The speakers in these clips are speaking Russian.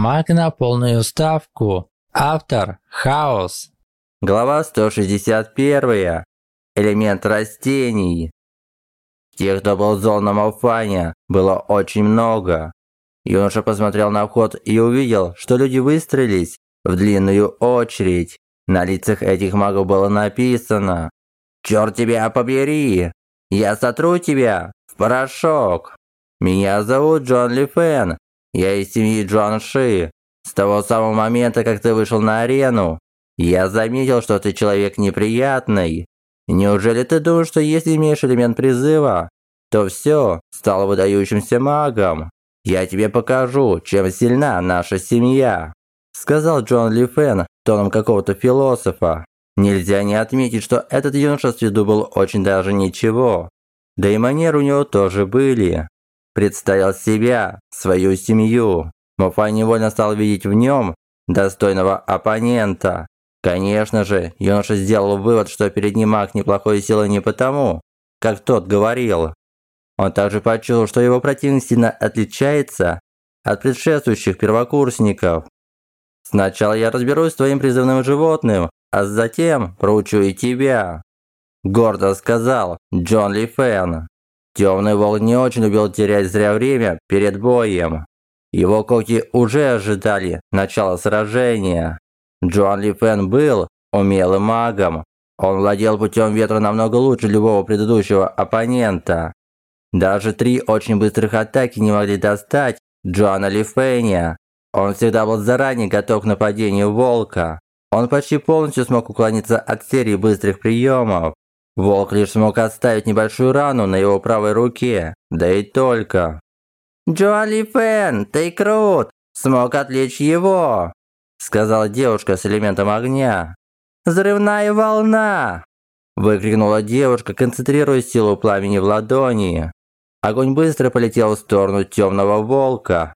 Маг на полную ставку. Автор – Хаос. Глава 161. Элемент растений. Тех, кто был зол на Малфаня, было очень много. Юноша посмотрел на вход и увидел, что люди выстроились в длинную очередь. На лицах этих магов было написано «Чёрт тебя побери! Я сотру тебя в порошок! Меня зовут Джон Ли Фэн, я из семьи Джон Ши. С того самого момента, как ты вышел на арену, я заметил, что ты человек неприятный. Неужели ты думаешь, что если имеешь элемент призыва, то все, стал выдающимся магом? Я тебе покажу, чем сильна наша семья», сказал Джон Ли Фэн тоном какого-то философа. Нельзя не отметить, что этот юноша с виду был очень даже ничего. Да и манеры у него тоже были. Представил себя, свою семью. Муфай невольно стал видеть в нем достойного оппонента. Конечно же, юноша сделал вывод, что перед ним маг неплохой силы не потому, как тот говорил. Он также почувствовал, что его противник сильно отличается от предшествующих первокурсников. Сначала я разберусь с твоим призывным животным, а затем проучу и тебя», – гордо сказал Джон Ли Фэн. Темный волк не очень любил терять зря время перед боем. Его когти уже ожидали начала сражения. Джон Ли Фэн был умелым магом. Он владел путем ветра намного лучше любого предыдущего оппонента. Даже три очень быстрых атаки не могли достать Джоана Ли Фэня. Он всегда был заранее готов к нападению волка. Он почти полностью смог уклониться от серии быстрых приемов. Волк лишь смог оставить небольшую рану на его правой руке, да и только. «Джоали Фэн, ты крут! Смог отвлечь его!» Сказала девушка с элементом огня. «Взрывная волна!» Выкрикнула девушка, концентрируя силу пламени в ладони. Огонь быстро полетел в сторону темного волка.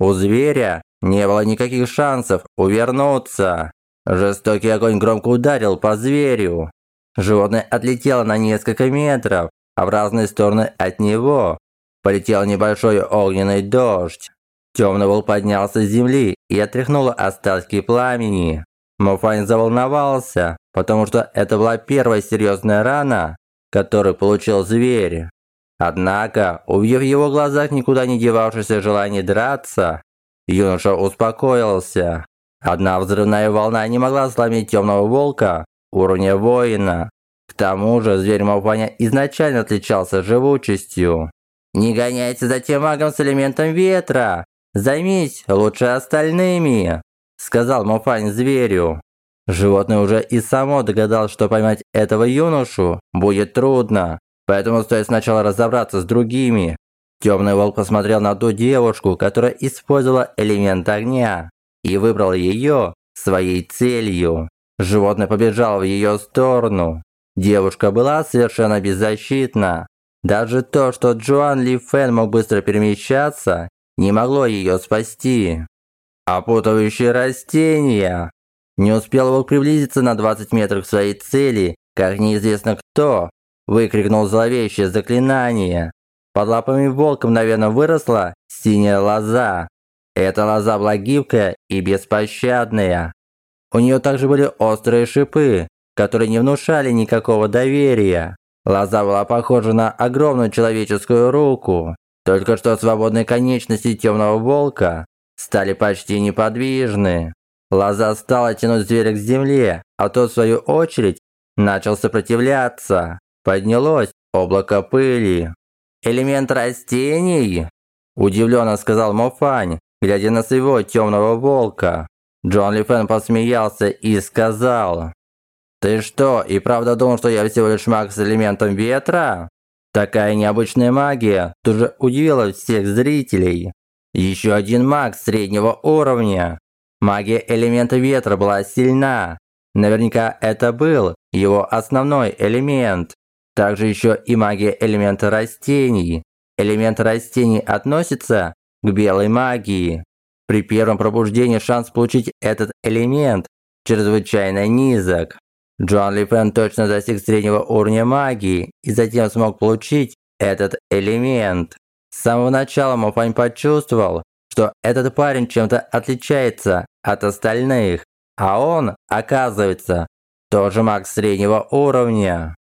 У зверя не было никаких шансов увернуться. Жестокий огонь громко ударил по зверю. Животное отлетело на несколько метров, а в разные стороны от него полетел небольшой огненный дождь. Темный волк поднялся с земли и отряхнул остатки пламени. Муфань заволновался, потому что это была первая серьезная рана, которую получил зверь. Однако, увидев в его глазах никуда не девавшееся желание драться, юноша успокоился. Одна взрывная волна не могла сломить темного волка уровня воина. К тому же зверь Мауфаня изначально отличался живучестью. «Не гоняйся за тем магом с элементом ветра! Займись лучше остальными!» Сказал Мауфань зверю. Животное уже и само догадалось, что поймать этого юношу будет трудно, поэтому стоит сначала разобраться с другими. Темный волк посмотрел на ту девушку, которая использовала элемент огня и выбрал ее своей целью. Животное побежало в ее сторону. Девушка была совершенно беззащитна. Даже то, что Джоан Ли Фэн мог быстро перемещаться, не могло ее спасти. Опутывающие растения. Не успел волк приблизиться на 20 метров к своей цели, как неизвестно кто выкрикнул зловещее заклинание. Под лапами волка мгновенно выросла синяя лоза. Эта лоза была гибкая и беспощадная. У нее также были острые шипы, которые не внушали никакого доверия. Лоза была похожа на огромную человеческую руку. Только что свободные конечности темного волка стали почти неподвижны. Лоза стала тянуть зверя к земле, а тот в свою очередь начал сопротивляться. Поднялось облако пыли. «Элемент растений?» Удивленно сказал Мофань, глядя на своего темного волка. Джон Ли Фэн посмеялся и сказал, «Ты что, и правда думал, что я всего лишь маг с элементом ветра?» Такая необычная магия тоже удивила всех зрителей. Еще один маг среднего уровня. Магия элемента ветра была сильна. Наверняка это был его основной элемент. Также еще и магия элемента растений. Элемент растений относится к белой магии. При первом пробуждении шанс получить этот элемент чрезвычайно низок. Джон Ли Фэн точно достиг среднего уровня магии и затем смог получить этот элемент. С самого начала Мофань почувствовал, что этот парень чем-то отличается от остальных, а он, оказывается, тоже маг среднего уровня.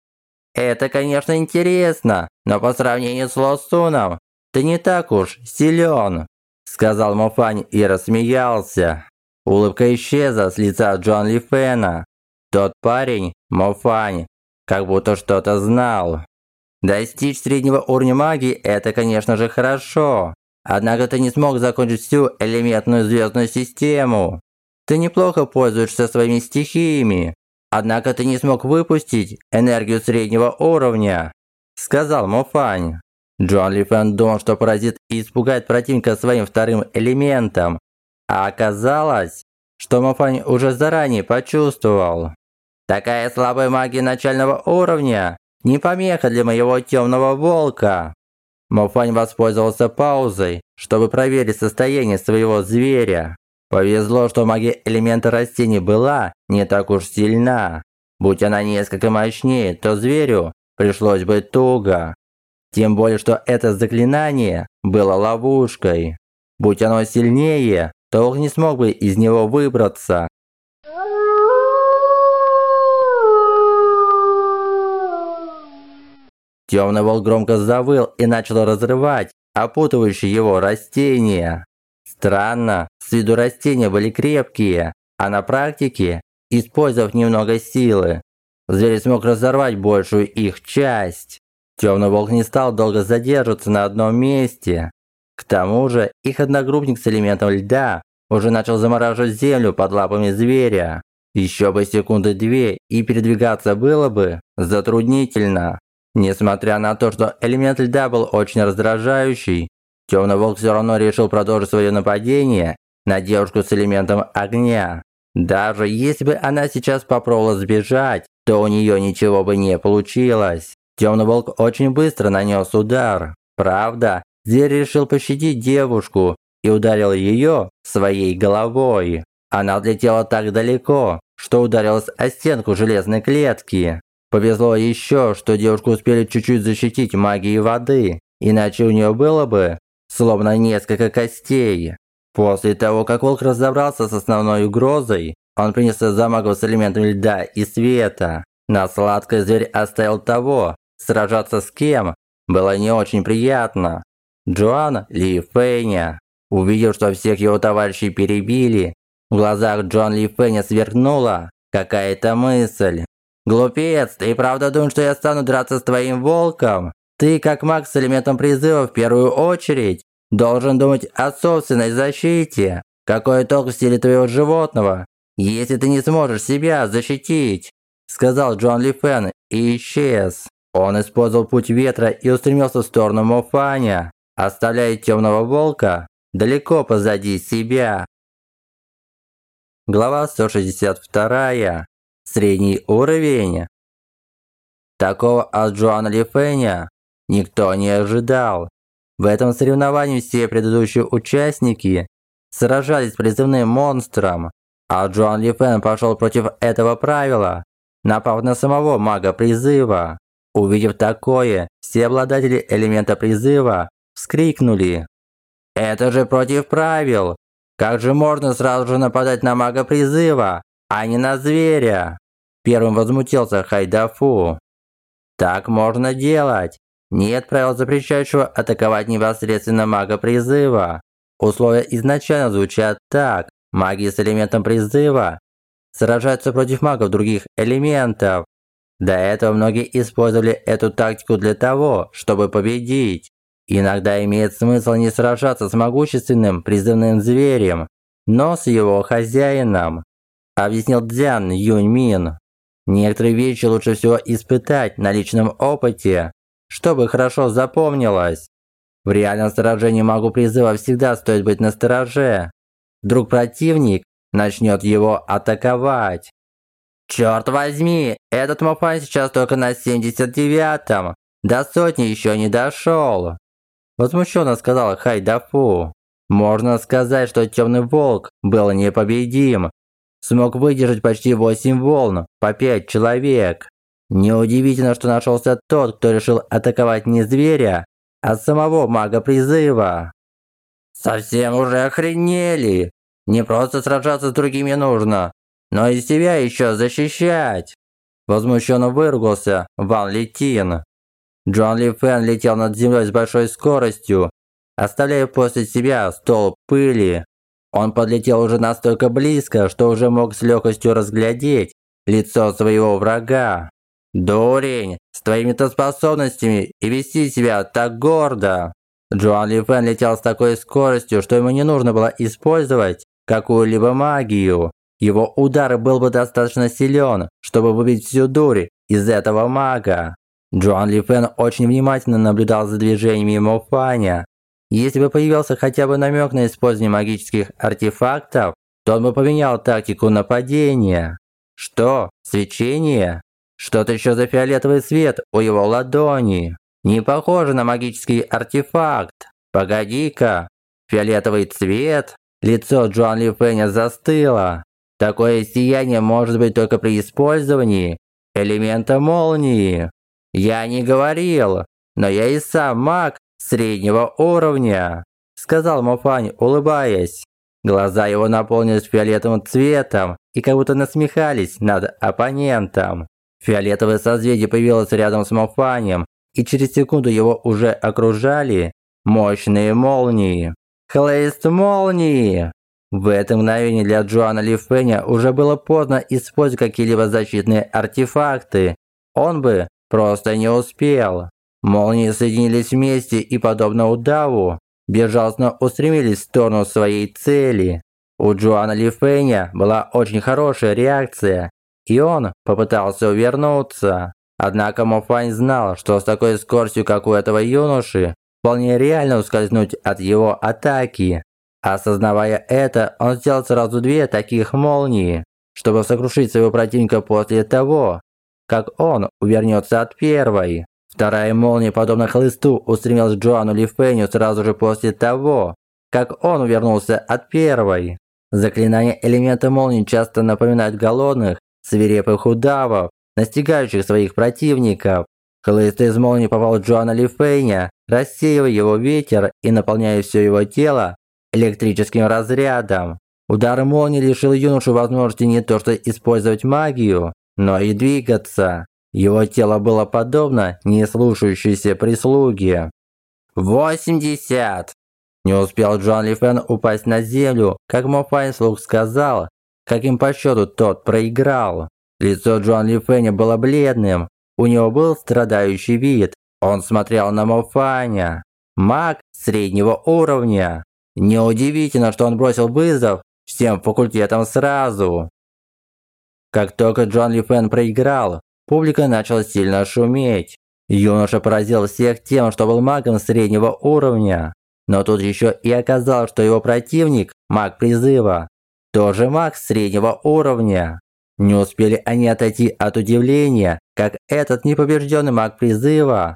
Это, конечно, интересно, но по сравнению с Лосуном, ты не так уж силен, сказал Мофань и рассмеялся. Улыбка исчезла с лица Джон Ли Фэна. Тот парень, Мофань, как будто что-то знал. Достичь среднего уровня магии – это, конечно же, хорошо. Однако ты не смог закончить всю элементную звездную систему. Ты неплохо пользуешься своими стихиями. Однако ты не смог выпустить энергию среднего уровня, сказал Мофань. Джон Фэн думал, что паразит испугает противника своим вторым элементом, а оказалось, что Мофань уже заранее почувствовал. Такая слабая магия начального уровня не помеха для моего темного волка. Мофань воспользовался паузой, чтобы проверить состояние своего зверя. Повезло, что магия элемента растений была не так уж сильна. Будь она несколько мощнее, то зверю пришлось бы туго. Тем более, что это заклинание было ловушкой. Будь оно сильнее, то волк не смог бы из него выбраться. Темный волк громко завыл и начал разрывать опутывающие его растения. Странно, с виду растения были крепкие, а на практике, использовав немного силы, зверь смог разорвать большую их часть. Темный волк не стал долго задерживаться на одном месте. К тому же, их одногруппник с элементом льда уже начал замораживать землю под лапами зверя. Еще бы секунды две и передвигаться было бы затруднительно. Несмотря на то, что элемент льда был очень раздражающий, Темный Волк все равно решил продолжить свое нападение на девушку с элементом огня. Даже если бы она сейчас попробовала сбежать, то у нее ничего бы не получилось. Темный Волк очень быстро нанес удар. Правда, зверь решил пощадить девушку и ударил ее своей головой. Она отлетела так далеко, что ударилась о стенку железной клетки. Повезло еще, что девушку успели чуть-чуть защитить магией воды, иначе у нее было бы словно несколько костей. После того, как волк разобрался с основной угрозой, он принялся за магов с элементами льда и света. На сладкое зверь оставил того, сражаться с кем было не очень приятно. Джоан Ли Фэня. Увидев, что всех его товарищей перебили, в глазах Джон Ли Фэня сверкнула какая-то мысль. «Глупец, ты правда думаешь, что я стану драться с твоим волком? Ты, как маг с элементом призыва, в первую очередь, должен думать о собственной защите. Какой толк в силе твоего животного, если ты не сможешь себя защитить?» Сказал Джон Ли Фэн и исчез. Он использовал путь ветра и устремился в сторону Мофаня, оставляя темного волка далеко позади себя. Глава 162. Средний уровень. Такого от Джоана Лифеня никто не ожидал. В этом соревновании все предыдущие участники сражались с призывным монстром, а Джоан Лифен пошел против этого правила, напав на самого мага призыва. Увидев такое, все обладатели элемента призыва вскрикнули. «Это же против правил! Как же можно сразу же нападать на мага призыва? а не на зверя!» Первым возмутился Хайдафу. «Так можно делать. Нет правил, запрещающего атаковать непосредственно мага призыва. Условия изначально звучат так. Маги с элементом призыва сражаются против магов других элементов. До этого многие использовали эту тактику для того, чтобы победить. Иногда имеет смысл не сражаться с могущественным призывным зверем, но с его хозяином объяснил Дзян Юньмин. Некоторые вещи лучше всего испытать на личном опыте, чтобы хорошо запомнилось. В реальном сражении магу призыва всегда стоит быть настороже. Вдруг противник начнет его атаковать. Черт возьми, этот Мофан сейчас только на 79-м. До сотни еще не дошел. Сказал Хайдафу. Можно сказать, что Темный Волк был непобедим, смог выдержать почти 8 волн по 5 человек. Неудивительно, что нашелся тот, кто решил атаковать не зверя, а самого мага призыва. Совсем уже охренели. Не просто сражаться с другими нужно, но и себя еще защищать. Возмущенно выругался Ван Литин. Джон Ли Фэн летел над землей с большой скоростью, оставляя после себя столб пыли. Он подлетел уже настолько близко, что уже мог с легкостью разглядеть лицо своего врага. «Дурень, с твоими-то способностями и вести себя так гордо!» Джоан Ли Фэн летел с такой скоростью, что ему не нужно было использовать какую-либо магию. Его удар был бы достаточно силен, чтобы выбить всю дурь из этого мага. Джоан Ли Фэн очень внимательно наблюдал за движениями Мофаня. Если бы появился хотя бы намек на использование магических артефактов, то он бы поменял тактику нападения. Что? Свечение? Что-то еще за фиолетовый свет у его ладони. Не похоже на магический артефакт. Погоди-ка. Фиолетовый цвет? Лицо Джоан Ли Фэня застыло. Такое сияние может быть только при использовании элемента молнии. Я не говорил, но я и сам маг среднего уровня, сказал Мофань, улыбаясь. Глаза его наполнились фиолетовым цветом и как будто насмехались над оппонентом. Фиолетовое созвездие появилось рядом с Мофанем, и через секунду его уже окружали мощные молнии. Хлейст молнии! В это мгновение для Джоана Лифеня уже было поздно использовать какие-либо защитные артефакты. Он бы просто не успел. Молнии соединились вместе и, подобно удаву, безжалостно устремились в сторону своей цели. У Джоана Лифеня была очень хорошая реакция, и он попытался увернуться. Однако Мофань знал, что с такой скоростью, как у этого юноши, вполне реально ускользнуть от его атаки. Осознавая это, он сделал сразу две таких молнии, чтобы сокрушить своего противника после того, как он увернется от первой. Вторая молния, подобно хлысту, устремилась к Джоану Лифеню сразу же после того, как он увернулся от первой. Заклинания элемента молнии часто напоминают голодных, свирепых удавов, настигающих своих противников. Хлыст из молнии попал в Джоана Лифеня, рассеивая его ветер и наполняя все его тело электрическим разрядом. Удар молнии лишил юношу возможности не то что использовать магию, но и двигаться. Его тело было подобно неслушающейся прислуге. «Восемьдесят!» Не успел Джон Лифен упасть на землю, как Мофань вслух сказал, каким по счету тот проиграл. Лицо Джон Лифеня было бледным, у него был страдающий вид. Он смотрел на Мофаня. Маг среднего уровня. Неудивительно, что он бросил вызов всем факультетам сразу. Как только Джон Ли Фэн проиграл, публика начала сильно шуметь. Юноша поразил всех тем, что был магом среднего уровня. Но тут еще и оказалось, что его противник, маг призыва, тоже маг среднего уровня. Не успели они отойти от удивления, как этот непобежденный маг призыва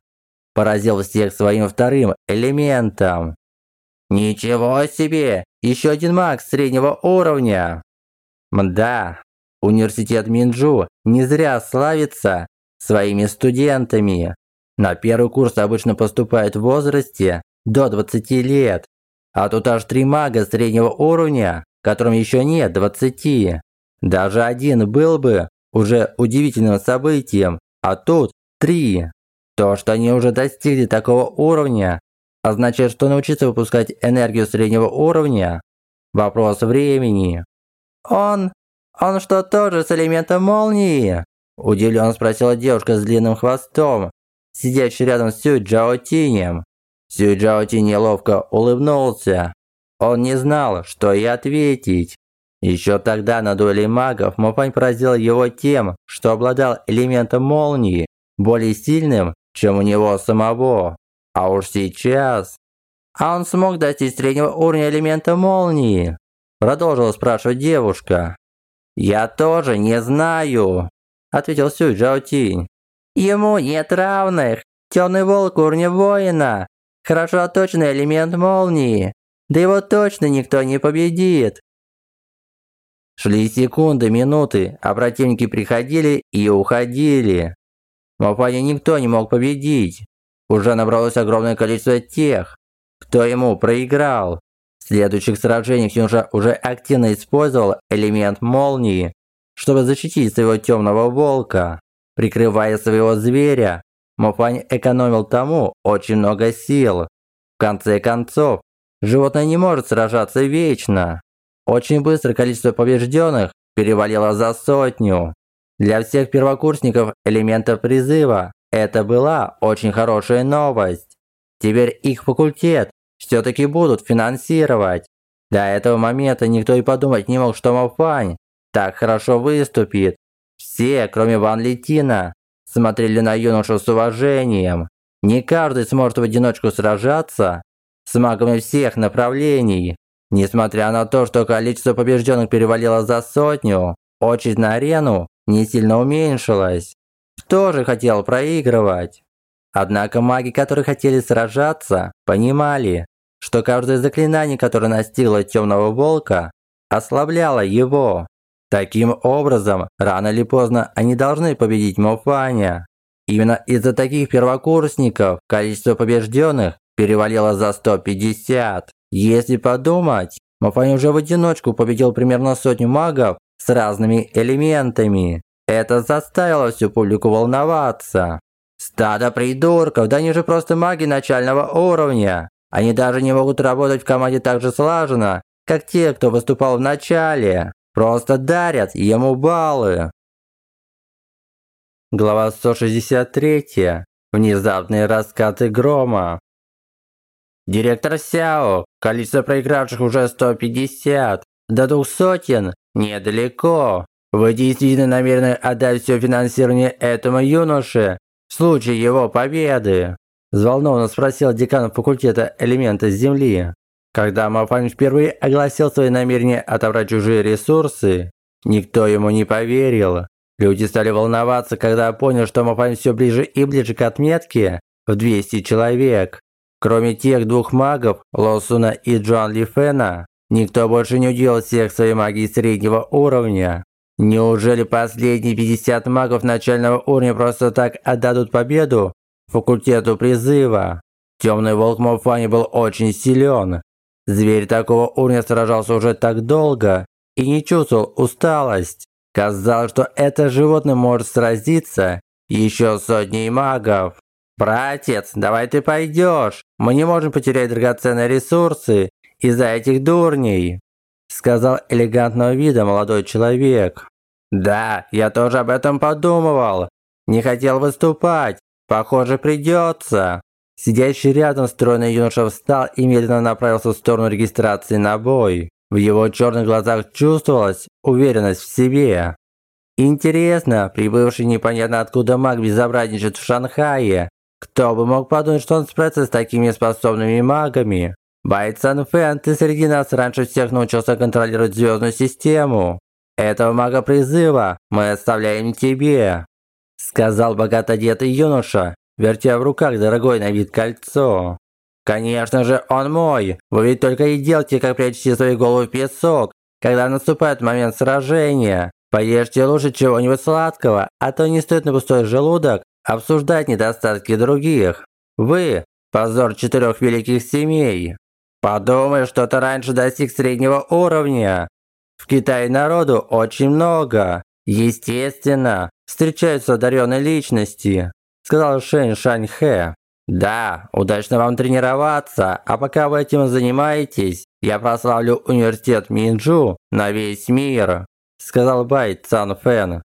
поразил всех своим вторым элементом. Ничего себе! Еще один маг среднего уровня! Мда, университет Минджу не зря славится своими студентами. На первый курс обычно поступают в возрасте до 20 лет. А тут аж три мага среднего уровня, которым еще нет 20. Даже один был бы уже удивительным событием, а тут три. То, что они уже достигли такого уровня, означает, что научиться выпускать энергию среднего уровня – вопрос времени. Он... он что, тоже с элементом молнии? Удивленно спросила девушка с длинным хвостом, сидящая рядом с Сюй Джао Тинем. Сюй Джао Тинь неловко улыбнулся. Он не знал, что и ответить. Еще тогда на дуэли магов Мопань поразил его тем, что обладал элементом молнии, более сильным, чем у него самого. А уж сейчас... А он смог достичь среднего уровня элемента молнии? Продолжила спрашивать девушка. «Я тоже не знаю», – ответил Сюй Джаотинь. «Ему нет равных. Темный волк уровня воина. Хорошо оточенный элемент молнии. Да его точно никто не победит». Шли секунды, минуты, а противники приходили и уходили. Мопаня никто не мог победить. Уже набралось огромное количество тех, кто ему проиграл. В следующих сражениях юноша уже активно использовал элемент молнии, чтобы защитить своего темного волка. Прикрывая своего зверя, Мофань экономил тому очень много сил. В конце концов, животное не может сражаться вечно. Очень быстро количество побежденных перевалило за сотню. Для всех первокурсников элементов призыва это была очень хорошая новость. Теперь их факультет все-таки будут финансировать. До этого момента никто и подумать не мог, что Мофань так хорошо выступит. Все, кроме Ван Летина, смотрели на юношу с уважением. Не каждый сможет в одиночку сражаться с магами всех направлений. Несмотря на то, что количество побежденных перевалило за сотню, очередь на арену не сильно уменьшилась. Кто же хотел проигрывать? Однако маги, которые хотели сражаться, понимали, что каждое заклинание, которое настигло Темного Волка, ослабляло его. Таким образом, рано или поздно они должны победить Мофаня. Именно из-за таких первокурсников количество побежденных перевалило за 150. Если подумать, Мофань уже в одиночку победил примерно сотню магов с разными элементами. Это заставило всю публику волноваться. Стадо придурков, да они же просто маги начального уровня. Они даже не могут работать в команде так же слаженно, как те, кто выступал в начале. Просто дарят ему баллы. Глава 163. Внезапные раскаты грома. Директор Сяо, количество проигравших уже 150. До двух сотен недалеко. Вы действительно намерены отдать все финансирование этому юноше в случае его победы? Взволнованно спросил декан факультета элемента Земли. Когда Мафань впервые огласил свои намерения отобрать чужие ресурсы, никто ему не поверил. Люди стали волноваться, когда поняли, что Мафань все ближе и ближе к отметке в 200 человек. Кроме тех двух магов, Лосуна и Джоан Лифена, никто больше не удел всех своей магии среднего уровня. Неужели последние 50 магов начального уровня просто так отдадут победу факультету призыва? Темный волк Мофани был очень силен, Зверь такого уровня сражался уже так долго и не чувствовал усталость. Казалось, что это животное может сразиться еще сотней магов. «Братец, давай ты пойдешь. Мы не можем потерять драгоценные ресурсы из-за этих дурней», сказал элегантного вида молодой человек. «Да, я тоже об этом подумывал. Не хотел выступать. Похоже, придется», Сидящий рядом стройный юноша встал и медленно направился в сторону регистрации на бой. В его черных глазах чувствовалась уверенность в себе. Интересно, прибывший непонятно откуда маг безобразничает в Шанхае. Кто бы мог подумать, что он справится с такими способными магами? Бай Цан Фэн, ты среди нас раньше всех научился контролировать звездную систему. Этого мага призыва мы оставляем тебе», сказал богато одетый юноша, вертя в руках дорогой на вид кольцо. «Конечно же, он мой! Вы ведь только и делайте, как прячете свою голову в песок, когда наступает момент сражения. Поешьте лучше чего-нибудь сладкого, а то не стоит на пустой желудок обсуждать недостатки других. Вы – позор четырех великих семей. Подумай, что ты раньше достиг среднего уровня. В Китае народу очень много. Естественно, встречаются одаренные личности сказал Шэнь Шаньхэ. «Да, удачно вам тренироваться, а пока вы этим занимаетесь, я прославлю университет Минджу на весь мир», сказал Бай Цан Фэн.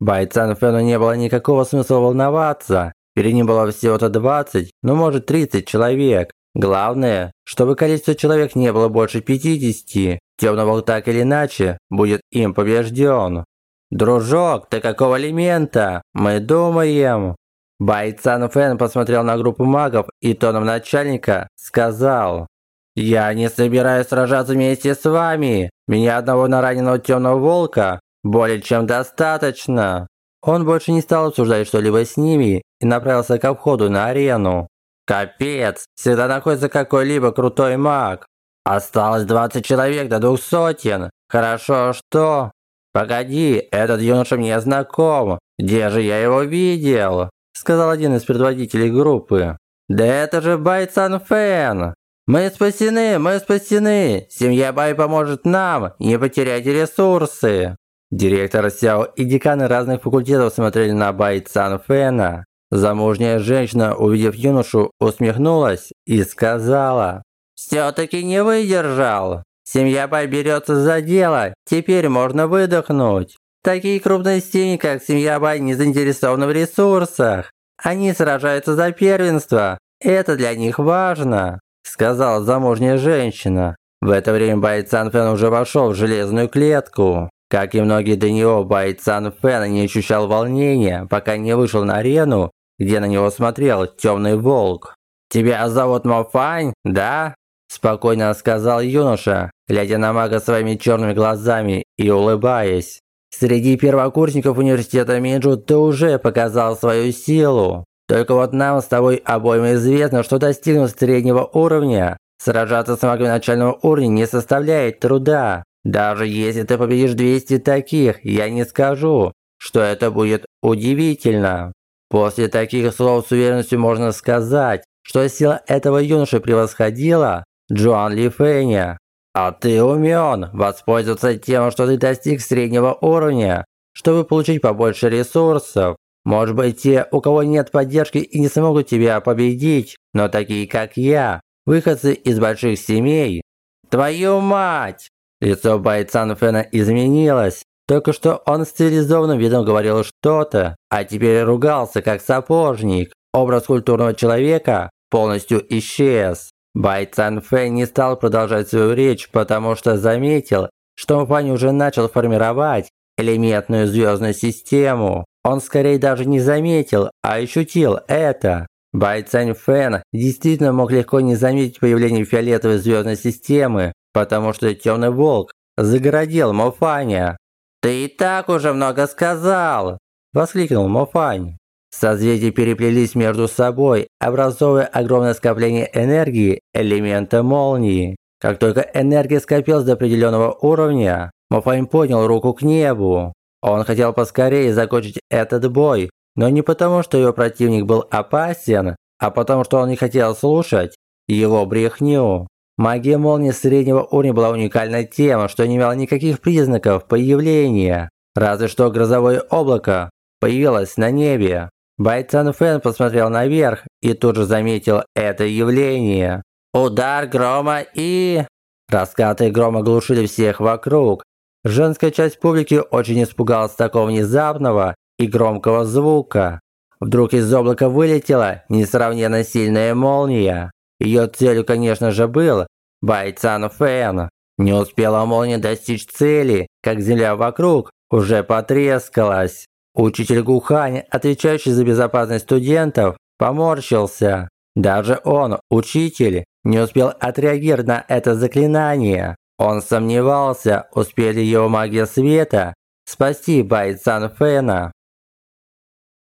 Бай Цан Фэну не было никакого смысла волноваться, перед ним было всего-то 20, ну может 30 человек. Главное, чтобы количество человек не было больше 50, Темный так или иначе будет им побежден. «Дружок, ты какого элемента? Мы думаем!» Байцан Фэн посмотрел на группу магов и тоном начальника сказал «Я не собираюсь сражаться вместе с вами. Меня одного на раненого темного волка более чем достаточно». Он больше не стал обсуждать что-либо с ними и направился ко входу на арену. «Капец, всегда находится какой-либо крутой маг. Осталось 20 человек до двух сотен. Хорошо, что...» «Погоди, этот юноша мне знаком. Где же я его видел?» Сказал один из предводителей группы. «Да это же Байцан Фэн!» Мы спасены, мы спасены! Семья Бай поможет нам не потерять ресурсы!» Директор Сяо и деканы разных факультетов смотрели на Бай Цан Фэна. Замужняя женщина, увидев юношу, усмехнулась и сказала, «Все-таки не выдержал. Семья Бай берется за дело, теперь можно выдохнуть. Такие крупные семьи, как семья Бай, не заинтересованы в ресурсах. Они сражаются за первенство. Это для них важно сказала замужняя женщина. В это время Бай Цан Фэн уже вошел в железную клетку. Как и многие до него, Бай Цан Фэн не ощущал волнения, пока не вышел на арену, где на него смотрел темный волк. «Тебя зовут Мофань, да?» Спокойно сказал юноша, глядя на мага своими черными глазами и улыбаясь. Среди первокурсников университета Минджу ты уже показал свою силу. Только вот нам с тобой обоим известно, что достигнув среднего уровня, сражаться с магами начального уровня не составляет труда. Даже если ты победишь 200 таких, я не скажу, что это будет удивительно. После таких слов с уверенностью можно сказать, что сила этого юноши превосходила Джоан Ли Фэня. А ты умен воспользоваться тем, что ты достиг среднего уровня, чтобы получить побольше ресурсов. Может быть, те, у кого нет поддержки и не смогут тебя победить, но такие, как я, выходцы из больших семей. Твою мать! Лицо Байцан Фэна изменилось. Только что он с цивилизованным видом говорил что-то, а теперь ругался, как сапожник. Образ культурного человека полностью исчез. Бай Цан Фэн не стал продолжать свою речь, потому что заметил, что Фань уже начал формировать элементную звездную систему. Он скорее даже не заметил, а ощутил это. Бай Цань Фэн действительно мог легко не заметить появление фиолетовой звездной системы, потому что Темный Волк загородил Мофаня. «Ты и так уже много сказал!» – воскликнул Мофань. Созвездия переплелись между собой, образовывая огромное скопление энергии элемента молнии. Как только энергия скопилась до определенного уровня, Мофань поднял руку к небу. Он хотел поскорее закончить этот бой, но не потому, что его противник был опасен, а потому, что он не хотел слушать его брехню. Магия молнии среднего уровня была уникальной тем, что не имела никаких признаков появления, разве что грозовое облако появилось на небе. Байцан Фэн посмотрел наверх и тут же заметил это явление. Удар грома и... Раскаты грома глушили всех вокруг, Женская часть публики очень испугалась такого внезапного и громкого звука. Вдруг из облака вылетела несравненно сильная молния. Ее целью, конечно же, был Байцан Фэн. Не успела молния достичь цели, как земля вокруг уже потрескалась. Учитель Гухань, отвечающий за безопасность студентов, поморщился. Даже он, учитель, не успел отреагировать на это заклинание. Он сомневался, успели его магия света спасти Байцан Фэна.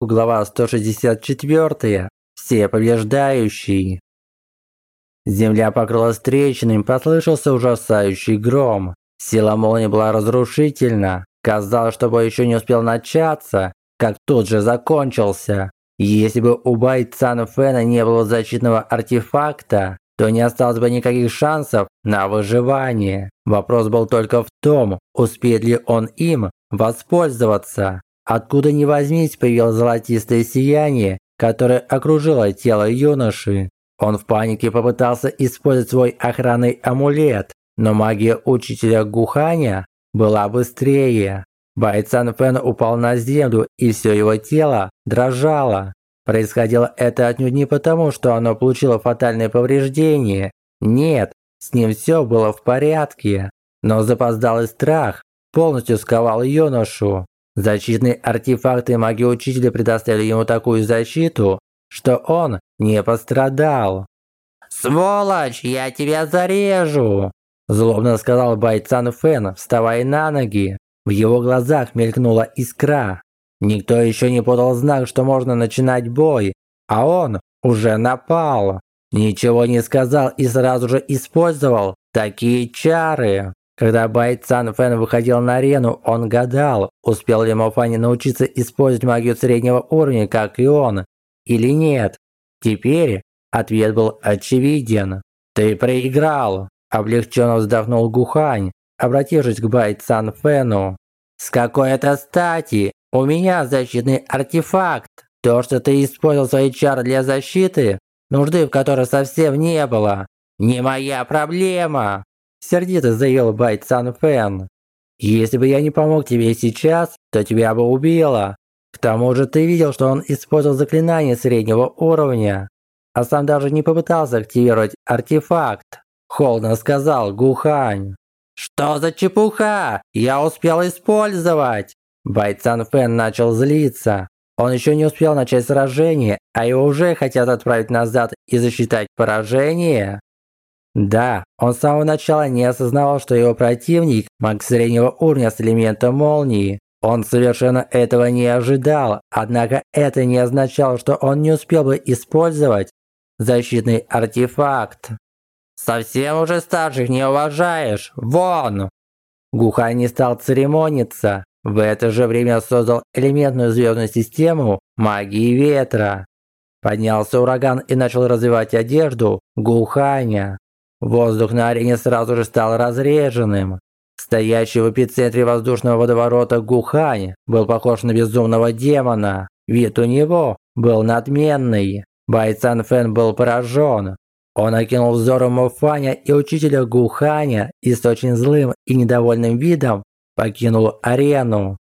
Глава 164. Все побеждающие. Земля покрылась трещинами, послышался ужасающий гром. Сила молнии была разрушительна. Казалось, что бой еще не успел начаться, как тут же закончился. Если бы у Байцана Фэна не было защитного артефакта, то не осталось бы никаких шансов на выживание. Вопрос был только в том, успеет ли он им воспользоваться. Откуда ни возьмись появилось золотистое сияние, которое окружило тело юноши. Он в панике попытался использовать свой охранный амулет, но магия учителя Гуханя была быстрее. Байцан Фэн упал на землю, и все его тело дрожало. Происходило это отнюдь не потому, что оно получило фатальное повреждение. Нет, с ним все было в порядке. Но запоздалый страх полностью сковал юношу. Защитные артефакты магии учителя предоставили ему такую защиту, что он не пострадал. «Сволочь, я тебя зарежу!» Злобно сказал Байцан Фэн, вставая на ноги. В его глазах мелькнула искра. Никто еще не подал знак, что можно начинать бой, а он уже напал. Ничего не сказал и сразу же использовал такие чары. Когда Байцан Фэн выходил на арену, он гадал, успел ли Мофани научиться использовать магию среднего уровня, как и он, или нет. Теперь ответ был очевиден. «Ты проиграл!» – облегченно вздохнул Гухань, обратившись к Бай Цан Фэну. «С какой это стати? У меня защитный артефакт. То, что ты использовал свои чары для защиты, нужды в которой совсем не было. Не моя проблема!» Сердито заявил Бай Цан Фэн. «Если бы я не помог тебе сейчас, то тебя бы убило. К тому же ты видел, что он использовал заклинание среднего уровня, а сам даже не попытался активировать артефакт», холодно сказал Гухань. «Что за чепуха? Я успел использовать!» Байцан Фэн начал злиться. Он еще не успел начать сражение, а его уже хотят отправить назад и засчитать поражение. Да, он с самого начала не осознавал, что его противник – маг среднего уровня с элементом молнии. Он совершенно этого не ожидал, однако это не означало, что он не успел бы использовать защитный артефакт. «Совсем уже старших не уважаешь! Вон!» Гухай не стал церемониться. В это же время создал элементную звездную систему магии ветра. Поднялся ураган и начал развивать одежду Гуханя. Воздух на арене сразу же стал разреженным. Стоящий в эпицентре воздушного водоворота Гухань был похож на безумного демона. Вид у него был надменный. Байцан Фэн был поражен. Он окинул взором Мофаня и учителя Гуханя и с очень злым и недовольным видом покинул арену.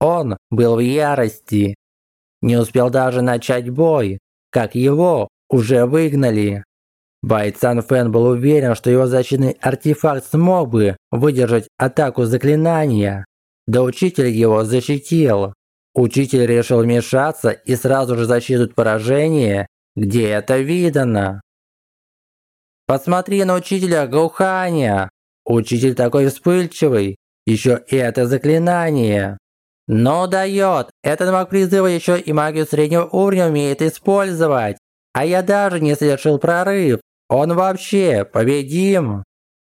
Он был в ярости. Не успел даже начать бой, как его уже выгнали. Байцан Фэн был уверен, что его защитный артефакт смог бы выдержать атаку заклинания. Да учитель его защитил. Учитель решил вмешаться и сразу же засчитывать поражение, где это видано. Посмотри на учителя Гауханя. Учитель такой вспыльчивый. Еще и это заклинание. Но дает. Этот маг призыва еще и магию среднего уровня умеет использовать. А я даже не совершил прорыв. Он вообще победим!»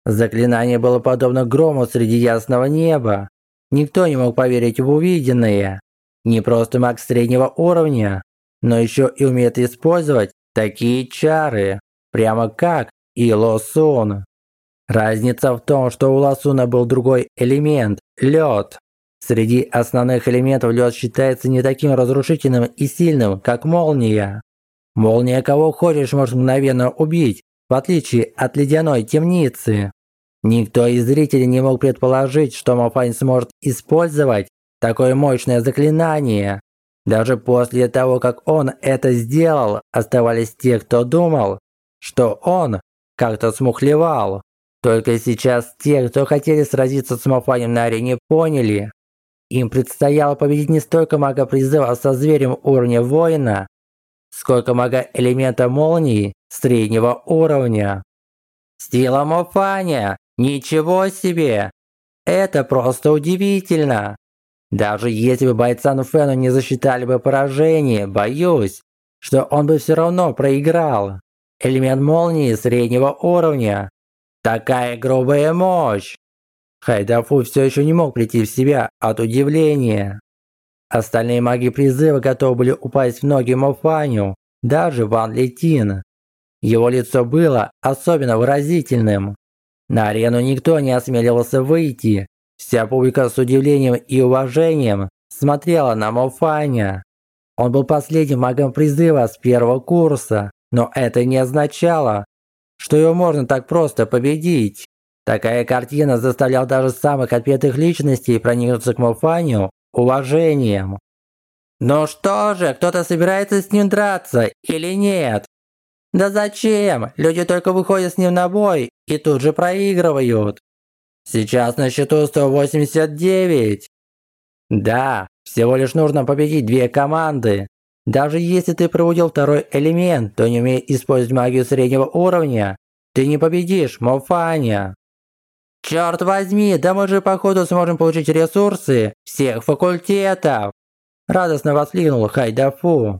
Заклинание было подобно грому среди ясного неба. Никто не мог поверить в увиденное. Не просто маг среднего уровня, но еще и умеет использовать такие чары, прямо как и Лосун. Разница в том, что у Лосуна был другой элемент – лед. Среди основных элементов лед считается не таким разрушительным и сильным, как молния. Молния кого хочешь может мгновенно убить, в отличие от ледяной темницы. Никто из зрителей не мог предположить, что Мафань сможет использовать такое мощное заклинание. Даже после того, как он это сделал, оставались те, кто думал, что он как-то смухлевал. Только сейчас те, кто хотели сразиться с Мафанем на арене, поняли. Им предстояло победить не столько мага призыва со зверем уровня воина, сколько мага элемента молнии среднего уровня. Сила Мофаня! Ничего себе! Это просто удивительно! Даже если бы бойцану Фэну не засчитали бы поражение, боюсь, что он бы все равно проиграл. Элемент молнии среднего уровня. Такая грубая мощь! Хайдафу все еще не мог прийти в себя от удивления. Остальные маги призыва готовы были упасть в ноги Мофаню, даже Ван Летин. Его лицо было особенно выразительным. На арену никто не осмеливался выйти. Вся публика с удивлением и уважением смотрела на Мофаня. Он был последним магом призыва с первого курса, но это не означало, что его можно так просто победить. Такая картина заставляла даже самых отпетых личностей проникнуться к Мофаню уважением. «Ну что же, кто-то собирается с ним драться или нет?» «Да зачем? Люди только выходят с ним на бой и тут же проигрывают. Сейчас на счету 189. Да, всего лишь нужно победить две команды. Даже если ты проводил второй элемент, то не умея использовать магию среднего уровня, ты не победишь, Мофаня. «Черт возьми, да мы же походу сможем получить ресурсы всех факультетов!» Радостно воскликнул Хайдафу.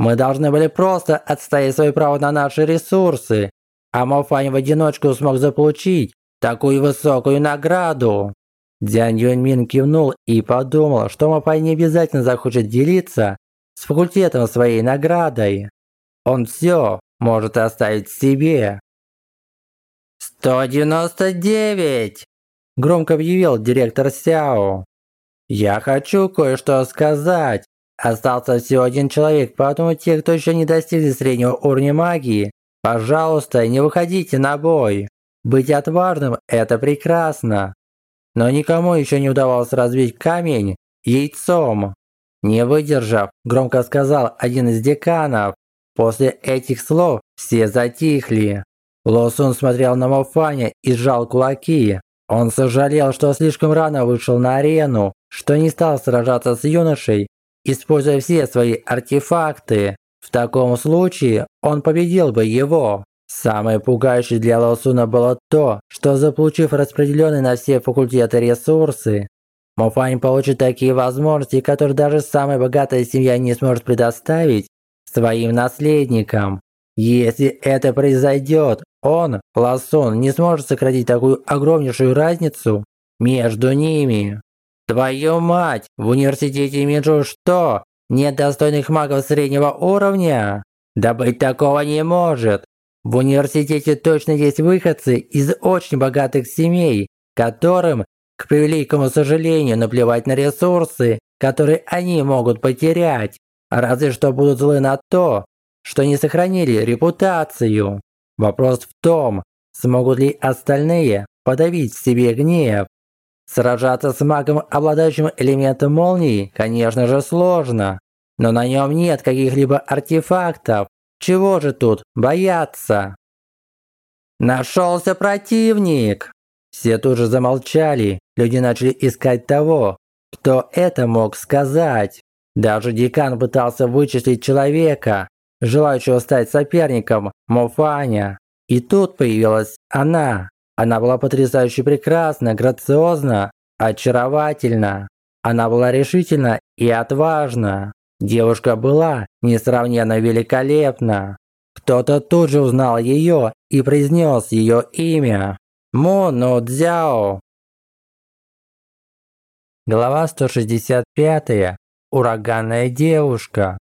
«Мы должны были просто отстоять свое право на наши ресурсы, а Мофань в одиночку смог заполучить такую высокую награду!» Дзянь Юньмин кивнул и подумал, что Мофань не обязательно захочет делиться с факультетом своей наградой. Он все может оставить себе. 199!» Громко объявил директор Сяо. «Я хочу кое-что сказать. Остался всего один человек, поэтому те, кто еще не достигли среднего уровня магии, пожалуйста, не выходите на бой. Быть отважным – это прекрасно. Но никому еще не удавалось разбить камень яйцом. Не выдержав, громко сказал один из деканов. После этих слов все затихли. Лосун смотрел на Мофаня и сжал кулаки. Он сожалел, что слишком рано вышел на арену, что не стал сражаться с юношей, используя все свои артефакты. В таком случае он победил бы его. Самое пугающее для Лосуна было то, что заполучив распределенные на все факультеты ресурсы, Мофань получит такие возможности, которые даже самая богатая семья не сможет предоставить своим наследникам. Если это произойдет, он, Ласон, не сможет сократить такую огромнейшую разницу между ними. Твою мать, в университете Минджу что? Нет достойных магов среднего уровня? Да быть такого не может. В университете точно есть выходцы из очень богатых семей, которым, к превеликому сожалению, наплевать на ресурсы, которые они могут потерять. Разве что будут злы на то, что не сохранили репутацию. Вопрос в том, смогут ли остальные подавить в себе гнев. Сражаться с магом, обладающим элементом молнии, конечно же сложно, но на нем нет каких-либо артефактов. Чего же тут бояться? Нашелся противник! Все тут же замолчали, люди начали искать того, кто это мог сказать. Даже декан пытался вычислить человека, желающего стать соперником Мофаня. И тут появилась она. Она была потрясающе прекрасна, грациозна, очаровательна. Она была решительна и отважна. Девушка была несравненно великолепна. Кто-то тут же узнал ее и произнес ее имя. Моно Цзяо. Глава 165. Ураганная девушка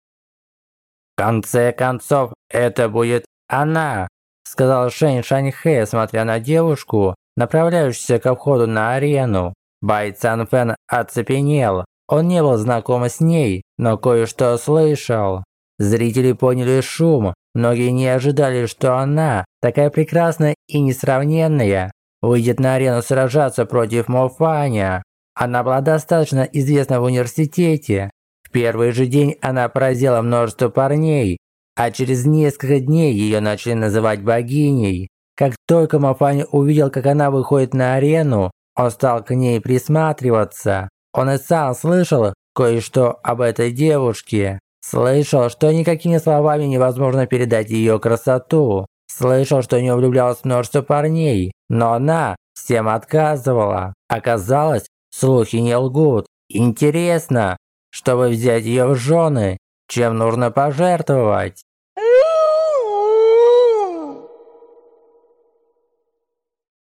конце концов, это будет она», сказал Шэнь Шаньхэ, смотря на девушку, направляющуюся к входу на арену. Бай Цан Фэн оцепенел. Он не был знаком с ней, но кое-что слышал. Зрители поняли шум. Многие не ожидали, что она, такая прекрасная и несравненная, выйдет на арену сражаться против Мофаня. Она была достаточно известна в университете, в первый же день она поразила множество парней, а через несколько дней ее начали называть богиней. Как только Мафани увидел, как она выходит на арену, он стал к ней присматриваться. Он и сам слышал кое-что об этой девушке. Слышал, что никакими словами невозможно передать ее красоту. Слышал, что у нее влюблялось множество парней, но она всем отказывала. Оказалось, слухи не лгут. Интересно, чтобы взять ее в жены, чем нужно пожертвовать.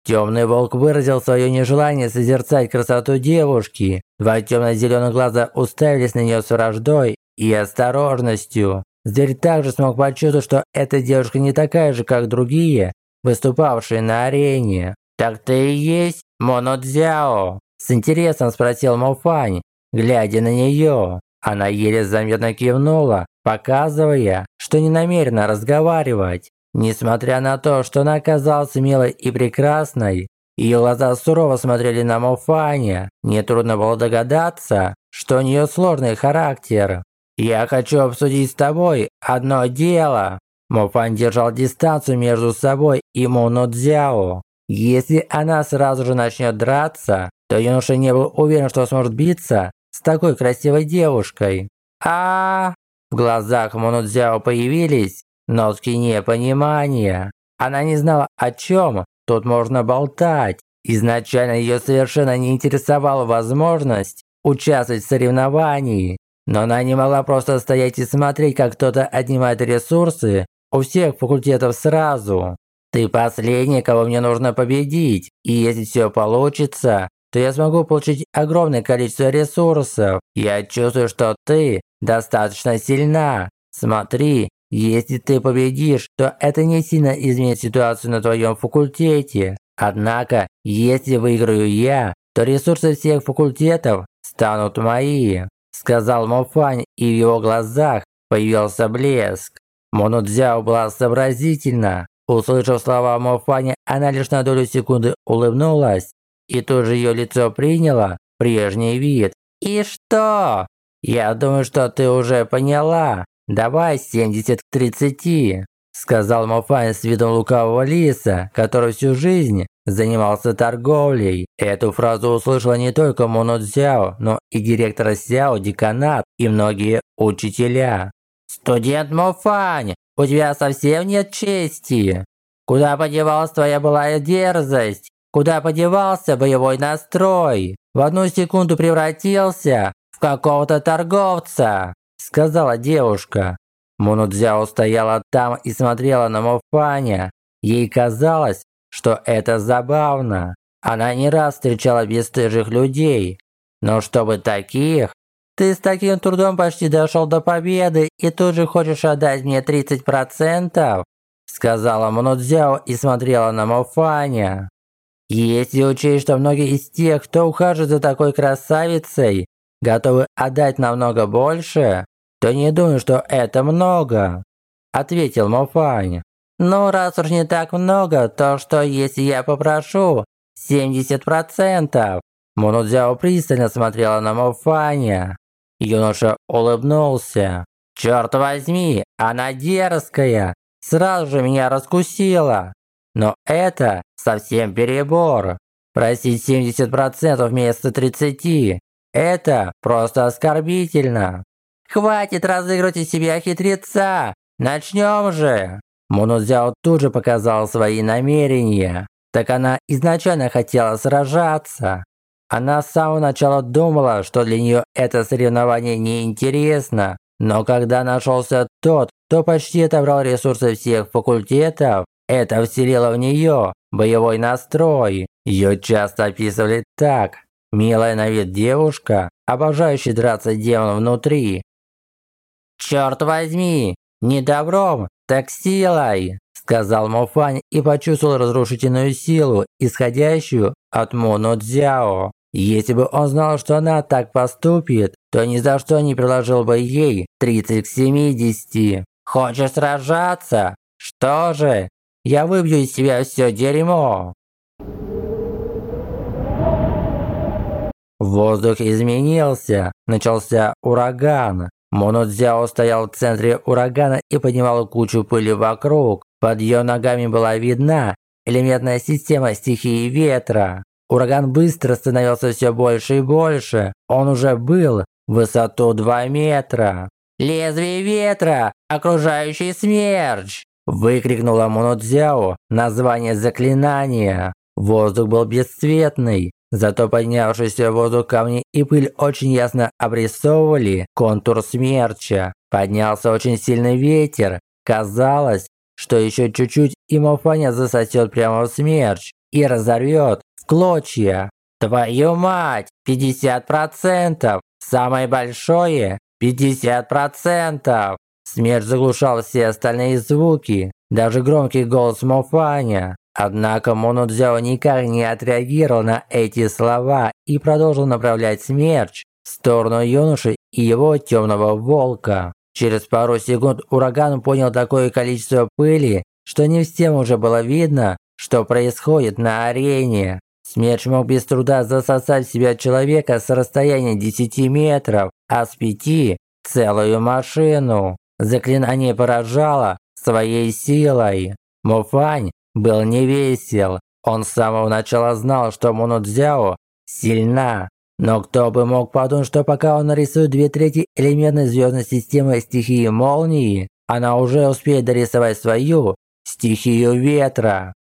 Темный волк выразил свое нежелание созерцать красоту девушки. Два темно-зеленых глаза уставились на нее с враждой и осторожностью. Зверь также смог почувствовать, что эта девушка не такая же, как другие, выступавшие на арене. «Так ты и есть Моно Цзяо?» С интересом спросил Мофань, глядя на нее. Она еле заметно кивнула, показывая, что не намерена разговаривать. Несмотря на то, что она оказалась милой и прекрасной, ее глаза сурово смотрели на Мофаня. Нетрудно было догадаться, что у нее сложный характер. «Я хочу обсудить с тобой одно дело». Мофань держал дистанцию между собой и Моно Цзяо. Если она сразу же начнет драться, то юноша не был уверен, что сможет биться с такой красивой девушкой. А, В глазах Монудзяо появились нотки непонимания. Она не знала, о чем тут можно болтать. Изначально ее совершенно не интересовала возможность участвовать в соревновании. Но она не могла просто стоять и смотреть, как кто-то отнимает ресурсы у всех факультетов сразу. Ты последний, кого мне нужно победить. И если все получится, то я смогу получить огромное количество ресурсов. Я чувствую, что ты достаточно сильна. Смотри, Если ты победишь, то это не сильно изменит ситуацию на твоем факультете. Однако, если выиграю я, то ресурсы всех факультетов станут мои», сказал Мофань, и в его глазах появился блеск. Монудзяо была сообразительна. Услышав слова Мофаня, она лишь на долю секунды улыбнулась, и тут же ее лицо приняло прежний вид. «И что? Я думаю, что ты уже поняла. Давай 70 к 30», сказал Мофань с видом лукавого лиса, который всю жизнь занимался торговлей. Эту фразу услышала не только Моно Цзяо, но и директор Сяо, деканат и многие учителя. «Студент Мофань, у тебя совсем нет чести. Куда подевалась твоя былая дерзость? Куда подевался боевой настрой? В одну секунду превратился в какого-то торговца», сказала девушка. Мунудзяо стояла там и смотрела на Мофаня. Ей казалось, что это забавно. Она не раз встречала бесстыжих людей. Но чтобы таких... Ты с таким трудом почти дошел до победы и тут же хочешь отдать мне 30%? Сказала Мнудзяо и смотрела на Мофаня. Если учесть, что многие из тех, кто ухаживает за такой красавицей, готовы отдать намного больше, то не думаю, что это много», – ответил Мофань. «Ну, раз уж не так много, то что, если я попрошу 70%?» Мунудзяо пристально смотрела на Мофаня. Юноша улыбнулся. «Черт возьми, она дерзкая! Сразу же меня раскусила! Но это совсем перебор. Просить 70% вместо 30% – это просто оскорбительно!» «Хватит разыгрывать из себя хитреца! Начнем же!» Мунузяо тут же показал свои намерения. Так она изначально хотела сражаться. Она с самого начала думала, что для нее это соревнование не интересно, но когда нашелся тот, кто почти отобрал ресурсы всех факультетов, это вселило в нее боевой настрой. Ее часто описывали так. Милая на вид девушка, обожающая драться демон внутри. «Черт возьми, не добром, так силой!» сказал Мофань и почувствовал разрушительную силу, исходящую от Моно Цзяо. Если бы он знал, что она так поступит, то ни за что не приложил бы ей 30 к 70. Хочешь сражаться? Что же? Я выбью из тебя все дерьмо. Воздух изменился, начался ураган. Монодзяо стоял в центре урагана и поднимал кучу пыли вокруг. Под ее ногами была видна элементная система стихии ветра. Ураган быстро становился все больше и больше. Он уже был в высоту 2 метра. «Лезвие ветра! Окружающий смерч!» Выкрикнула Монодзяо название заклинания. Воздух был бесцветный, Зато поднявшийся в воздух камни и пыль очень ясно обрисовывали контур смерча. Поднялся очень сильный ветер. Казалось, что еще чуть-чуть и Мофаня засосет прямо в смерч и разорвет в клочья. Твою мать, 50%! Самое большое 50%! Смерч заглушал все остальные звуки, даже громкий голос Мофаня. Однако Монудзяо никак не отреагировал на эти слова и продолжил направлять смерч в сторону юноши и его темного волка. Через пару секунд ураган понял такое количество пыли, что не всем уже было видно, что происходит на арене. Смерч мог без труда засосать в себя человека с расстояния 10 метров, а с 5 – целую машину. Заклинание поражало своей силой. Муфань был невесел. Он с самого начала знал, что Мунудзяо сильна. Но кто бы мог подумать, что пока он нарисует две трети элементной звездной системы стихии молнии, она уже успеет дорисовать свою стихию ветра.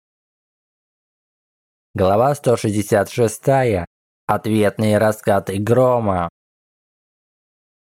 Глава 166. Ответные раскаты грома.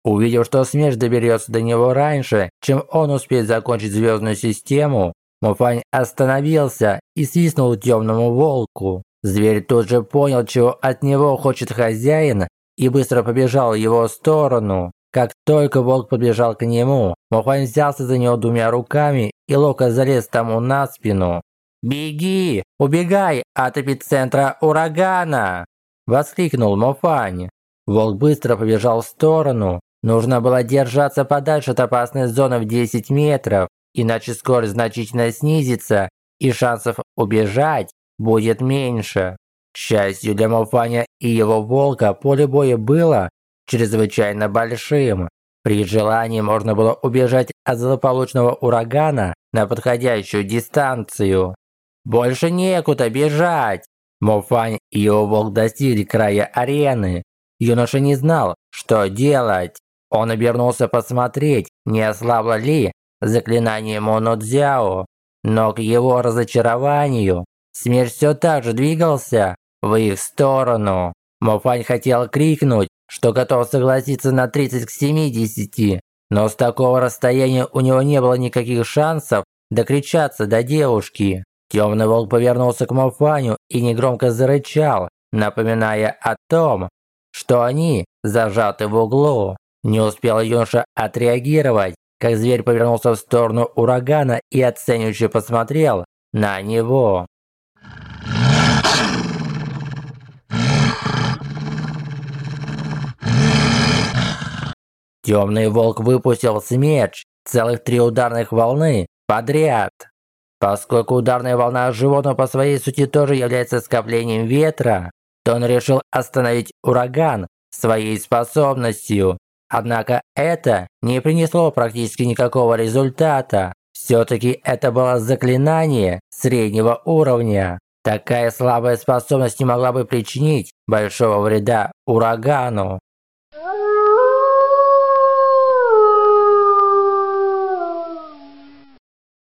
Увидев, что смерть доберется до него раньше, чем он успеет закончить звездную систему, Муфань остановился и свистнул темному волку. Зверь тут же понял, чего от него хочет хозяин, и быстро побежал в его сторону. Как только волк подбежал к нему, Мофань взялся за него двумя руками и ловко залез тому на спину. «Беги! Убегай от эпицентра урагана!» – воскликнул Мофань. Волк быстро побежал в сторону. Нужно было держаться подальше от опасной зоны в 10 метров, иначе скорость значительно снизится, и шансов убежать будет меньше. К счастью для Мофаня и его волка, поле боя было чрезвычайно большим. При желании можно было убежать от злополучного урагана на подходящую дистанцию. Больше некуда бежать. Мофань и его волк достигли края арены. Юноша не знал, что делать. Он обернулся посмотреть, не ослабло ли заклинание Монодзяо. Но к его разочарованию смерть все так же двигался в их сторону. Мофань хотел крикнуть, что готов согласиться на 30 к 70, но с такого расстояния у него не было никаких шансов докричаться до девушки. Темный волк повернулся к Мофаню и негромко зарычал, напоминая о том, что они зажаты в углу. Не успел юноша отреагировать, как зверь повернулся в сторону урагана и оценивающе посмотрел на него. Темный волк выпустил смерч, целых три ударных волны подряд. Поскольку ударная волна животного по своей сути тоже является скоплением ветра, то он решил остановить ураган своей способностью. Однако это не принесло практически никакого результата. Все-таки это было заклинание среднего уровня. Такая слабая способность не могла бы причинить большого вреда урагану.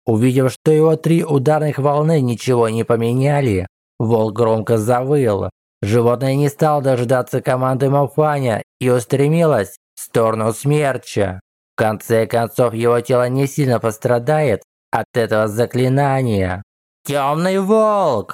Увидев, что его три ударных волны ничего не поменяли, волк громко завыл. Животное не стало дожидаться команды Мофаня и устремилось в сторону смерча. В конце концов, его тело не сильно пострадает от этого заклинания. «Темный волк!»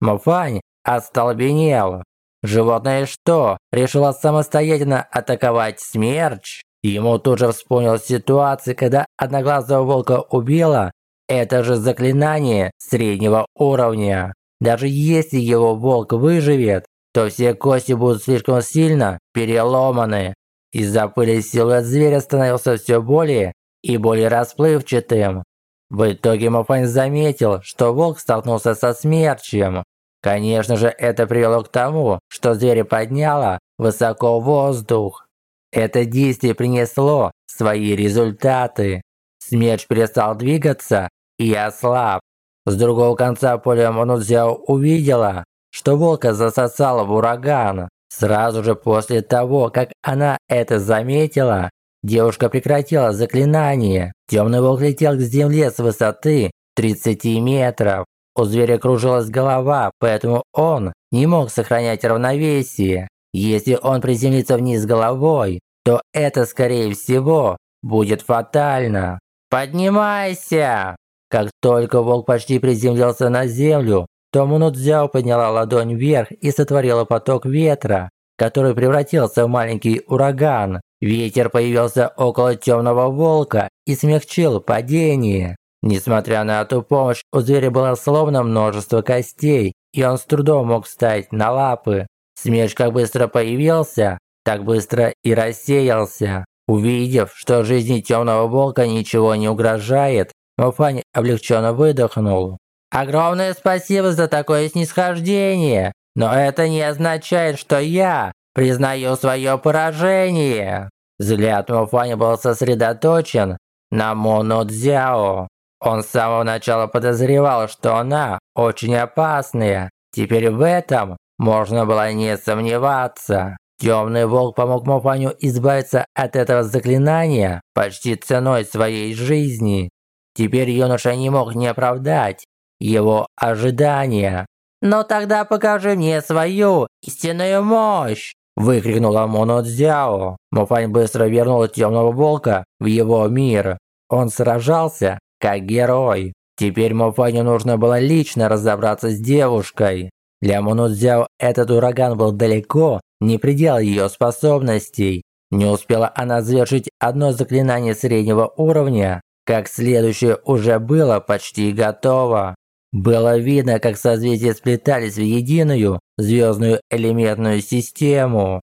Мофань остолбенел. Животное что, решило самостоятельно атаковать смерч? Ему тут же вспомнилась ситуация, когда одноглазого волка убила это же заклинание среднего уровня. Даже если его волк выживет, то все кости будут слишком сильно переломаны. Из-за пыли силуэт зверя становился все более и более расплывчатым. В итоге Мафань заметил, что волк столкнулся со смерчем. Конечно же, это привело к тому, что зверя подняло высоко в воздух. Это действие принесло свои результаты. Смерч перестал двигаться и ослаб. С другого конца поля Манудзяо увидела, что волка засосало в ураган. Сразу же после того, как она это заметила, девушка прекратила заклинание. Темный волк летел к земле с высоты 30 метров. У зверя кружилась голова, поэтому он не мог сохранять равновесие. Если он приземлится вниз головой, то это, скорее всего, будет фатально. «Поднимайся!» Как только волк почти приземлился на землю, то Мунудзяо подняла ладонь вверх и сотворила поток ветра, который превратился в маленький ураган. Ветер появился около темного волка и смягчил падение. Несмотря на эту помощь, у зверя было словно множество костей, и он с трудом мог встать на лапы. Смерч как быстро появился, так быстро и рассеялся. Увидев, что жизни темного волка ничего не угрожает, Фань облегченно выдохнул. «Огромное спасибо за такое снисхождение, но это не означает, что я признаю свое поражение». Взгляд Мофани был сосредоточен на Моно Цзяо. Он с самого начала подозревал, что она очень опасная. Теперь в этом можно было не сомневаться. Темный волк помог Мофаню избавиться от этого заклинания почти ценой своей жизни. Теперь юноша не мог не оправдать его ожидания. «Но тогда покажи мне свою истинную мощь!» Выкрикнула Моно Цзяо. Муфань быстро вернул темного волка в его мир. Он сражался как герой. Теперь Муфаню нужно было лично разобраться с девушкой. Для Моно Цзяо этот ураган был далеко не предел ее способностей. Не успела она завершить одно заклинание среднего уровня, как следующее уже было почти готово. Было видно, как созвездия сплетались в единую звездную элементную систему.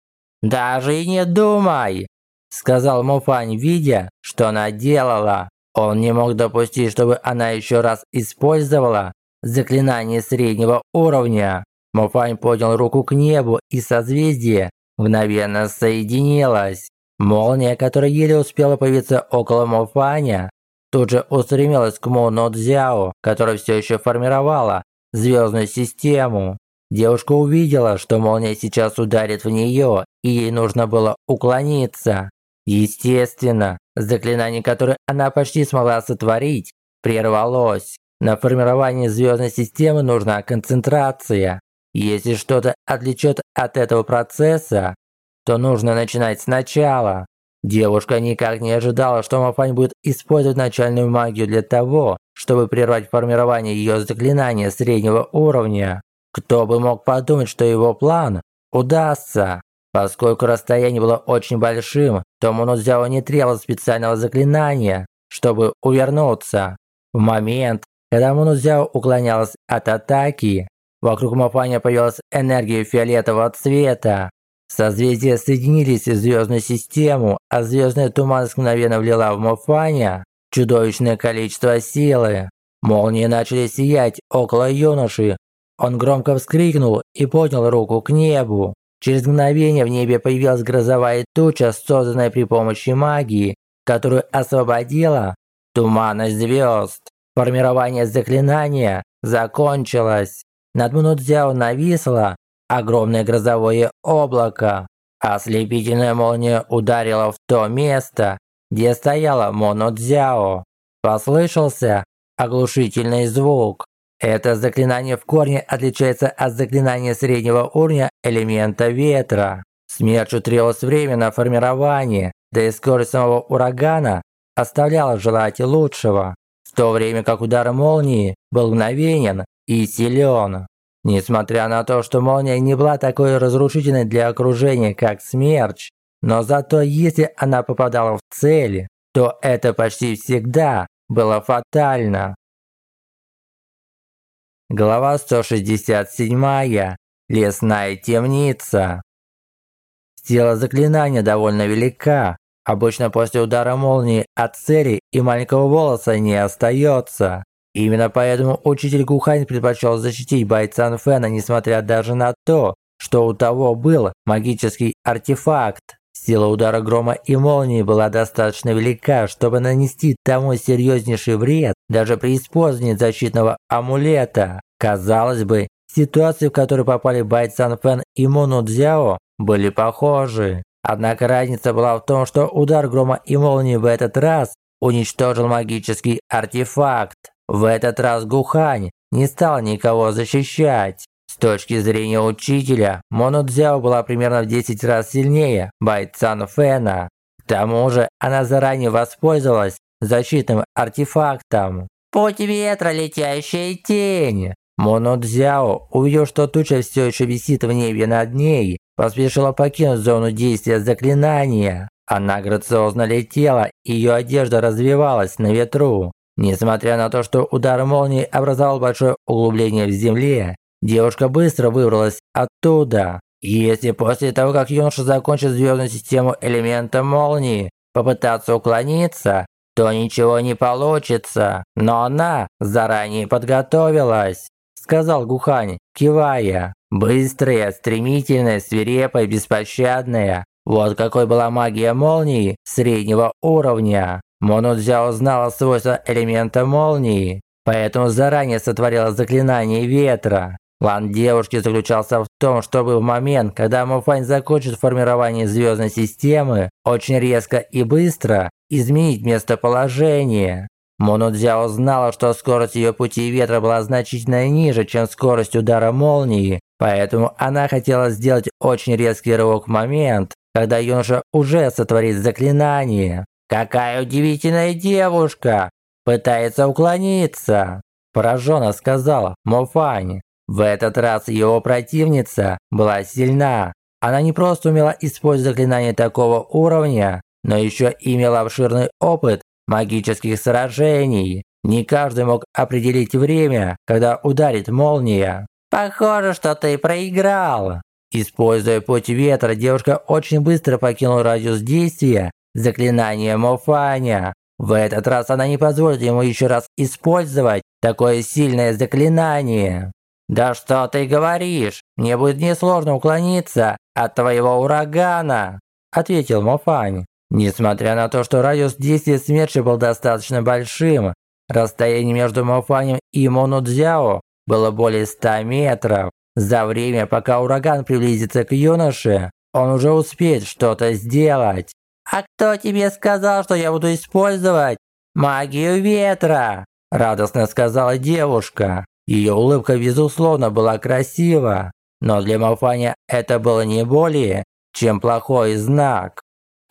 «Даже и не думай!» – сказал Муфань, видя, что она делала. Он не мог допустить, чтобы она еще раз использовала заклинание среднего уровня. Муфань поднял руку к небу, и созвездие мгновенно соединилось. Молния, которая еле успела появиться около Муфаня, тут же устремилась к Моно Цзяо, которая все еще формировала звездную систему. Девушка увидела, что молния сейчас ударит в нее, и ей нужно было уклониться. Естественно, заклинание, которое она почти смогла сотворить, прервалось. На формирование звездной системы нужна концентрация. Если что-то отвлечет от этого процесса, то нужно начинать сначала. Девушка никак не ожидала, что Мафань будет использовать начальную магию для того, чтобы прервать формирование ее заклинания среднего уровня. Кто бы мог подумать, что его план удастся. Поскольку расстояние было очень большим, то Мунузяо не требовал специального заклинания, чтобы увернуться. В момент, когда Мунузяо уклонялась от атаки, вокруг Мафаня появилась энергия фиолетового цвета. Созвездия соединились в звездную систему, а звездная туманность мгновенно влила в Мафаня чудовищное количество силы. Молнии начали сиять около юноши. Он громко вскрикнул и поднял руку к небу. Через мгновение в небе появилась грозовая туча, созданная при помощи магии, которую освободила туманность звезд. Формирование заклинания закончилось. Над Мнудзяо нависло огромное грозовое облако. Ослепительная молния ударила в то место, где стояла Монодзяо. Послышался оглушительный звук. Это заклинание в корне отличается от заклинания среднего уровня элемента ветра. Смерчу требовалось время на формирование, да и скорость самого урагана оставляла желать лучшего, в то время как удар молнии был мгновенен и силен. Несмотря на то, что молния не была такой разрушительной для окружения, как смерч, но зато если она попадала в цель, то это почти всегда было фатально. Глава 167. Лесная темница. Сила заклинания довольно велика. Обычно после удара молнии от цели и маленького волоса не остается. Именно поэтому учитель Гухань предпочел защитить бойца Фэна, несмотря даже на то, что у того был магический артефакт. Сила удара грома и молнии была достаточно велика, чтобы нанести тому серьезнейший вред, даже при использовании защитного амулета. Казалось бы, ситуации, в которую попали Бай Цанфэн и Муну Цзяо, были похожи. Однако разница была в том, что удар грома и молнии в этот раз уничтожил магический артефакт. В этот раз Гухань не стал никого защищать. С точки зрения учителя, Моно Цзяо была примерно в 10 раз сильнее Бай Цан Фэна. К тому же она заранее воспользовалась защитным артефактом. «Путь ветра, летящая тень!» Моно Цзяо, увидев, что туча все еще висит в небе над ней, поспешила покинуть зону действия заклинания. Она грациозно летела, и ее одежда развивалась на ветру. Несмотря на то, что удар молнии образовал большое углубление в земле, девушка быстро выбралась оттуда. Если после того, как юноша закончит звездную систему элемента молнии, попытаться уклониться, то ничего не получится. Но она заранее подготовилась, сказал Гухань, кивая. Быстрая, стремительная, свирепая, беспощадная. Вот какой была магия молнии среднего уровня. Монудзяо знала свойства элемента молнии, поэтому заранее сотворила заклинание ветра. План девушки заключался в том, чтобы в момент, когда Муфань закончит формирование звездной системы, очень резко и быстро изменить местоположение. Монудзяо знала, что скорость ее пути ветра была значительно ниже, чем скорость удара молнии, поэтому она хотела сделать очень резкий рывок в момент, когда юноша уже сотворит заклинание. «Какая удивительная девушка! Пытается уклониться!» Пораженно сказала Мофань. В этот раз его противница была сильна. Она не просто умела использовать заклинания такого уровня, но еще имела обширный опыт магических сражений. Не каждый мог определить время, когда ударит молния. «Похоже, что ты проиграл!» Используя путь ветра, девушка очень быстро покинула радиус действия заклинания Мофаня. В этот раз она не позволит ему еще раз использовать такое сильное заклинание. «Да что ты говоришь? Мне будет несложно уклониться от твоего урагана», ответил Мофань. Несмотря на то, что радиус действия смерчи был достаточно большим, расстояние между Мофанем и Монудзяо было более 100 метров. За время, пока ураган приблизится к юноше, он уже успеет что-то сделать. «А кто тебе сказал, что я буду использовать магию ветра?» Радостно сказала девушка. Ее улыбка, безусловно, была красива, но для Мафаня это было не более, чем плохой знак.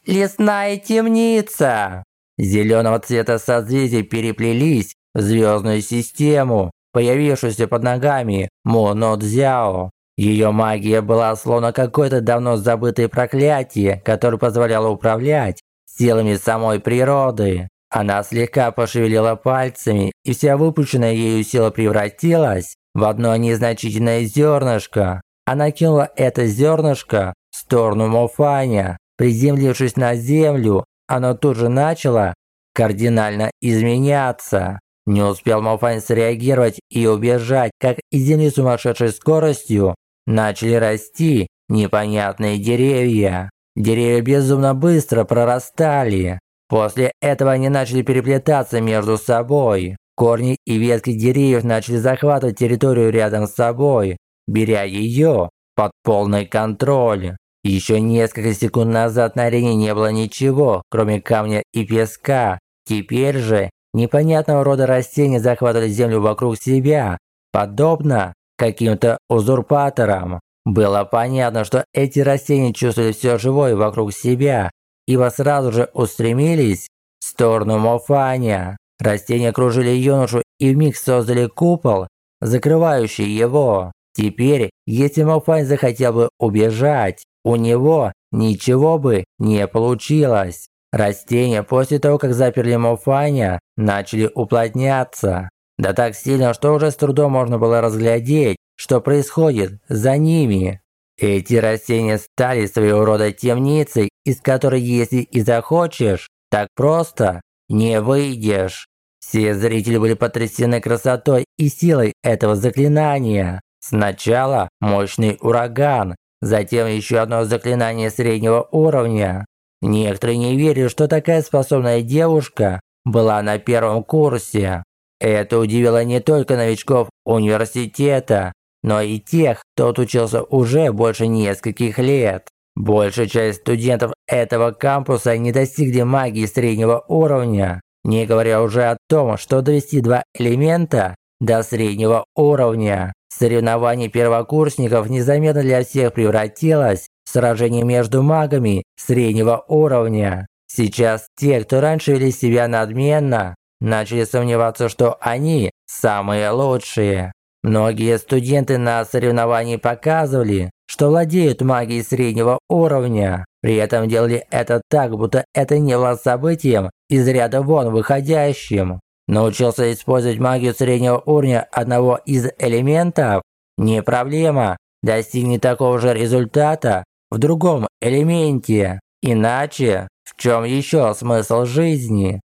«Лесная темница!» Зеленого цвета созвездия переплелись в звездную систему, появившуюся под ногами Моно Цзяо. Ее магия была словно какое-то давно забытое проклятие, которое позволяло управлять силами самой природы. Она слегка пошевелила пальцами, и вся выпущенная ею сила превратилась в одно незначительное зернышко. Она кинула это зернышко в сторону Мофаня. Приземлившись на землю, оно тут же начало кардинально изменяться. Не успел Мофань среагировать и убежать, как из земли сумасшедшей скоростью начали расти непонятные деревья. Деревья безумно быстро прорастали. После этого они начали переплетаться между собой. Корни и ветки деревьев начали захватывать территорию рядом с собой, беря ее под полный контроль. Еще несколько секунд назад на арене не было ничего, кроме камня и песка. Теперь же непонятного рода растения захватывали землю вокруг себя, подобно каким-то узурпаторам. Было понятно, что эти растения чувствовали все живое вокруг себя ибо сразу же устремились в сторону Мофаня. Растения окружили юношу и вмиг создали купол, закрывающий его. Теперь, если Мофань захотел бы убежать, у него ничего бы не получилось. Растения после того, как заперли Мофаня, начали уплотняться. Да так сильно, что уже с трудом можно было разглядеть, что происходит за ними. Эти растения стали своего рода темницей, из которой, если и захочешь, так просто не выйдешь. Все зрители были потрясены красотой и силой этого заклинания. Сначала мощный ураган, затем еще одно заклинание среднего уровня. Некоторые не верили, что такая способная девушка была на первом курсе. Это удивило не только новичков университета, но и тех, кто отучился уже больше нескольких лет. Большая часть студентов этого кампуса не достигли магии среднего уровня, не говоря уже о том, что довести два элемента до среднего уровня. Соревнование первокурсников незаметно для всех превратилось в сражение между магами среднего уровня. Сейчас те, кто раньше вели себя надменно, начали сомневаться, что они самые лучшие. Многие студенты на соревновании показывали, что владеют магией среднего уровня. При этом делали это так, будто это не было событием из ряда вон выходящим. Научился использовать магию среднего уровня одного из элементов? Не проблема. Достигни такого же результата в другом элементе. Иначе, в чем еще смысл жизни?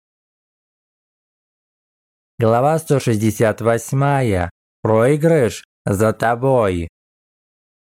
Глава 168. Проигрыш за тобой.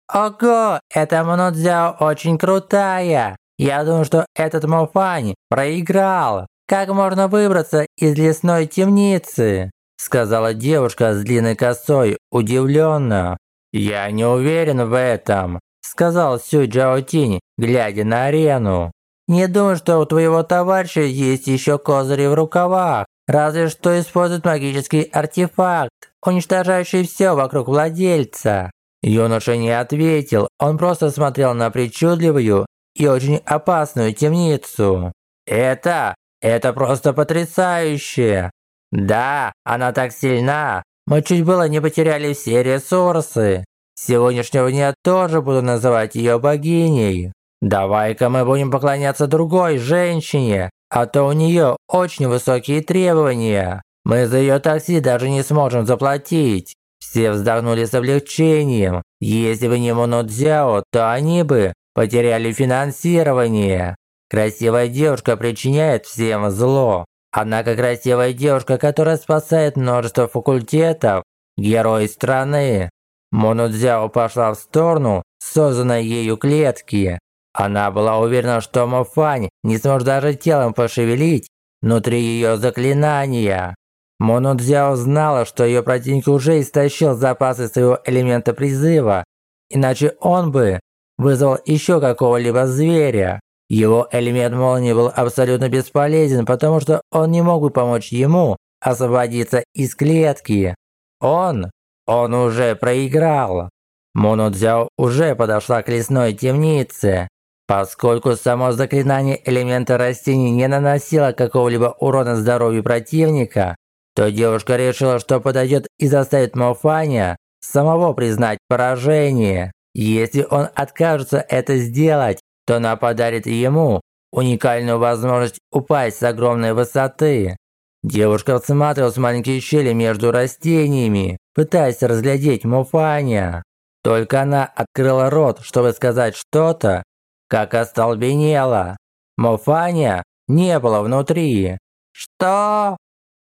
Ого, эта Монодзяо очень крутая. Я думаю, что этот Мофань проиграл. Как можно выбраться из лесной темницы? Сказала девушка с длинной косой, удивленно. Я не уверен в этом, сказал Сю Джао Тинь, глядя на арену. Не думаю, что у твоего товарища есть еще козыри в рукавах. Разве что использует магический артефакт, уничтожающий все вокруг владельца. Юноша не ответил, он просто смотрел на причудливую и очень опасную темницу. Это, это просто потрясающе. Да, она так сильна. Мы чуть было не потеряли все ресурсы. С сегодняшнего дня тоже буду называть ее богиней. Давай-ка мы будем поклоняться другой женщине, а то у нее очень высокие требования. Мы за ее такси даже не сможем заплатить. Все вздохнули с облегчением. Если бы не Монодзяо, то они бы потеряли финансирование. Красивая девушка причиняет всем зло. Однако красивая девушка, которая спасает множество факультетов, герой страны. Монодзяо пошла в сторону созданной ею клетки. Она была уверена, что Мофань не сможет даже телом пошевелить внутри ее заклинания. Монодзяо знала, что ее противник уже истощил запасы своего элемента призыва, иначе он бы вызвал еще какого-либо зверя. Его элемент молнии был абсолютно бесполезен, потому что он не мог бы помочь ему освободиться из клетки. Он, он уже проиграл. Монодзяо уже подошла к лесной темнице. Поскольку само заклинание элемента растений не наносило какого-либо урона здоровью противника, то девушка решила, что подойдет и заставит Мофаня самого признать поражение. Если он откажется это сделать, то она подарит ему уникальную возможность упасть с огромной высоты. Девушка всматривалась в маленькие щели между растениями, пытаясь разглядеть Муфаня. Только она открыла рот, чтобы сказать что-то, как остолбенела. Муфаня не было внутри. «Что?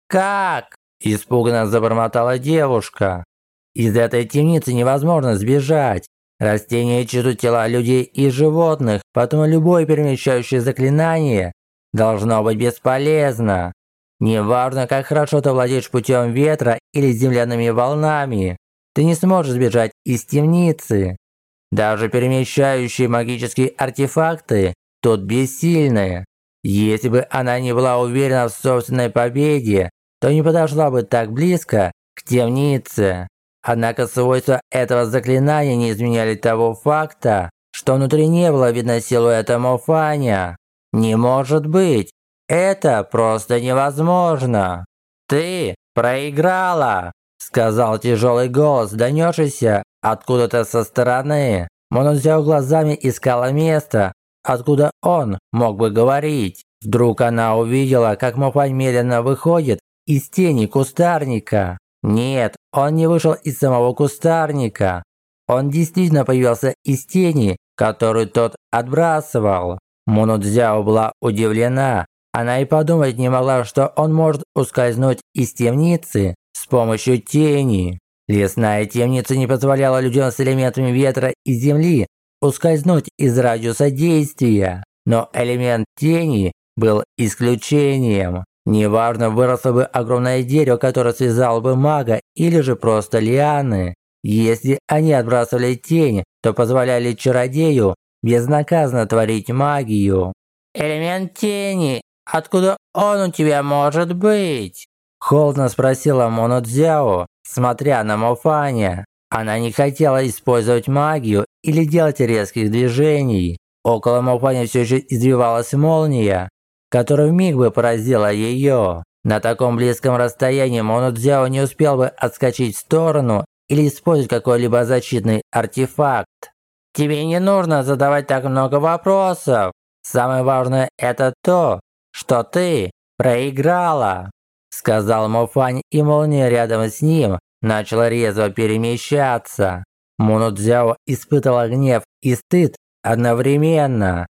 Как?» – испуганно забормотала девушка. Из этой темницы невозможно сбежать. Растения чувствуют тела людей и животных, поэтому любое перемещающее заклинание должно быть бесполезно. Неважно, как хорошо ты владеешь путем ветра или земляными волнами, ты не сможешь сбежать из темницы. Даже перемещающие магические артефакты тут бессильны. Если бы она не была уверена в собственной победе, то не подошла бы так близко к темнице. Однако свойства этого заклинания не изменяли того факта, что внутри не было видно силуэта Мофаня. Не может быть. Это просто невозможно. Ты проиграла, сказал тяжелый голос, донесшийся откуда-то со стороны. Он взял глазами искала место, откуда он мог бы говорить. Вдруг она увидела, как Мофань медленно выходит из тени кустарника. Нет, он не вышел из самого кустарника. Он действительно появился из тени, которую тот отбрасывал. Монодзяо была удивлена. Она и подумать не могла, что он может ускользнуть из темницы с помощью тени. Лесная темница не позволяла людям с элементами ветра и земли ускользнуть из радиуса действия. Но элемент тени был исключением. Неважно, выросло бы огромное дерево, которое связало бы мага, или же просто лианы. Если они отбрасывали тень, то позволяли чародею безнаказанно творить магию. «Элемент тени, откуда он у тебя может быть?» Холодно спросила Монодзяо, смотря на Мофаня. Она не хотела использовать магию или делать резких движений. Около Мофаня все еще извивалась молния, которая вмиг бы поразила ее. На таком близком расстоянии Монодзяо не успел бы отскочить в сторону или использовать какой-либо защитный артефакт. Тебе не нужно задавать так много вопросов. Самое важное это то, что ты проиграла, сказал Мофань, и молния рядом с ним начала резво перемещаться. Монодзяо испытывал гнев и стыд одновременно.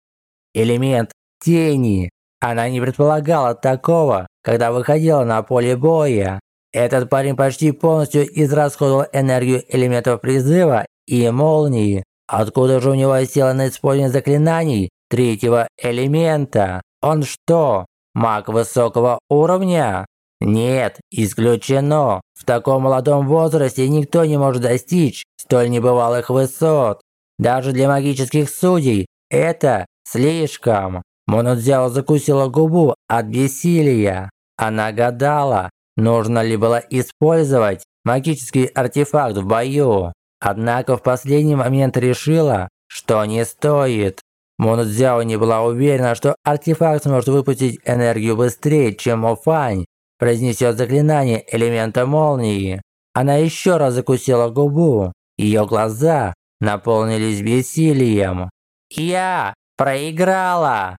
Элемент тени она не предполагала такого, когда выходила на поле боя. Этот парень почти полностью израсходовал энергию элементов призыва и молнии. Откуда же у него сила на использование заклинаний третьего элемента? Он что, маг высокого уровня? Нет, исключено. В таком молодом возрасте никто не может достичь столь небывалых высот. Даже для магических судей это слишком. Монодзяо закусила губу от бессилия. Она гадала, нужно ли было использовать магический артефакт в бою. Однако в последний момент решила, что не стоит. Монодзяо не была уверена, что артефакт сможет выпустить энергию быстрее, чем Мофань произнесет заклинание элемента молнии. Она еще раз закусила губу. Ее глаза наполнились бессилием. «Я проиграла!»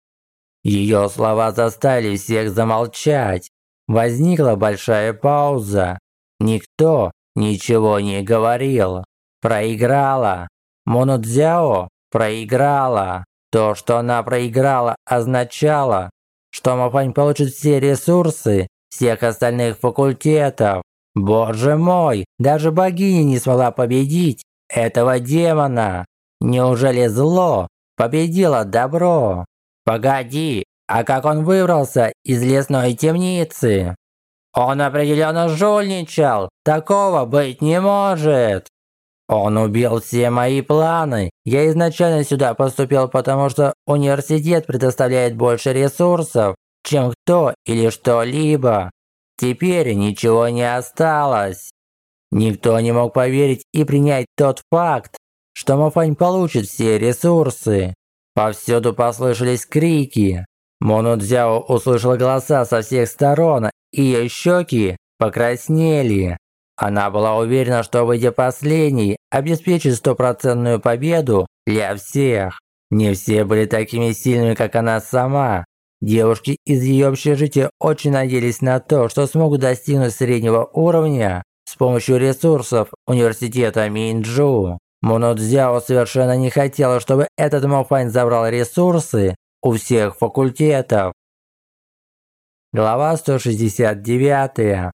Ее слова заставили всех замолчать. Возникла большая пауза. Никто ничего не говорил. Проиграла. Монодзяо проиграла. То, что она проиграла, означало, что Мафань получит все ресурсы всех остальных факультетов. Боже мой, даже богиня не смогла победить этого демона. Неужели зло победило добро? Погоди, а как он выбрался из лесной темницы? Он определенно жульничал, такого быть не может. Он убил все мои планы. Я изначально сюда поступил, потому что университет предоставляет больше ресурсов, чем кто или что-либо. Теперь ничего не осталось. Никто не мог поверить и принять тот факт, что Мафань получит все ресурсы. Повсюду послышались крики. Монудзяо услышал голоса со всех сторон, и ее щеки покраснели. Она была уверена, что выйдя последней, обеспечит стопроцентную победу для всех. Не все были такими сильными, как она сама. Девушки из ее общежития очень надеялись на то, что смогут достигнуть среднего уровня с помощью ресурсов университета Минджу. Мунодзяо совершенно не хотела, чтобы этот Мофань забрал ресурсы у всех факультетов. Глава 169.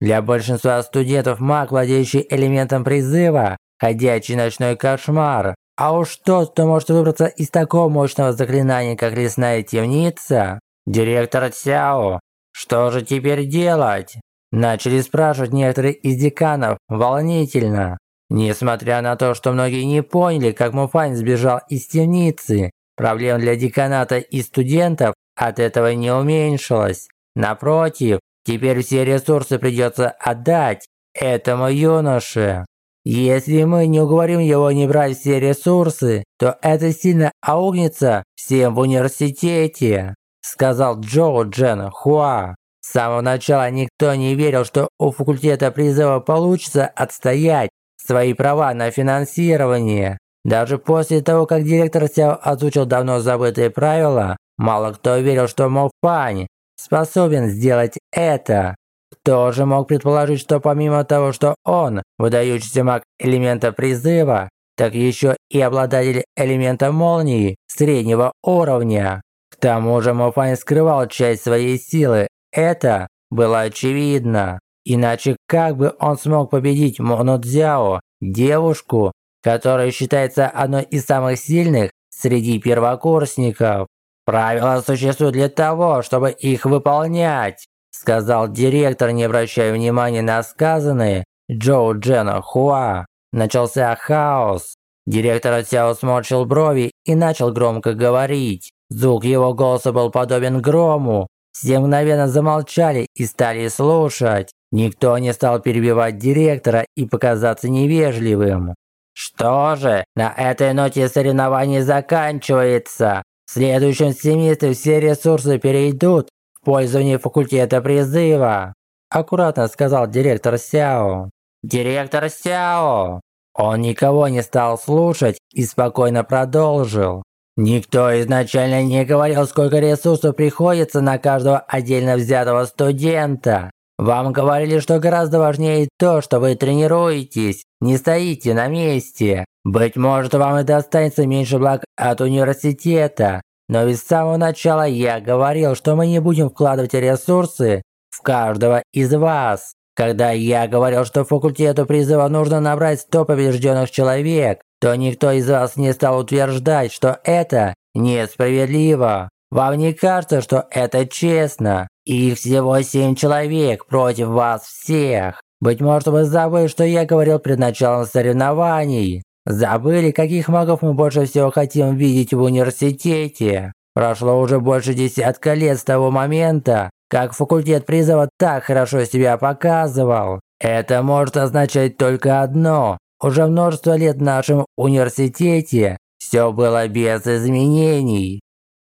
Для большинства студентов маг, владеющий элементом призыва, ходячий ночной кошмар. А уж тот, кто может выбраться из такого мощного заклинания, как лесная темница, директор Цяо, что же теперь делать? Начали спрашивать некоторые из деканов волнительно. Несмотря на то, что многие не поняли, как Муфань сбежал из темницы, проблем для деканата и студентов от этого не уменьшилось. Напротив, Теперь все ресурсы придется отдать этому юноше. Если мы не уговорим его не брать все ресурсы, то это сильно аукнется всем в университете», сказал Джоу Джен Хуа. С самого начала никто не верил, что у факультета призыва получится отстоять свои права на финансирование. Даже после того, как директор Сяо озвучил давно забытые правила, мало кто верил, что Мофань способен сделать это. Кто же мог предположить, что помимо того, что он выдающийся маг элемента призыва, так еще и обладатель элемента молнии среднего уровня. К тому же Мофань скрывал часть своей силы. Это было очевидно. Иначе как бы он смог победить Монодзяо, девушку, которая считается одной из самых сильных среди первокурсников? «Правила существуют для того, чтобы их выполнять», сказал директор, не обращая внимания на сказанное Джоу Джена Хуа. Начался хаос. Директор Сяо сморщил брови и начал громко говорить. Звук его голоса был подобен грому. Все мгновенно замолчали и стали слушать. Никто не стал перебивать директора и показаться невежливым. Что же, на этой ноте соревнование заканчивается. В следующем семестре все ресурсы перейдут в пользование факультета призыва», аккуратно сказал директор Сяо. «Директор Сяо!» Он никого не стал слушать и спокойно продолжил. Никто изначально не говорил, сколько ресурсов приходится на каждого отдельно взятого студента. Вам говорили, что гораздо важнее то, что вы тренируетесь, не стоите на месте. Быть может, вам и достанется меньше благ от университета, но ведь с самого начала я говорил, что мы не будем вкладывать ресурсы в каждого из вас. Когда я говорил, что факультету призыва нужно набрать 100 побежденных человек, то никто из вас не стал утверждать, что это несправедливо. Вам не кажется, что это честно? Их всего 7 человек против вас всех. Быть может, вы забыли, что я говорил перед началом соревнований. Забыли, каких магов мы больше всего хотим видеть в университете? Прошло уже больше десятка лет с того момента, как факультет призыва так хорошо себя показывал. Это может означать только одно. Уже множество лет в нашем университете все было без изменений.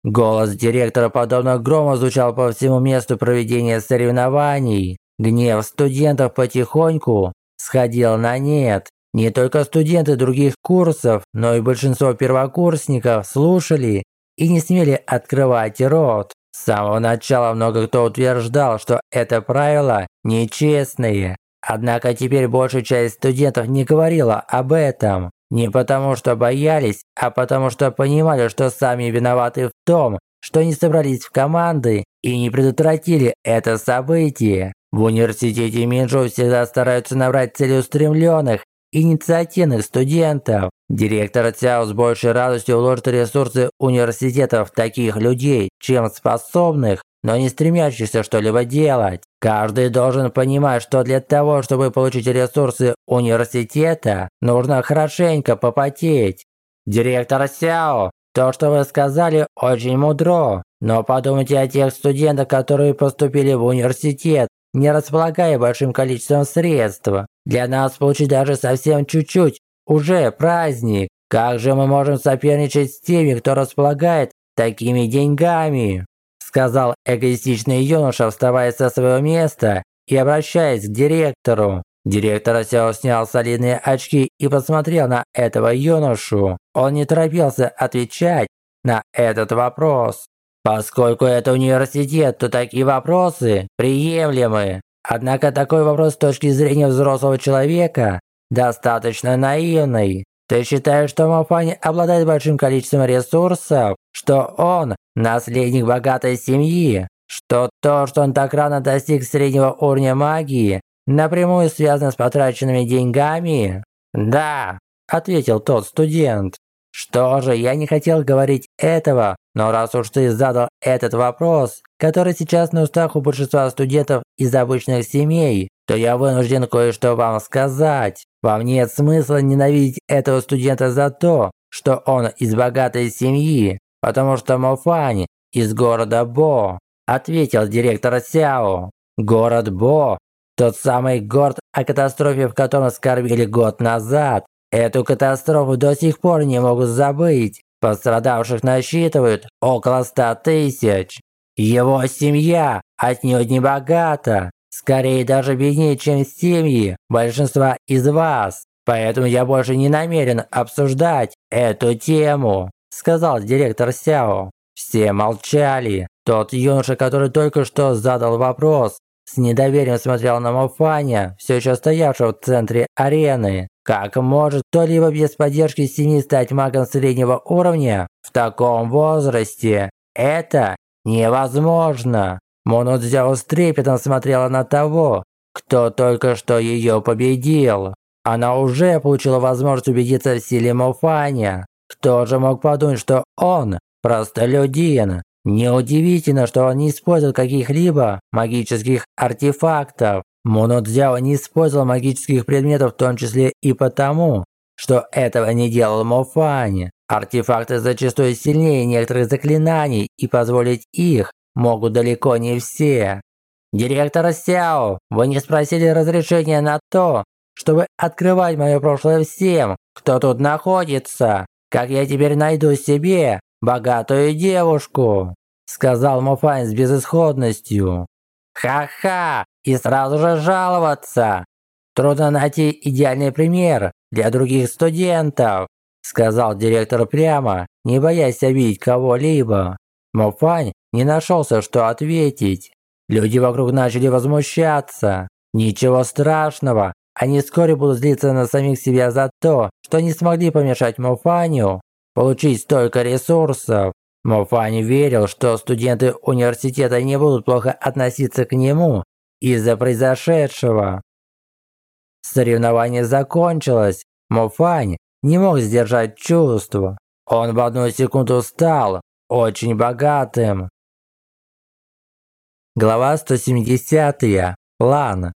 Голос директора подобно грому звучал по всему месту проведения соревнований. Гнев студентов потихоньку сходил на нет. Не только студенты других курсов, но и большинство первокурсников слушали и не смели открывать рот. С самого начала много кто утверждал, что это правило нечестные. Однако теперь большая часть студентов не говорила об этом. Не потому, что боялись, а потому, что понимали, что сами виноваты в том, что не собрались в команды и не предотвратили это событие. В университете Минжу всегда стараются набрать целеустремленных, инициативных студентов. Директор Цяо с большей радостью вложит ресурсы университета в таких людей, чем способных, но не стремящихся что-либо делать. Каждый должен понимать, что для того, чтобы получить ресурсы университета, нужно хорошенько попотеть. Директор Сяо, то, что вы сказали, очень мудро, но подумайте о тех студентах, которые поступили в университет, не располагая большим количеством средств. Для нас получить даже совсем чуть-чуть уже праздник. Как же мы можем соперничать с теми, кто располагает такими деньгами?» Сказал эгоистичный юноша, вставая со своего места и обращаясь к директору. Директор Сяо снял солидные очки и посмотрел на этого юношу. Он не торопился отвечать на этот вопрос. Поскольку это университет, то такие вопросы приемлемы. Однако такой вопрос с точки зрения взрослого человека достаточно наивный. Ты считаешь, что Мафани обладает большим количеством ресурсов, что он наследник богатой семьи, что то, что он так рано достиг среднего уровня магии, напрямую связано с потраченными деньгами? Да, ответил тот студент. Что же, я не хотел говорить этого, но раз уж ты задал этот вопрос, который сейчас на устах у большинства студентов из обычных семей, то я вынужден кое-что вам сказать. Вам нет смысла ненавидеть этого студента за то, что он из богатой семьи, потому что Мофань из города Бо, ответил директор Сяо. Город Бо, тот самый город, о катастрофе в котором скорбили год назад, Эту катастрофу до сих пор не могут забыть. Пострадавших насчитывают около ста тысяч. Его семья отнюдь не богата. Скорее даже беднее, чем семьи большинства из вас. Поэтому я больше не намерен обсуждать эту тему», сказал директор Сяо. Все молчали. Тот юноша, который только что задал вопрос, с недоверием смотрел на Мофаня, все еще стоявшего в центре арены. Как может кто-либо без поддержки семьи стать магом среднего уровня в таком возрасте? Это невозможно. Монодзяо с трепетом смотрела на того, кто только что ее победил. Она уже получила возможность убедиться в силе Мофаня. Кто же мог подумать, что он простолюдин? Неудивительно, что он не использовал каких-либо магических артефактов. Монодзяо не использовал магических предметов в том числе и потому, что этого не делал Мофань. Артефакты зачастую сильнее некоторых заклинаний, и позволить их могут далеко не все. Директор Сяо, вы не спросили разрешения на то, чтобы открывать мое прошлое всем, кто тут находится. Как я теперь найду себе богатую девушку?» Сказал Мофань с безысходностью. «Ха-ха! И сразу же жаловаться! Трудно найти идеальный пример для других студентов!» Сказал директор прямо, не боясь обидеть кого-либо. Мофань не нашелся, что ответить. Люди вокруг начали возмущаться. Ничего страшного, они вскоре будут злиться на самих себя за то, что не смогли помешать Мофаню получить столько ресурсов. Мофани верил, что студенты университета не будут плохо относиться к нему из-за произошедшего. Соревнование закончилось. Мофань не мог сдержать чувства. Он в одну секунду стал очень богатым. Глава 170. План.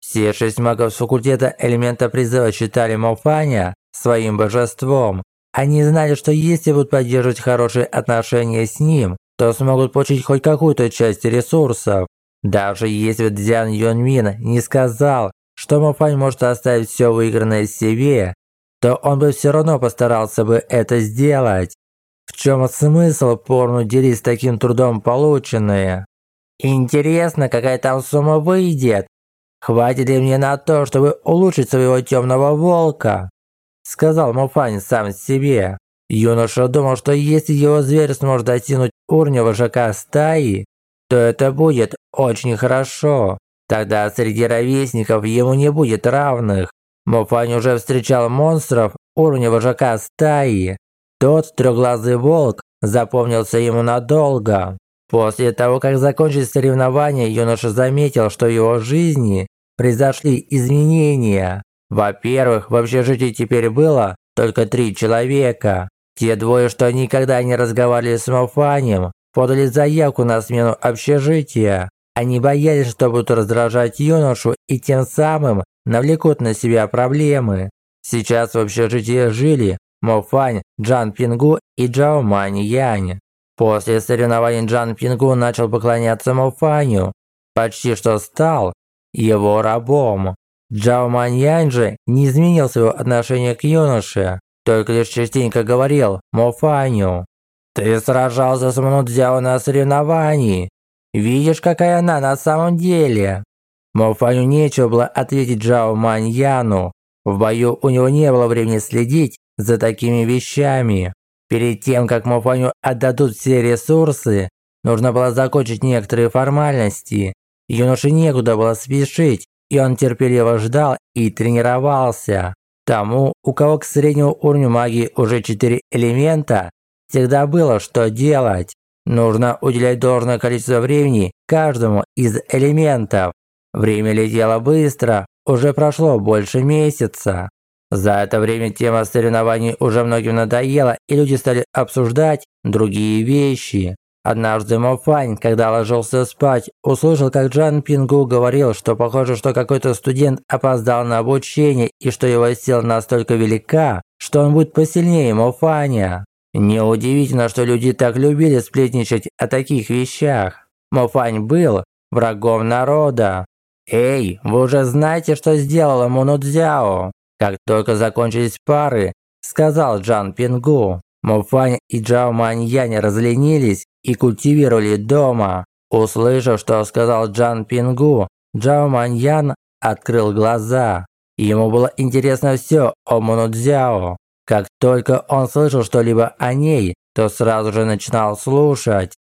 Все шесть магов факультета элемента призыва считали Мофаня своим божеством они знали, что если будут поддерживать хорошие отношения с ним, то смогут получить хоть какую-то часть ресурсов. Даже если Дзян Юнмин не сказал, что Мафань может оставить все выигранное себе, то он бы все равно постарался бы это сделать. В чем смысл порну делить с таким трудом полученное? Интересно, какая там сумма выйдет? Хватит ли мне на то, чтобы улучшить своего темного волка? Сказал Муфань сам себе. Юноша думал, что если его зверь сможет достигнуть уровня вожака стаи, то это будет очень хорошо. Тогда среди ровесников ему не будет равных. Муфань уже встречал монстров уровня вожака стаи. Тот трехглазый волк запомнился ему надолго. После того, как закончились соревнования, юноша заметил, что в его жизни произошли изменения. Во-первых, в общежитии теперь было только три человека. Те двое, что никогда не разговаривали с Малфанем, подали заявку на смену общежития. Они боялись, что будут раздражать юношу и тем самым навлекут на себя проблемы. Сейчас в общежитии жили Мофань, Джан Пингу и Джао Мань Янь. После соревнований Джан Пингу начал поклоняться Мофаню, почти что стал его рабом. Джао Мань Янь же не изменил своего отношения к юноше, только лишь частенько говорил Мофаню. «Ты сражался с Мнудзяо на соревновании. Видишь, какая она на самом деле?» Мофаню нечего было ответить Джао Мань Яну. В бою у него не было времени следить за такими вещами. Перед тем, как Мофаню отдадут все ресурсы, нужно было закончить некоторые формальности. Юноше некуда было спешить, и он терпеливо ждал и тренировался. Тому, у кого к среднему уровню магии уже 4 элемента, всегда было что делать. Нужно уделять должное количество времени каждому из элементов. Время летело быстро, уже прошло больше месяца. За это время тема соревнований уже многим надоела, и люди стали обсуждать другие вещи. Однажды Мофань, когда ложился спать, услышал, как Джан Пингу говорил, что похоже, что какой-то студент опоздал на обучение и что его сила настолько велика, что он будет посильнее Мофаня. Неудивительно, что люди так любили сплетничать о таких вещах. Мофань был врагом народа. «Эй, вы уже знаете, что сделала Мунудзяо?» Как только закончились пары, сказал Джан Пингу. Мофань и Джао Маньянь разленились и культивировали дома. Услышав, что сказал Джан Пингу, Джао Маньян открыл глаза. Ему было интересно все о Мунудзяо. Как только он слышал что-либо о ней, то сразу же начинал слушать.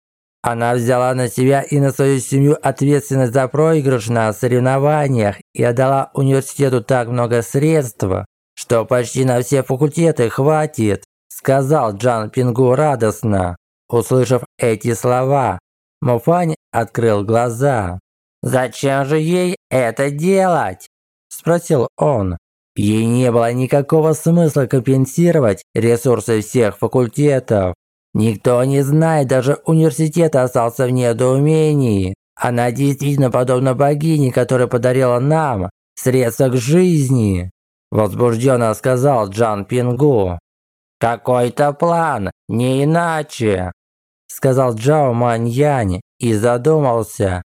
Она взяла на себя и на свою семью ответственность за проигрыш на соревнованиях и отдала университету так много средств, что почти на все факультеты хватит, сказал Джан Пингу радостно. Услышав эти слова, Мофань открыл глаза. «Зачем же ей это делать?» – спросил он. Ей не было никакого смысла компенсировать ресурсы всех факультетов. Никто не знает, даже университет остался в недоумении. Она действительно подобна богине, которая подарила нам средства к жизни. Возбужденно сказал Джан Пингу. «Какой-то план, не иначе», сказал Джао Маньянь и задумался.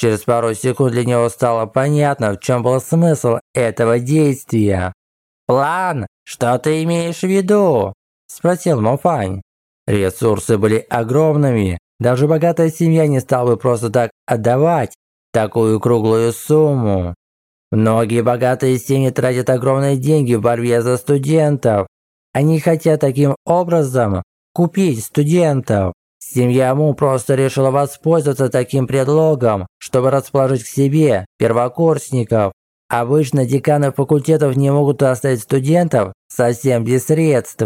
Через пару секунд для него стало понятно, в чем был смысл этого действия. «План? Что ты имеешь в виду?» – спросил Мофань. Ресурсы были огромными. Даже богатая семья не стала бы просто так отдавать такую круглую сумму. Многие богатые семьи тратят огромные деньги в борьбе за студентов. Они хотят таким образом купить студентов. Семья Му просто решила воспользоваться таким предлогом, чтобы расположить к себе первокурсников. Обычно деканы факультетов не могут оставить студентов совсем без средств.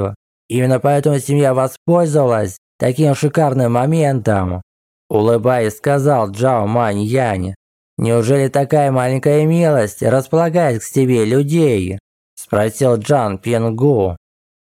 Именно поэтому семья воспользовалась таким шикарным моментом. Улыбаясь, сказал Джао Мань Янь. «Неужели такая маленькая милость располагает к себе людей?» Спросил Джан Пингу.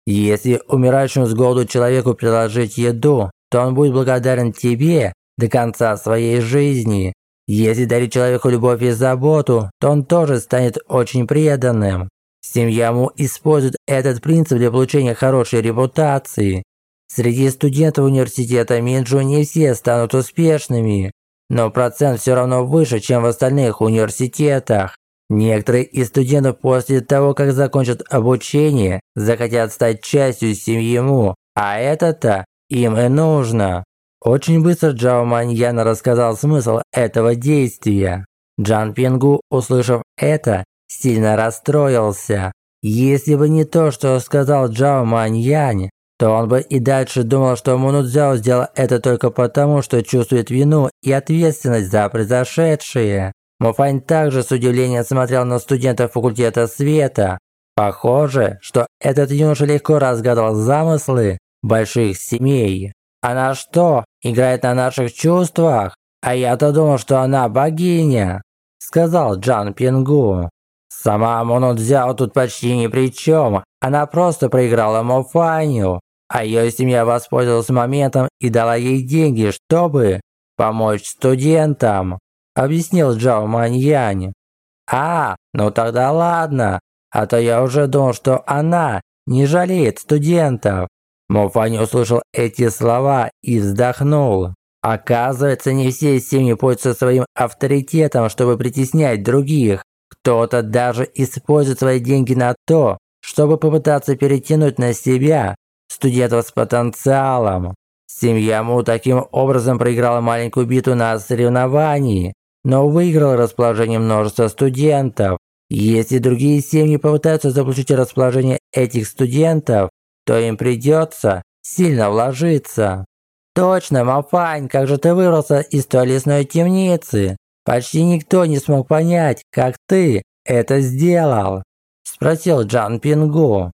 «Если умирающему с голоду человеку предложить еду, то он будет благодарен тебе до конца своей жизни. Если дарить человеку любовь и заботу, то он тоже станет очень преданным. Семья Му использует этот принцип для получения хорошей репутации. Среди студентов университета Минджу не все станут успешными, но процент все равно выше, чем в остальных университетах. Некоторые из студентов после того, как закончат обучение, захотят стать частью семьи Му, а это-то им и нужно. Очень быстро Джао Маньян рассказал смысл этого действия. Джан Пингу, услышав это, сильно расстроился. Если бы не то, что сказал Джао Маньянь, то он бы и дальше думал, что Мунудзяо сделал это только потому, что чувствует вину и ответственность за произошедшее. Муфань также с удивлением смотрел на студентов факультета света. Похоже, что этот юноша легко разгадал замыслы больших семей. Она что, играет на наших чувствах? А я-то думал, что она богиня, сказал Джан Пингу. Сама Монудзяо тут почти ни при чем. Она просто проиграла Мофаню, а ее семья воспользовалась моментом и дала ей деньги, чтобы помочь студентам, объяснил Джао Маньянь. А, ну тогда ладно, а то я уже думал, что она не жалеет студентов. Мофань услышал эти слова и вздохнул. Оказывается, не все семьи пользуются своим авторитетом, чтобы притеснять других. Кто-то даже использует свои деньги на то, чтобы попытаться перетянуть на себя студентов с потенциалом. Семья Му таким образом проиграла маленькую битву на соревновании, но выиграла расположение множества студентов. Если другие семьи попытаются заполучить расположение этих студентов, то им придется сильно вложиться. Точно, Мафань, как же ты вырвался из той лесной темницы? Почти никто не смог понять, как ты это сделал. Спросил Джан Пингу.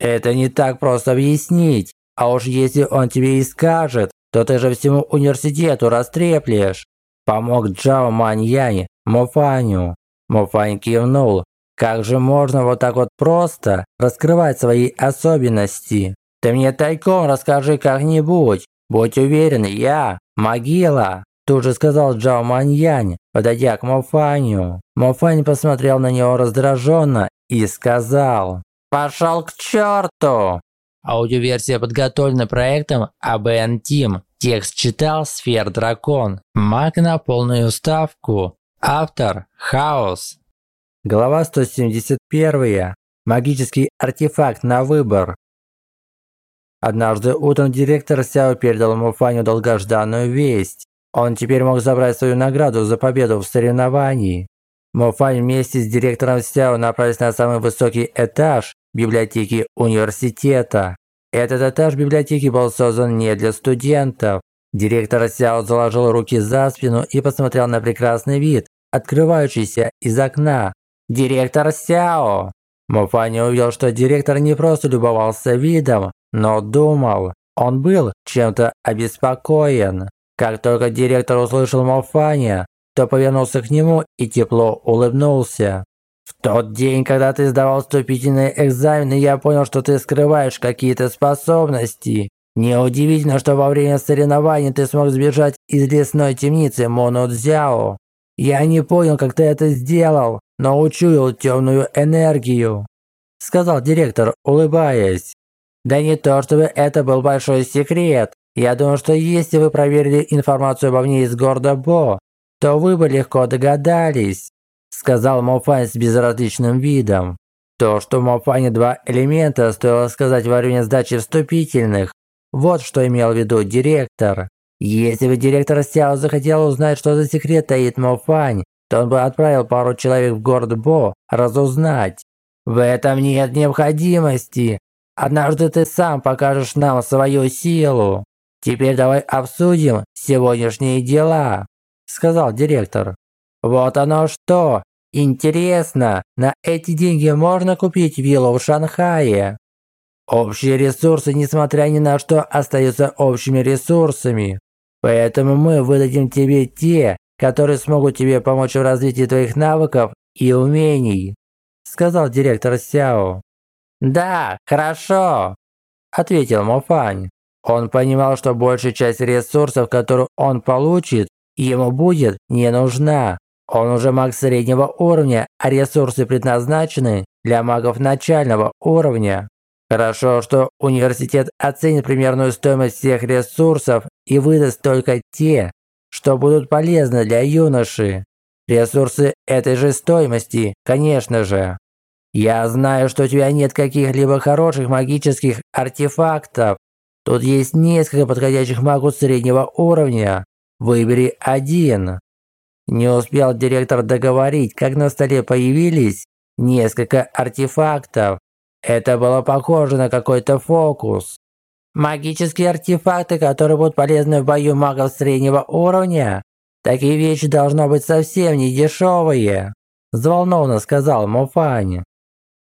Это не так просто объяснить. А уж если он тебе и скажет, то ты же всему университету растреплешь. Помог Джао Маньяне Мофаню. Мофань кивнул. Как же можно вот так вот просто раскрывать свои особенности? Ты мне тайком расскажи как-нибудь. Будь уверен, я могила. Тут же сказал Джао Маньянь, подойдя к Мофаню. Мофань посмотрел на него раздраженно и сказал «Пошел к черту!» Аудиоверсия подготовлена проектом ABN Team. Текст читал Сфер Дракон. Маг на полную ставку. Автор Хаос. Глава 171. Магический артефакт на выбор. Однажды утром директор Сяо передал Муфаню долгожданную весть. Он теперь мог забрать свою награду за победу в соревновании. Муфань вместе с директором Сяо направились на самый высокий этаж библиотеки университета. Этот этаж библиотеки был создан не для студентов. Директор Сяо заложил руки за спину и посмотрел на прекрасный вид, открывающийся из окна. «Директор Сяо!» Муфани увидел, что директор не просто любовался видом, но думал. Он был чем-то обеспокоен. Как только директор услышал Муфани, то повернулся к нему и тепло улыбнулся. В тот день, когда ты сдавал вступительные экзамены, я понял, что ты скрываешь какие-то способности. Неудивительно, что во время соревнований ты смог сбежать из лесной темницы Монодзяо. Я не понял, как ты это сделал, но учуял темную энергию», – сказал директор, улыбаясь. «Да не то, чтобы это был большой секрет. Я думаю, что если вы проверили информацию обо мне из города Бо, то вы бы легко догадались сказал Мофань с безразличным видом. То, что в Мофане два элемента, стоило сказать во время сдачи вступительных. Вот что имел в виду директор. Если бы директор Сяо захотел узнать, что за секрет таит Мофань, то он бы отправил пару человек в город Бо разузнать. В этом нет необходимости. Однажды ты сам покажешь нам свою силу. Теперь давай обсудим сегодняшние дела, сказал директор. Вот оно что. Интересно, на эти деньги можно купить виллу в Шанхае? Общие ресурсы, несмотря ни на что, остаются общими ресурсами. Поэтому мы выдадим тебе те, которые смогут тебе помочь в развитии твоих навыков и умений», сказал директор Сяо. «Да, хорошо», ответил Мофань. Он понимал, что большая часть ресурсов, которую он получит, ему будет не нужна. Он уже маг среднего уровня, а ресурсы предназначены для магов начального уровня. Хорошо, что университет оценит примерную стоимость всех ресурсов и выдаст только те, что будут полезны для юноши. Ресурсы этой же стоимости, конечно же. Я знаю, что у тебя нет каких-либо хороших магических артефактов. Тут есть несколько подходящих магов среднего уровня. Выбери один. Не успел директор договорить, как на столе появились несколько артефактов. Это было похоже на какой-то фокус. Магические артефакты, которые будут полезны в бою магов среднего уровня? Такие вещи должно быть совсем не дешевые, взволнованно сказал Мофани.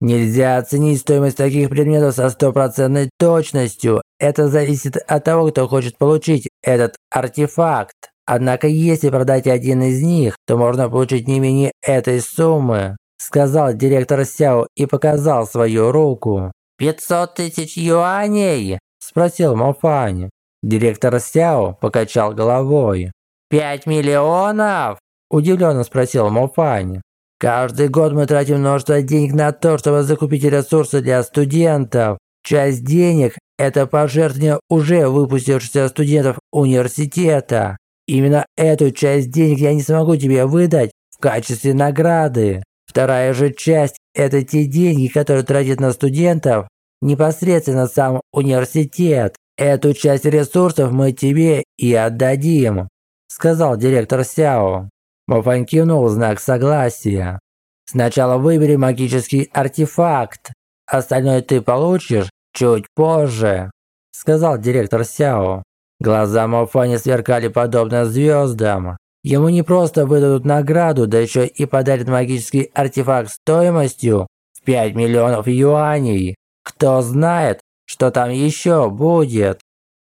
Нельзя оценить стоимость таких предметов со стопроцентной точностью. Это зависит от того, кто хочет получить этот артефакт. Однако, если продать один из них, то можно получить не менее этой суммы, сказал директор Сяо и показал свою руку. «Пятьсот тысяч юаней?» – спросил Мофань. Директор Сяо покачал головой. «Пять миллионов?» – удивленно спросил Мофань. «Каждый год мы тратим множество денег на то, чтобы закупить ресурсы для студентов. Часть денег – это пожертвования уже выпустившихся студентов университета. Именно эту часть денег я не смогу тебе выдать в качестве награды. Вторая же часть – это те деньги, которые тратят на студентов непосредственно сам университет. Эту часть ресурсов мы тебе и отдадим», – сказал директор Сяо. Мафань кивнул знак согласия. «Сначала выбери магический артефакт, остальное ты получишь чуть позже», – сказал директор Сяо. Глаза Мофани сверкали подобно звездам. Ему не просто выдадут награду, да еще и подарят магический артефакт стоимостью в 5 миллионов юаней. Кто знает, что там еще будет.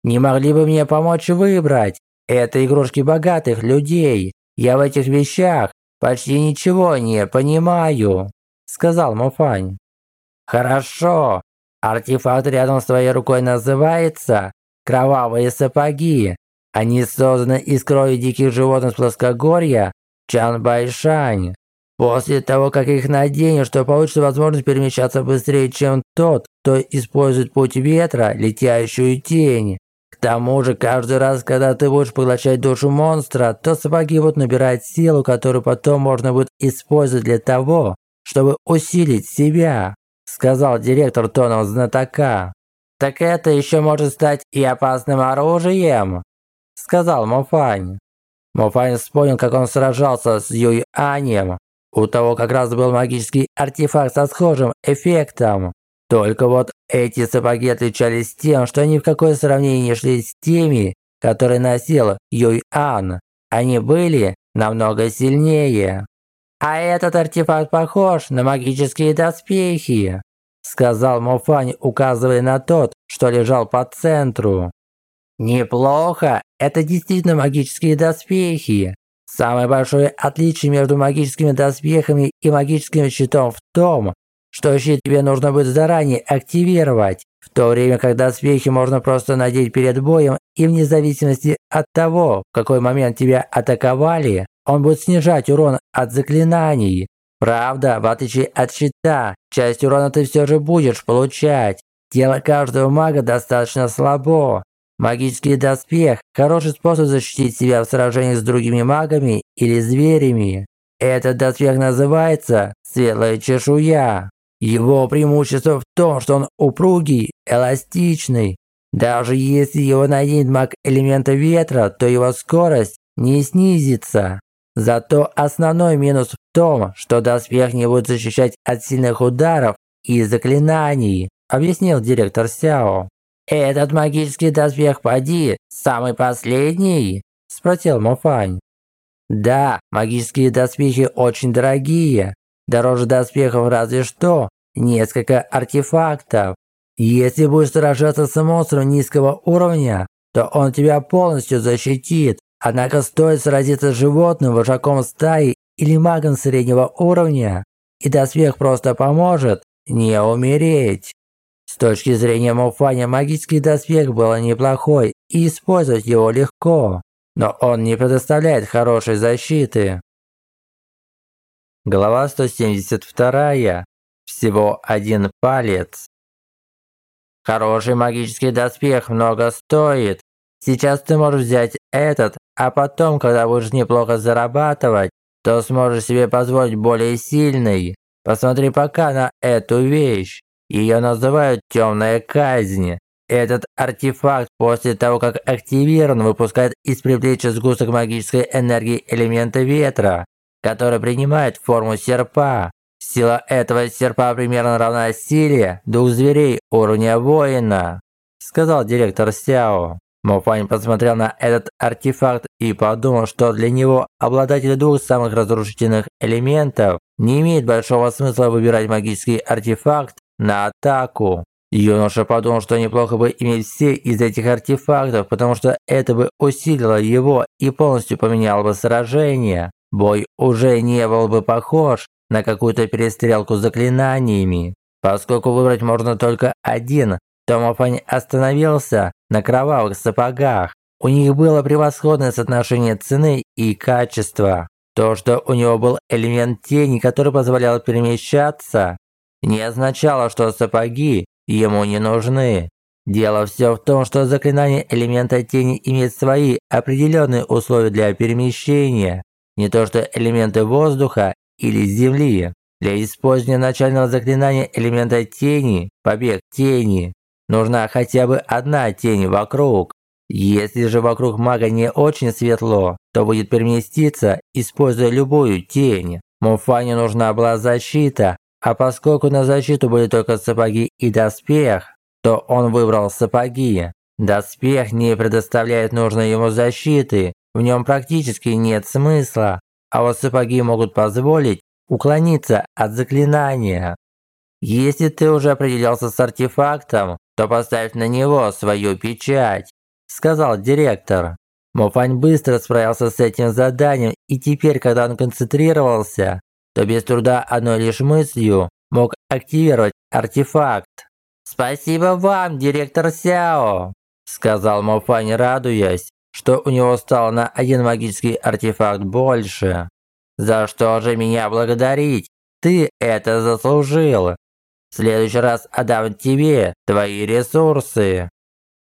Не могли бы мне помочь выбрать? Это игрушки богатых людей. Я в этих вещах почти ничего не понимаю», – сказал Муфань. «Хорошо. Артефакт рядом с твоей рукой называется кровавые сапоги. Они созданы из крови диких животных с плоскогорья Чан Байшань. После того, как их наденешь, то получится возможность перемещаться быстрее, чем тот, кто использует путь ветра, летящую тень. К тому же, каждый раз, когда ты будешь поглощать душу монстра, то сапоги будут набирать силу, которую потом можно будет использовать для того, чтобы усилить себя», сказал директор тоном знатока. «Так это еще может стать и опасным оружием», – сказал Мофань. Мофань вспомнил, как он сражался с Юй Анем. У того как раз был магический артефакт со схожим эффектом. Только вот эти сапоги отличались тем, что ни в какое сравнение не шли с теми, которые носил Юй Ан. Они были намного сильнее. А этот артефакт похож на магические доспехи сказал Мофань, указывая на тот, что лежал по центру. Неплохо, это действительно магические доспехи. Самое большое отличие между магическими доспехами и магическим щитом в том, что щит тебе нужно будет заранее активировать, в то время как доспехи можно просто надеть перед боем, и вне зависимости от того, в какой момент тебя атаковали, он будет снижать урон от заклинаний. Правда, в отличие от щита, часть урона ты все же будешь получать. Тело каждого мага достаточно слабо. Магический доспех – хороший способ защитить себя в сражениях с другими магами или зверями. Этот доспех называется «Светлая чешуя». Его преимущество в том, что он упругий, эластичный. Даже если его наденет маг элемента ветра, то его скорость не снизится. Зато основной минус в том, что доспех не будет защищать от сильных ударов и заклинаний, объяснил директор Сяо. «Этот магический доспех поди, самый последний?» – спросил Мофань. «Да, магические доспехи очень дорогие. Дороже доспехов разве что несколько артефактов. Если будешь сражаться с монстром низкого уровня, то он тебя полностью защитит, Однако стоит сразиться с животным, вожаком стаи или магом среднего уровня, и доспех просто поможет не умереть. С точки зрения Муфаня, магический доспех был неплохой, и использовать его легко, но он не предоставляет хорошей защиты. Глава 172. Всего один палец. Хороший магический доспех много стоит. Сейчас ты можешь взять этот а потом, когда будешь неплохо зарабатывать, то сможешь себе позволить более сильный. Посмотри пока на эту вещь. Ее называют темная казнь. Этот артефакт после того, как активирован, выпускает из предплечья сгусток магической энергии элемента ветра, который принимает форму серпа. Сила этого серпа примерно равна силе двух зверей уровня воина, сказал директор Сяо. Мофань посмотрел на этот артефакт и подумал, что для него, обладателя двух самых разрушительных элементов, не имеет большого смысла выбирать магический артефакт на атаку. Юноша подумал, что неплохо бы иметь все из этих артефактов, потому что это бы усилило его и полностью поменяло бы сражение. Бой уже не был бы похож на какую-то перестрелку с заклинаниями. Поскольку выбрать можно только один, Томофань остановился на кровавых сапогах. У них было превосходное соотношение цены и качества. То, что у него был элемент тени, который позволял перемещаться, не означало, что сапоги ему не нужны. Дело все в том, что заклинание элемента тени имеет свои определенные условия для перемещения, не то что элементы воздуха или земли. Для использования начального заклинания элемента тени, побег тени, нужна хотя бы одна тень вокруг. Если же вокруг мага не очень светло, то будет переместиться, используя любую тень. Муфане нужна была защита, а поскольку на защиту были только сапоги и доспех, то он выбрал сапоги. Доспех не предоставляет нужной ему защиты, в нем практически нет смысла, а вот сапоги могут позволить уклониться от заклинания. Если ты уже определился с артефактом, то поставь на него свою печать», – сказал директор. Мофань быстро справился с этим заданием, и теперь, когда он концентрировался, то без труда одной лишь мыслью мог активировать артефакт. «Спасибо вам, директор Сяо», – сказал Мофань, радуясь, что у него стало на один магический артефакт больше. «За что же меня благодарить? Ты это заслужил. В следующий раз отдам тебе твои ресурсы.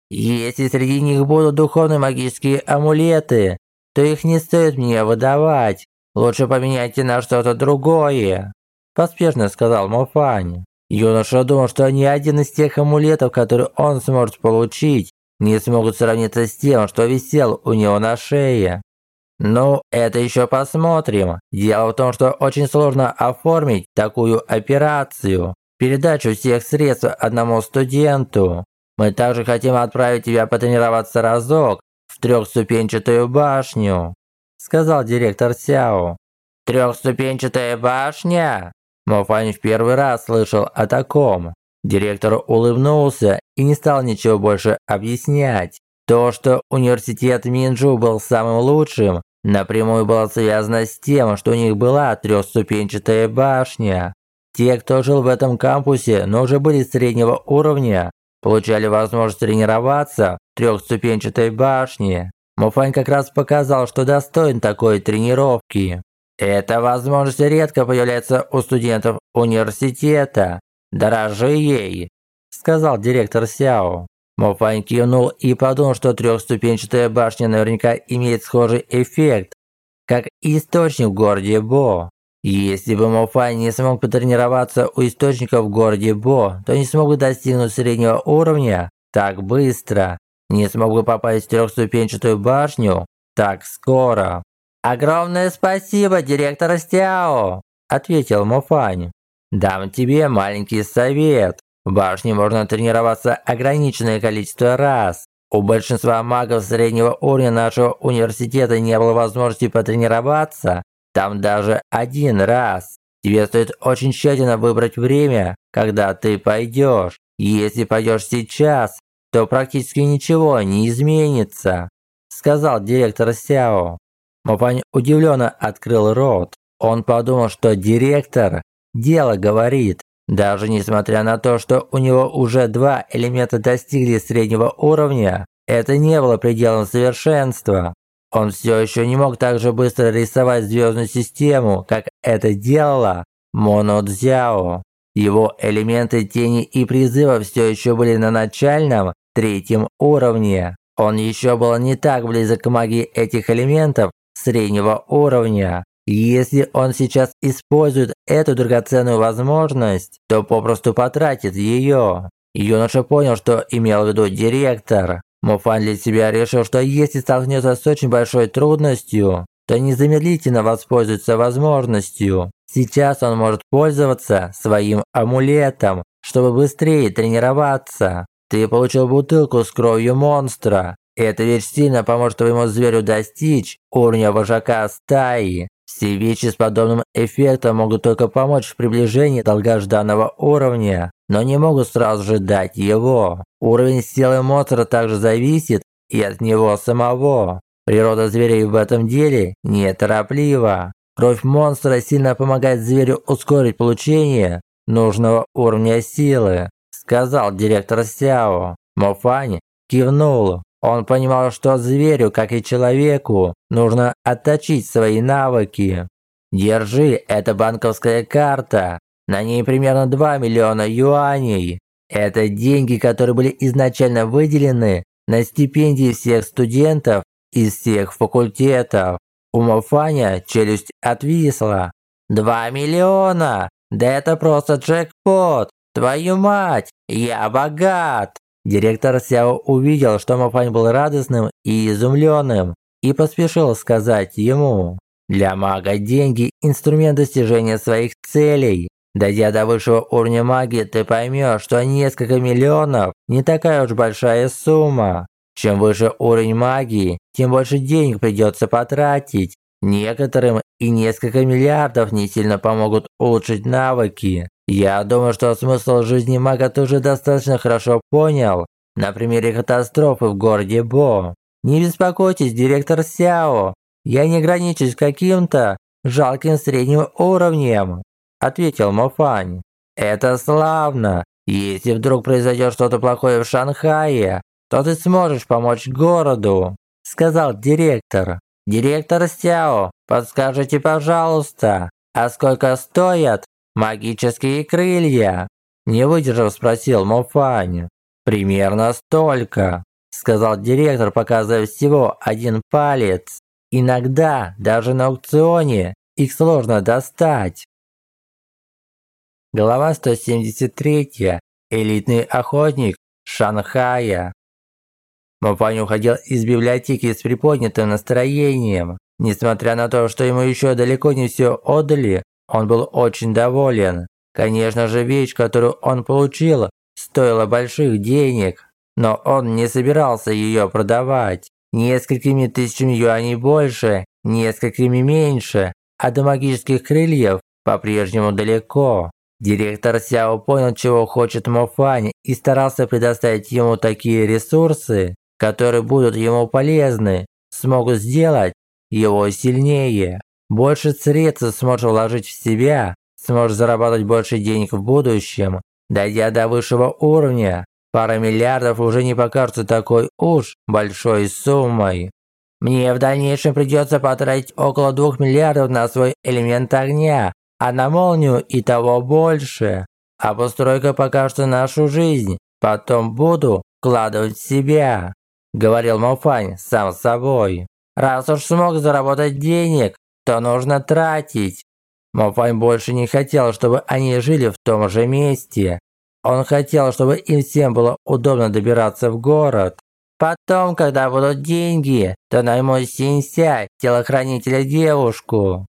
Если среди них будут духовные магические амулеты, то их не стоит мне выдавать. Лучше поменяйте на что-то другое», – поспешно сказал Мофань. Юноша думал, что ни один из тех амулетов, которые он сможет получить, не смогут сравниться с тем, что висел у него на шее. Ну, это еще посмотрим. Дело в том, что очень сложно оформить такую операцию. Передачу всех средств одному студенту. Мы также хотим отправить тебя потренироваться разок в трехступенчатую башню», сказал директор Сяо. «Трехступенчатая башня?» Мофань в первый раз слышал о таком. Директор улыбнулся и не стал ничего больше объяснять. То, что университет Минджу был самым лучшим, напрямую было связано с тем, что у них была трехступенчатая башня. Те, кто жил в этом кампусе, но уже были среднего уровня, получали возможность тренироваться в трехступенчатой башне. Муфань как раз показал, что достоин такой тренировки. Эта возможность редко появляется у студентов университета, «Дорожи ей», – сказал директор Сяо. Мофань кивнул и подумал, что трехступенчатая башня наверняка имеет схожий эффект, как источник в городе Бо. Если бы Мофань не смог потренироваться у источника в городе Бо, то не смог бы достигнуть среднего уровня так быстро, не смог бы попасть в трехступенчатую башню так скоро. «Огромное спасибо, директор Стяо!» – ответил Мофань. Дам тебе маленький совет. В башне можно тренироваться ограниченное количество раз. У большинства магов среднего уровня нашего университета не было возможности потренироваться, там даже один раз. Тебе стоит очень тщательно выбрать время, когда ты пойдешь. Если пойдешь сейчас, то практически ничего не изменится», сказал директор Сяо. Мопань удивленно открыл рот. Он подумал, что директор Дело говорит, даже несмотря на то, что у него уже два элемента достигли среднего уровня, это не было пределом совершенства. Он все еще не мог так же быстро рисовать звездную систему, как это делала Моно Цзяо. Его элементы тени и призыва все еще были на начальном, третьем уровне. Он еще был не так близок к магии этих элементов среднего уровня. Если он сейчас использует эту драгоценную возможность, то попросту потратит ее. Юноша понял, что имел в виду директор. Муфан для себя решил, что если столкнется с очень большой трудностью, то незамедлительно воспользуется возможностью. Сейчас он может пользоваться своим амулетом, чтобы быстрее тренироваться. Ты получил бутылку с кровью монстра. Эта вещь сильно поможет твоему зверю достичь уровня вожака стаи. Все вещи с подобным эффектом могут только помочь в приближении долгожданного уровня, но не могут сразу же дать его. Уровень силы монстра также зависит и от него самого. Природа зверей в этом деле нетороплива. Кровь монстра сильно помогает зверю ускорить получение нужного уровня силы, сказал директор Сяо. Мофань кивнул. Он понимал, что зверю, как и человеку, нужно отточить свои навыки. Держи, это банковская карта. На ней примерно 2 миллиона юаней. Это деньги, которые были изначально выделены на стипендии всех студентов из всех факультетов. У Мофаня челюсть отвисла. «Два миллиона! Да это просто джекпот! Твою мать! Я богат!» Директор Сяо увидел, что Мафань был радостным и изумленным, и поспешил сказать ему, «Для мага деньги – инструмент достижения своих целей. Дойдя до высшего уровня магии, ты поймешь, что несколько миллионов – не такая уж большая сумма. Чем выше уровень магии, тем больше денег придется потратить. Некоторым и несколько миллиардов не сильно помогут улучшить навыки. Я думаю, что смысл жизни мага ты уже достаточно хорошо понял на примере катастрофы в городе Бо. Не беспокойтесь, директор Сяо, я не ограничусь каким-то жалким средним уровнем, ответил Мофань. Это славно. Если вдруг произойдет что-то плохое в Шанхае, то ты сможешь помочь городу, сказал директор. Директор Сяо, подскажите, пожалуйста, а сколько стоят магические крылья?» Не выдержав, спросил Мофань. «Примерно столько», сказал директор, показывая всего один палец. «Иногда, даже на аукционе, их сложно достать». Глава 173. Элитный охотник Шанхая. Мофань уходил из библиотеки с приподнятым настроением. Несмотря на то, что ему еще далеко не все отдали, он был очень доволен. Конечно же, вещь, которую он получил, стоила больших денег, но он не собирался ее продавать. Несколькими тысячами юаней больше, несколькими меньше, а до магических крыльев по-прежнему далеко. Директор Сяо понял, чего хочет Мофань и старался предоставить ему такие ресурсы, которые будут ему полезны, смогут сделать его сильнее. Больше средств сможешь вложить в себя, сможешь зарабатывать больше денег в будущем. Дойдя до высшего уровня, пара миллиардов уже не покажется такой уж большой суммой. Мне в дальнейшем придется потратить около 2 миллиардов на свой элемент огня, а на молнию и того больше. А постройка покажет нашу жизнь, потом буду вкладывать в себя», – говорил Мофань сам с собой. «Раз уж смог заработать денег, то нужно тратить. Мофань больше не хотел, чтобы они жили в том же месте. Он хотел, чтобы им всем было удобно добираться в город. Потом, когда будут деньги, то найму Синься, телохранителя девушку.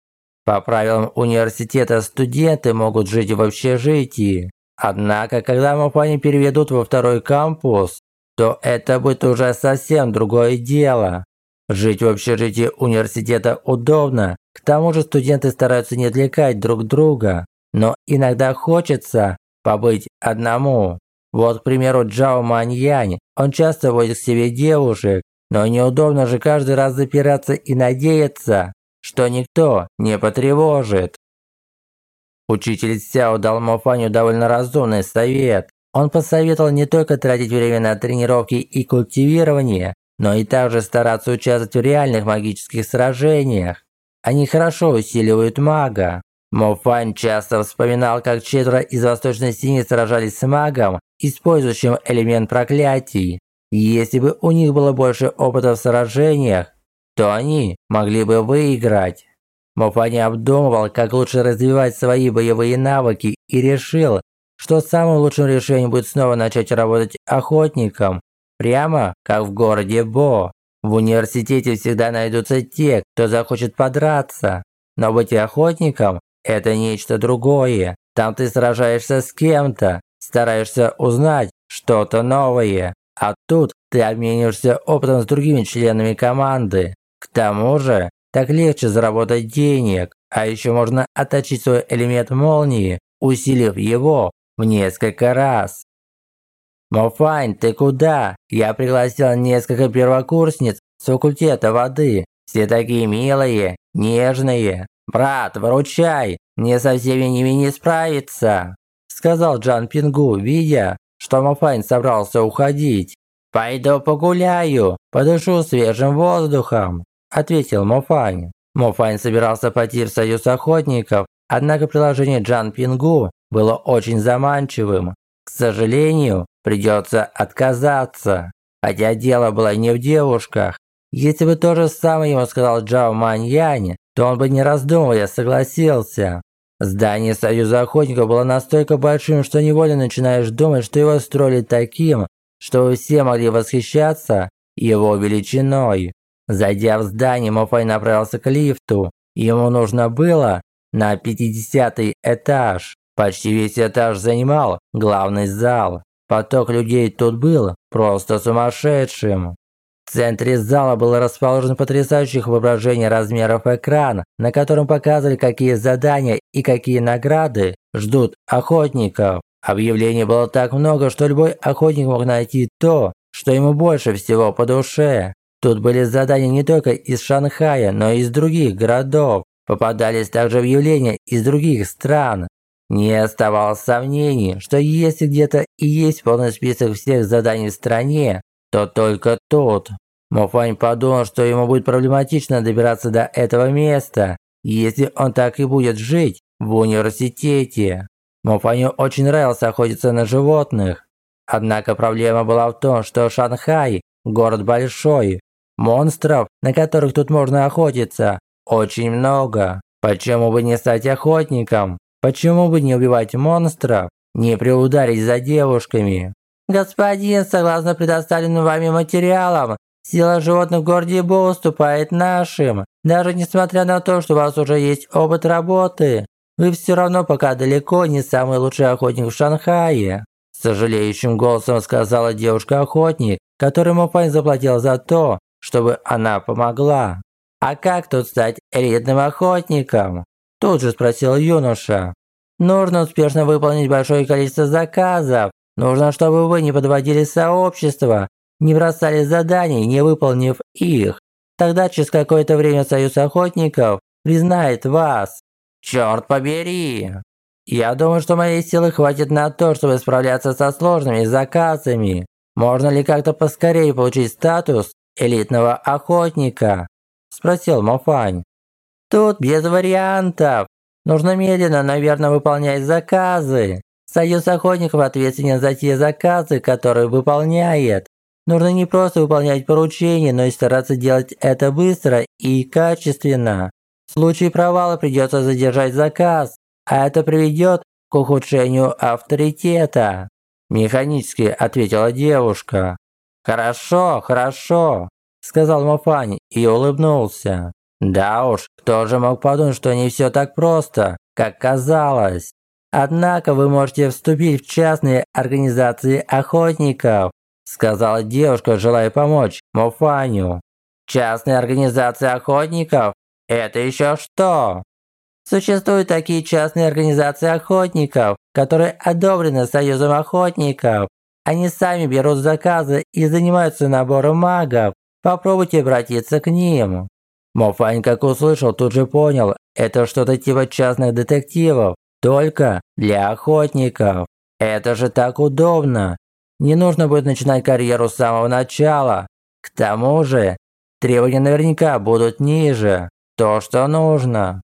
По правилам университета студенты могут жить в общежитии. Однако, когда Мофани переведут во второй кампус, то это будет уже совсем другое дело. Жить в общежитии университета удобно, к тому же студенты стараются не отвлекать друг друга, но иногда хочется побыть одному. Вот, к примеру, Джао Маньянь, он часто водит к себе девушек, но неудобно же каждый раз запираться и надеяться, что никто не потревожит. Учитель Сяо дал Мофаню довольно разумный совет. Он посоветовал не только тратить время на тренировки и культивирование, но и также стараться участвовать в реальных магических сражениях. Они хорошо усиливают мага. Мофань часто вспоминал, как четверо из Восточной Синей сражались с магом, использующим элемент проклятий. Если бы у них было больше опыта в сражениях, то они могли бы выиграть. Мофань обдумывал, как лучше развивать свои боевые навыки и решил, что самым лучшим решением будет снова начать работать охотником, прямо как в городе Бо. В университете всегда найдутся те, кто захочет подраться, но быть охотником – это нечто другое. Там ты сражаешься с кем-то, стараешься узнать что-то новое, а тут ты обмениваешься опытом с другими членами команды. К тому же, так легче заработать денег, а еще можно отточить свой элемент молнии, усилив его в несколько раз. «Мофань, ты куда? Я пригласил несколько первокурсниц с факультета воды. Все такие милые, нежные. Брат, выручай, мне со всеми ними не справиться!» Сказал Джан Пингу, видя, что Мофань собрался уходить. «Пойду погуляю, подышу свежим воздухом», ответил Мофань. Мофань собирался пойти в союз охотников, однако приложение Джан Пингу было очень заманчивым. К сожалению, придется отказаться. Хотя дело было не в девушках. Если бы то же самое ему сказал Джао Маньянь, то он бы не раздумывая согласился. Здание Союза Охотников было настолько большим, что невольно начинаешь думать, что его строили таким, что все могли восхищаться его величиной. Зайдя в здание, Мофай направился к лифту. Ему нужно было на 50 этаж. Почти весь этаж занимал главный зал. Поток людей тут был просто сумасшедшим. В центре зала был расположен потрясающих воображения размеров экран, на котором показывали, какие задания и какие награды ждут охотников. Объявлений было так много, что любой охотник мог найти то, что ему больше всего по душе. Тут были задания не только из Шанхая, но и из других городов. Попадались также объявления из других стран. Не оставалось сомнений, что если где-то и есть полный список всех заданий в стране, то только тут. Мофань подумал, что ему будет проблематично добираться до этого места, если он так и будет жить в университете. Мофаню очень нравилось охотиться на животных. Однако проблема была в том, что Шанхай – город большой. Монстров, на которых тут можно охотиться, очень много. Почему бы не стать охотником? Почему бы не убивать монстров? Не приударить за девушками? Господин, согласно предоставленным вами материалам, сила животных в городе Бо уступает нашим. Даже несмотря на то, что у вас уже есть опыт работы. Вы все равно пока далеко не самый лучший охотник в Шанхае. С сожалеющим голосом сказала девушка-охотник, которой Мопань заплатил за то, чтобы она помогла. «А как тут стать элитным охотником?» Тут же спросил юноша. «Нужно успешно выполнить большое количество заказов. Нужно, чтобы вы не подводили сообщество, не бросали заданий, не выполнив их. Тогда через какое-то время Союз охотников признает вас. Черт побери! Я думаю, что моей силы хватит на то, чтобы справляться со сложными заказами. Можно ли как-то поскорее получить статус элитного охотника? Спросил Мофань. Тут без вариантов. Нужно медленно, наверное, выполнять заказы. Союз охотников ответственен за те заказы, которые выполняет. Нужно не просто выполнять поручения, но и стараться делать это быстро и качественно. В случае провала придется задержать заказ, а это приведет к ухудшению авторитета. Механически ответила девушка. Хорошо, хорошо, сказал Мафани и улыбнулся. Да уж, кто же мог подумать, что не все так просто, как казалось. Однако вы можете вступить в частные организации охотников, сказала девушка, желая помочь Мофаню. Частные организации охотников? Это еще что? Существуют такие частные организации охотников, которые одобрены Союзом охотников. Они сами берут заказы и занимаются набором магов. Попробуйте обратиться к ним. Мофань, как услышал, тут же понял, это что-то типа частных детективов, только для охотников. Это же так удобно. Не нужно будет начинать карьеру с самого начала. К тому же, требования наверняка будут ниже. То, что нужно.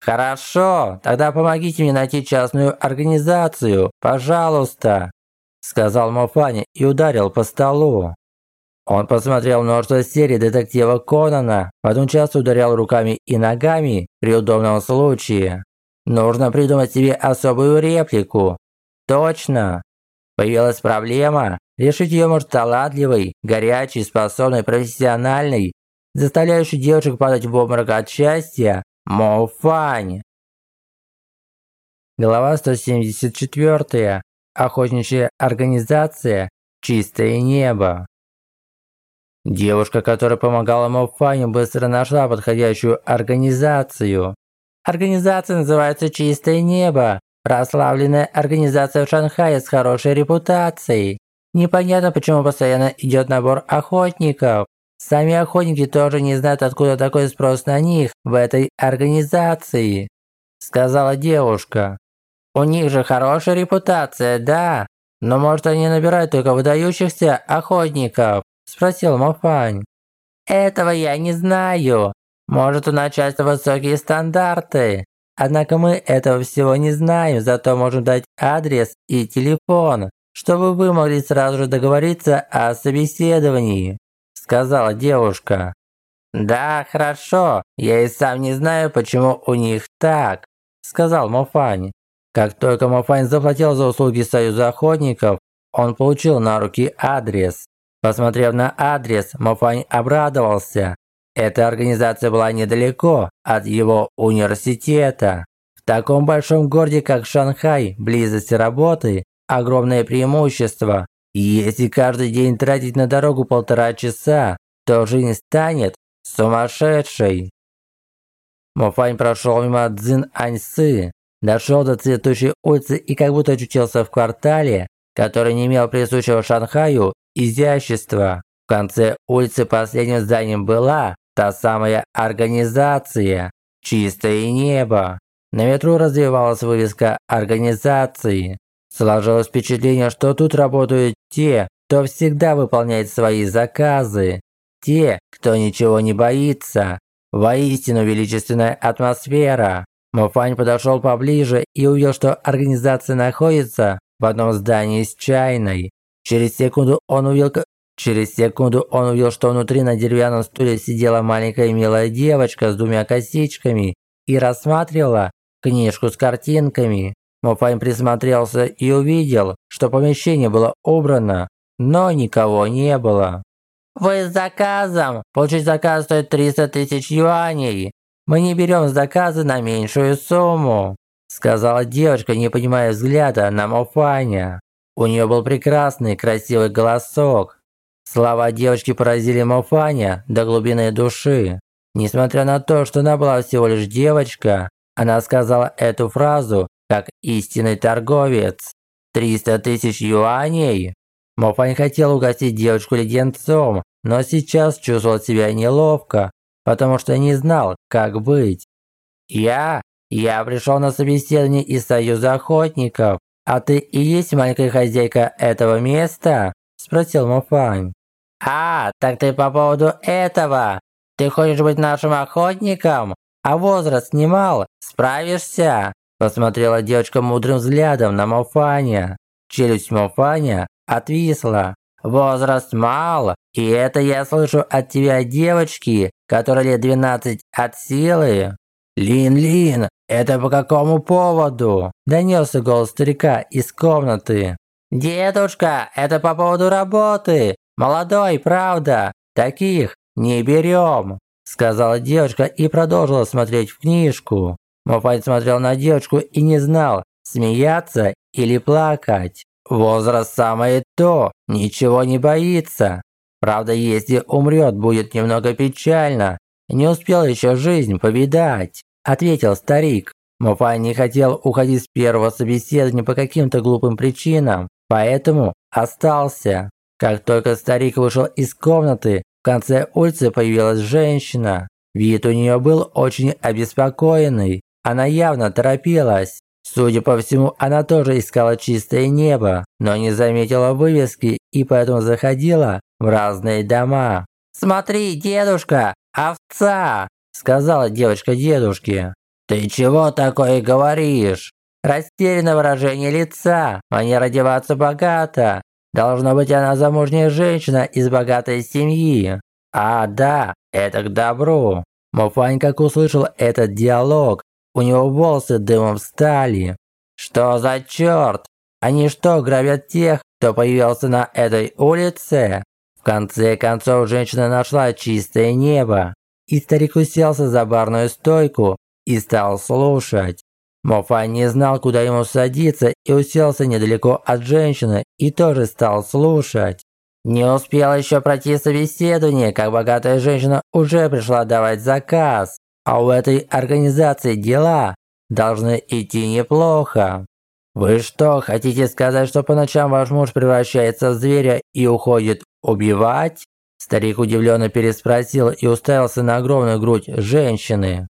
Хорошо, тогда помогите мне найти частную организацию, пожалуйста, сказал Мофани и ударил по столу. Он посмотрел множество серий детектива Конана, потом часто ударял руками и ногами при удобном случае. Нужно придумать себе особую реплику. точно. Появилась проблема. Решить ее может талантливый, горячий, способный, профессиональный, заставляющий девушек падать в обморок от счастья, Моуфань. Глава 174. Охотничья организация «Чистое небо». Девушка, которая помогала Моуфаню, быстро нашла подходящую организацию. Организация называется «Чистое небо». Прославленная организация в Шанхае с хорошей репутацией. Непонятно, почему постоянно идет набор охотников. Сами охотники тоже не знают, откуда такой спрос на них в этой организации. Сказала девушка. У них же хорошая репутация, да? Но может они набирают только выдающихся охотников? Спросил Мофань. Этого я не знаю. Может у начальства высокие стандарты. Однако мы этого всего не знаем, зато можем дать адрес и телефон, чтобы вы могли сразу же договориться о собеседовании», сказала девушка. «Да, хорошо, я и сам не знаю, почему у них так», сказал Мофань. Как только Мофань заплатил за услуги Союза Охотников, он получил на руки адрес. Посмотрев на адрес, Мофань обрадовался. Эта организация была недалеко от его университета. В таком большом городе, как Шанхай, близость работы – огромное преимущество. И если каждый день тратить на дорогу полтора часа, то жизнь станет сумасшедшей. Мофань прошел мимо Цзин Аньсы, дошел до цветущей улицы и как будто очутился в квартале, который не имел присущего Шанхаю изящества. В конце улицы последним зданием была Та самая организация «Чистое небо». На ветру развивалась вывеска организации. Сложилось впечатление, что тут работают те, кто всегда выполняет свои заказы. Те, кто ничего не боится. Воистину величественная атмосфера. Муфань подошел поближе и увидел, что организация находится в одном здании с чайной. Через секунду он увидел, Через секунду он увидел, что внутри на деревянном стуле сидела маленькая милая девочка с двумя косичками и рассматривала книжку с картинками. Мопайн присмотрелся и увидел, что помещение было убрано, но никого не было. «Вы с заказом! Получить заказ стоит 300 тысяч юаней! Мы не берем заказы на меньшую сумму!» Сказала девочка, не понимая взгляда на Мофаня. У нее был прекрасный, красивый голосок, Слова девочки поразили Мофаня до глубины души. Несмотря на то, что она была всего лишь девочка, она сказала эту фразу как истинный торговец. 300 тысяч юаней? Мофань хотел угостить девочку леденцом, но сейчас чувствовал себя неловко, потому что не знал, как быть. «Я? Я пришел на собеседование из Союза Охотников, а ты и есть маленькая хозяйка этого места?» – спросил Мофань. «А, так ты по поводу этого. Ты хочешь быть нашим охотником? А возраст немал? Справишься?» Посмотрела девочка мудрым взглядом на Мофаня. Челюсть Мофаня отвисла. «Возраст мал, и это я слышу от тебя, девочки, которой лет 12 от силы». «Лин-Лин, это по какому поводу?» Донесся голос старика из комнаты. «Дедушка, это по поводу работы. Молодой, правда? Таких не берем!» Сказала девочка и продолжила смотреть в книжку. Мофай смотрел на девочку и не знал, смеяться или плакать. Возраст самое то, ничего не боится. Правда, если умрет, будет немного печально. Не успел еще жизнь повидать, ответил старик. Мофай не хотел уходить с первого собеседования по каким-то глупым причинам, поэтому остался. Как только старик вышел из комнаты, в конце улицы появилась женщина. Вид у нее был очень обеспокоенный. Она явно торопилась. Судя по всему, она тоже искала чистое небо, но не заметила вывески и поэтому заходила в разные дома. «Смотри, дедушка, овца!» – сказала девочка дедушке. «Ты чего такое говоришь?» Растерянное выражение лица, манера одеваться богато. Должно быть, она замужняя женщина из богатой семьи. А, да, это к добру. Муфань как услышал этот диалог, у него волосы дымом встали. Что за черт? Они что, грабят тех, кто появился на этой улице? В конце концов, женщина нашла чистое небо, и старик уселся за барную стойку и стал слушать. Мофа не знал, куда ему садиться, и уселся недалеко от женщины и тоже стал слушать. Не успел еще пройти собеседование, как богатая женщина уже пришла давать заказ. А у этой организации дела должны идти неплохо. Вы что, хотите сказать, что по ночам ваш муж превращается в зверя и уходит убивать? Старик удивленно переспросил и уставился на огромную грудь женщины.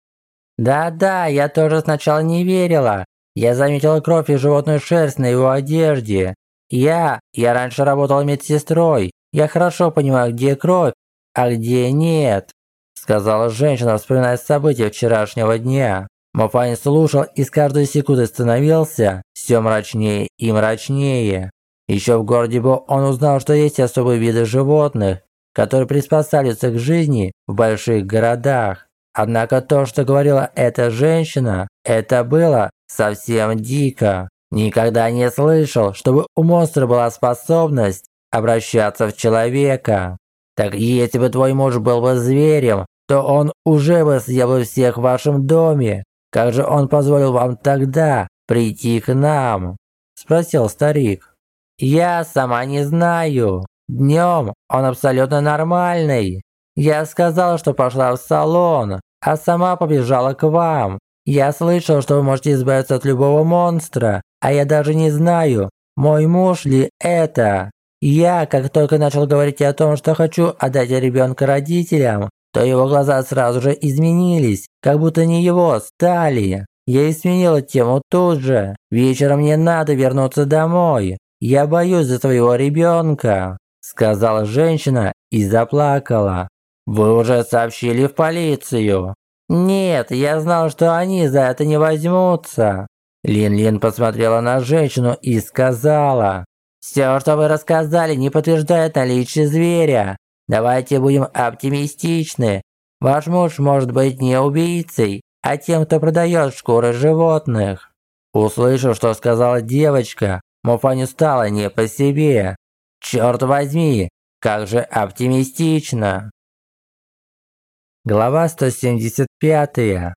Да-да, я тоже сначала не верила. Я заметила кровь и животную шерсть на его одежде. Я, я раньше работала медсестрой. Я хорошо понимаю, где кровь, а где нет, сказала женщина, вспоминая события вчерашнего дня. Мафань слушал и с каждой секундой становился все мрачнее и мрачнее. Еще в городе Бо он узнал, что есть особые виды животных, которые приспосабливаются к жизни в больших городах. Однако то, что говорила эта женщина, это было совсем дико. Никогда не слышал, чтобы у монстра была способность обращаться в человека. Так если бы твой муж был бы зверем, то он уже бы съел бы всех в вашем доме. Как же он позволил вам тогда прийти к нам?» Спросил старик. «Я сама не знаю. Днем он абсолютно нормальный. Я сказала, что пошла в салон, а сама побежала к вам. Я слышал, что вы можете избавиться от любого монстра, а я даже не знаю, мой муж ли это. Я, как только начал говорить о том, что хочу отдать ребенка родителям, то его глаза сразу же изменились, как будто не его стали. Я и сменила тему тут же. Вечером мне надо вернуться домой. Я боюсь за своего ребенка сказала женщина и заплакала. «Вы уже сообщили в полицию?» «Нет, я знал, что они за это не возьмутся». Лин-Лин посмотрела на женщину и сказала, «Все, что вы рассказали, не подтверждает наличие зверя. Давайте будем оптимистичны. Ваш муж может быть не убийцей, а тем, кто продает шкуры животных». Услышав, что сказала девочка, Муфаню стало не по себе. Черт возьми, как же оптимистично. Глава 175.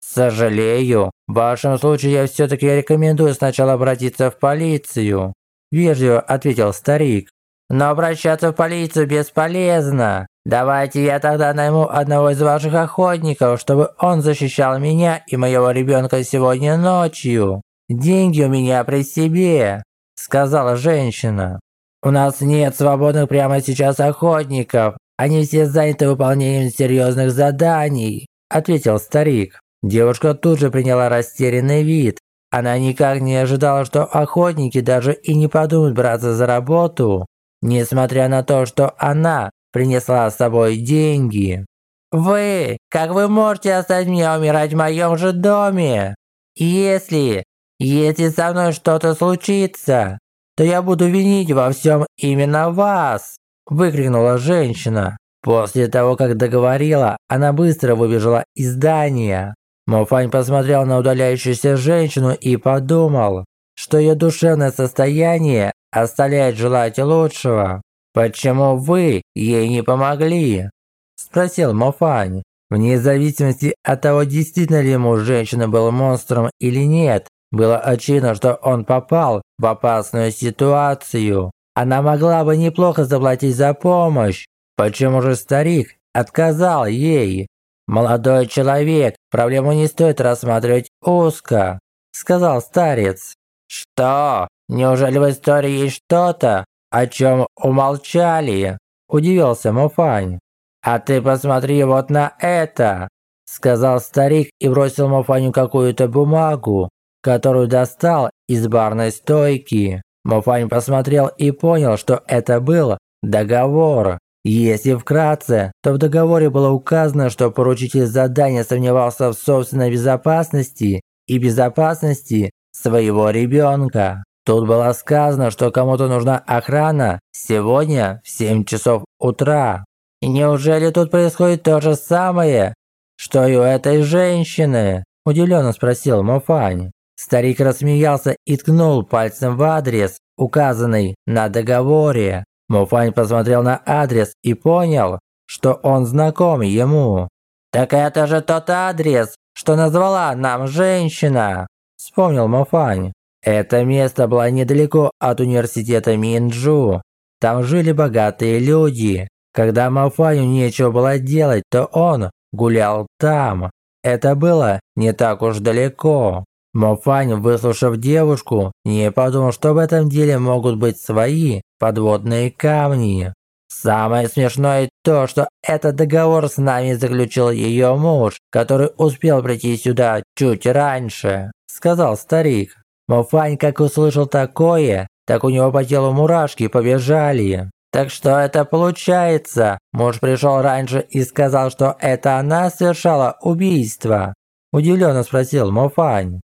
Сожалею, в вашем случае я все-таки рекомендую сначала обратиться в полицию. Вежливо ответил старик. Но обращаться в полицию бесполезно. Давайте я тогда найму одного из ваших охотников, чтобы он защищал меня и моего ребенка сегодня ночью. Деньги у меня при себе, сказала женщина. «У нас нет свободных прямо сейчас охотников. Они все заняты выполнением серьезных заданий», – ответил старик. Девушка тут же приняла растерянный вид. Она никак не ожидала, что охотники даже и не подумают браться за работу, несмотря на то, что она принесла с собой деньги. «Вы, как вы можете оставить меня умирать в моем же доме? Если, если со мной что-то случится, то я буду винить во всем именно вас!» Выкрикнула женщина. После того, как договорила, она быстро выбежала из здания. Мофань посмотрел на удаляющуюся женщину и подумал, что ее душевное состояние оставляет желать лучшего. «Почему вы ей не помогли?» – спросил Мофань. Вне зависимости от того, действительно ли ему женщина была монстром или нет, было очевидно, что он попал в опасную ситуацию. Она могла бы неплохо заплатить за помощь. Почему же старик отказал ей? «Молодой человек, проблему не стоит рассматривать узко», – сказал старец. «Что? Неужели в истории есть что-то, о чем умолчали?» – удивился Муфань. «А ты посмотри вот на это!» – сказал старик и бросил Муфаню какую-то бумагу которую достал из барной стойки. Мофань посмотрел и понял, что это был договор. Если вкратце, то в договоре было указано, что поручитель задания сомневался в собственной безопасности и безопасности своего ребенка. Тут было сказано, что кому-то нужна охрана сегодня в 7 часов утра. Неужели тут происходит то же самое, что и у этой женщины? Удивленно спросил Мофань. Старик рассмеялся и ткнул пальцем в адрес, указанный на договоре. Муфань посмотрел на адрес и понял, что он знаком ему. «Так это же тот адрес, что назвала нам женщина!» Вспомнил Муфань. Это место было недалеко от университета Минджу. Там жили богатые люди. Когда Мафаню нечего было делать, то он гулял там. Это было не так уж далеко. Мофань, выслушав девушку, не подумал, что в этом деле могут быть свои подводные камни. Самое смешное то, что этот договор с нами заключил ее муж, который успел прийти сюда чуть раньше, сказал старик. Мофань, как услышал такое, так у него по телу мурашки побежали. Так что это получается? Муж пришел раньше и сказал, что это она совершала убийство? Удивленно спросил Мофань.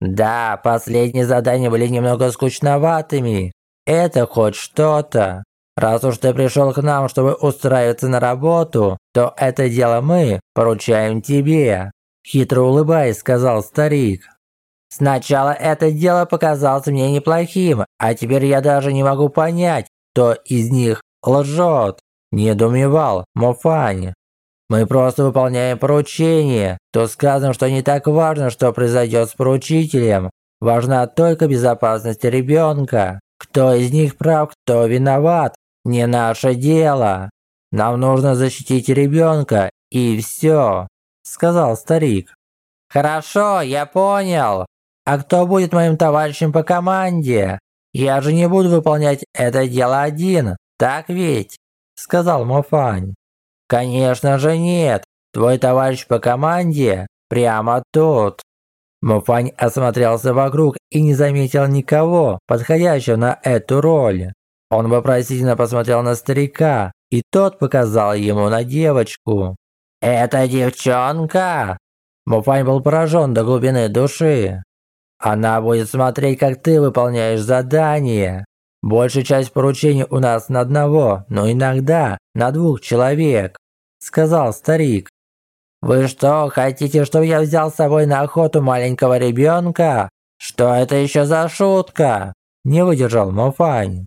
Да, последние задания были немного скучноватыми. Это хоть что-то. Раз уж ты пришел к нам, чтобы устраиваться на работу, то это дело мы поручаем тебе. Хитро улыбаясь, сказал старик. Сначала это дело показалось мне неплохим, а теперь я даже не могу понять, кто из них лжет. Недоумевал Мофань. Мы просто выполняем поручение. То сказано, что не так важно, что произойдет с поручителем. Важна только безопасность ребенка. Кто из них прав, кто виноват, не наше дело. Нам нужно защитить ребенка, и все», – сказал старик. «Хорошо, я понял. А кто будет моим товарищем по команде? Я же не буду выполнять это дело один, так ведь?» – сказал Мофань. «Конечно же нет. Твой товарищ по команде прямо тут». Муфань осмотрелся вокруг и не заметил никого, подходящего на эту роль. Он вопросительно посмотрел на старика, и тот показал ему на девочку. «Это девчонка?» Муфань был поражен до глубины души. «Она будет смотреть, как ты выполняешь задание. Большая часть поручений у нас на одного, но иногда на двух человек», – сказал старик. «Вы что, хотите, чтобы я взял с собой на охоту маленького ребенка? Что это еще за шутка?» – не выдержал Мофань.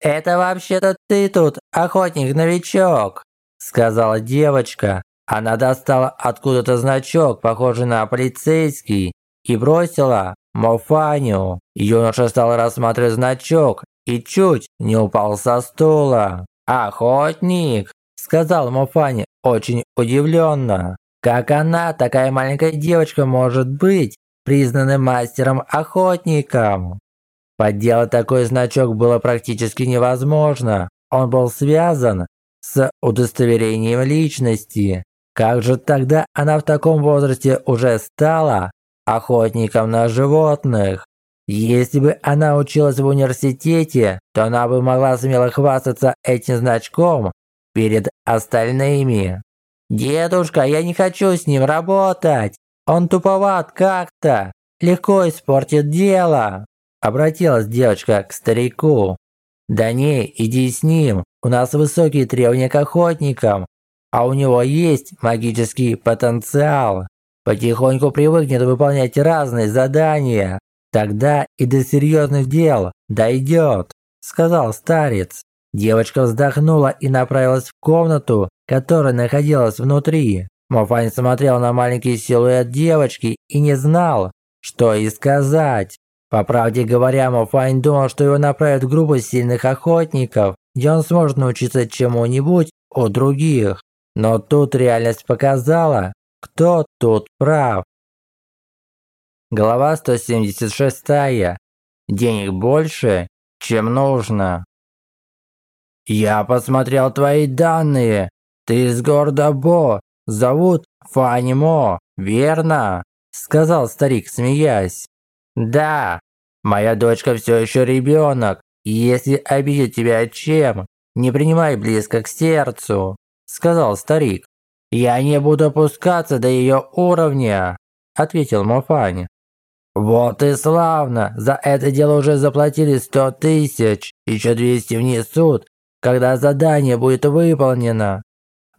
«Это вообще-то ты тут, охотник-новичок», – сказала девочка. Она достала откуда-то значок, похожий на полицейский, и бросила Мофаню. Юноша стал рассматривать значок и чуть не упал со стула. «Охотник!» – сказал Муфани очень удивленно. «Как она, такая маленькая девочка, может быть признанным мастером-охотником?» Подделать такой значок было практически невозможно. Он был связан с удостоверением личности. Как же тогда она в таком возрасте уже стала охотником на животных? Если бы она училась в университете, то она бы могла смело хвастаться этим значком перед остальными. «Дедушка, я не хочу с ним работать! Он туповат как-то! Легко испортит дело!» Обратилась девочка к старику. «Да не, иди с ним, у нас высокие требования к охотникам, а у него есть магический потенциал. Потихоньку привыкнет выполнять разные задания, Тогда и до серьезных дел дойдет, сказал старец. Девочка вздохнула и направилась в комнату, которая находилась внутри. Мофань смотрел на маленький силуэт девочки и не знал, что и сказать. По правде говоря, Мофань думал, что его направят в группу сильных охотников, где он сможет научиться чему-нибудь у других. Но тут реальность показала, кто тут прав. Глава 176. Денег больше, чем нужно. Я посмотрел твои данные. Ты из города Бо. Зовут Фанимо, верно? Сказал старик, смеясь. Да, моя дочка все еще ребенок. Если обидит тебя чем, не принимай близко к сердцу, сказал старик. Я не буду опускаться до ее уровня, ответил Мофань. «Вот и славно! За это дело уже заплатили сто тысяч, еще двести внесут, когда задание будет выполнено.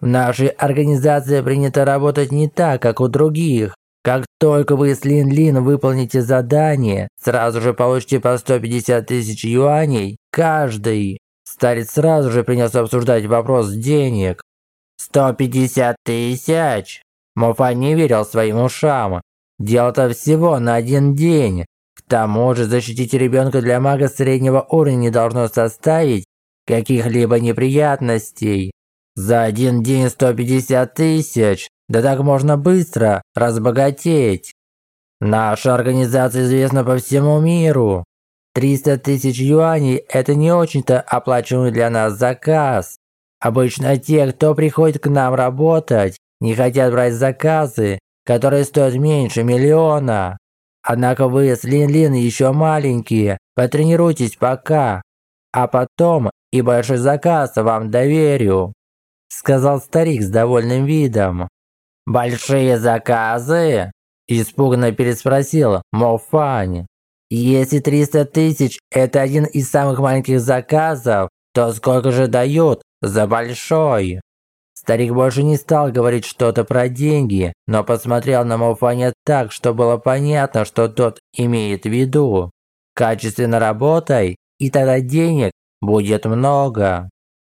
В нашей организации принято работать не так, как у других. Как только вы с Лин-Лин выполните задание, сразу же получите по 150 тысяч юаней каждый. Старец сразу же принялся обсуждать вопрос денег. 150 тысяч? Мофа не верил своим ушам. Дело-то всего на один день. К тому же защитить ребенка для мага среднего уровня не должно составить каких-либо неприятностей. За один день 150 тысяч. Да так можно быстро разбогатеть. Наша организация известна по всему миру. 300 тысяч юаней – это не очень-то оплачиваемый для нас заказ. Обычно те, кто приходит к нам работать, не хотят брать заказы, которые стоят меньше миллиона. Однако вы с Лин-Лин еще маленькие, потренируйтесь пока, а потом и большой заказ вам доверю», – сказал старик с довольным видом. «Большие заказы?» – испуганно переспросил Мофань. «Если 300 тысяч – это один из самых маленьких заказов, то сколько же дают за большой?» Старик больше не стал говорить что-то про деньги, но посмотрел на Мофаня так, что было понятно, что тот имеет в виду. «Качественно работай, и тогда денег будет много».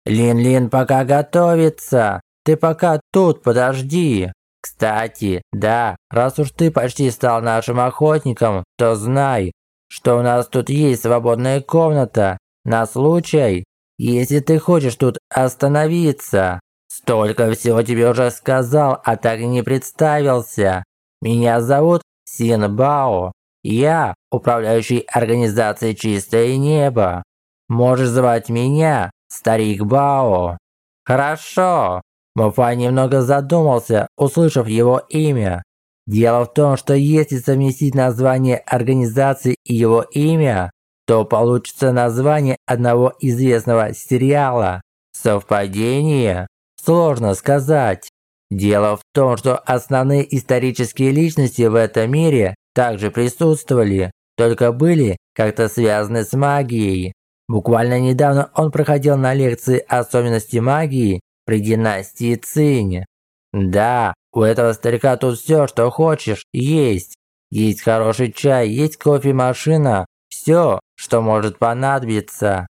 «Лин-Лин пока готовится, ты пока тут подожди». Кстати, да, раз уж ты почти стал нашим охотником, то знай, что у нас тут есть свободная комната на случай, если ты хочешь тут остановиться. Столько всего тебе уже сказал, а так и не представился. Меня зовут Син Бао. Я управляющий организацией «Чистое небо». Можешь звать меня Старик Бао. Хорошо. Муфа немного задумался, услышав его имя. Дело в том, что если совместить название организации и его имя, то получится название одного известного сериала. Совпадение? Сложно сказать. Дело в том, что основные исторические личности в этом мире также присутствовали, только были как-то связаны с магией. Буквально недавно он проходил на лекции особенности магии при династии Цинь. Да, у этого старика тут все, что хочешь, есть. Есть хороший чай, есть кофемашина, все, что может понадобиться.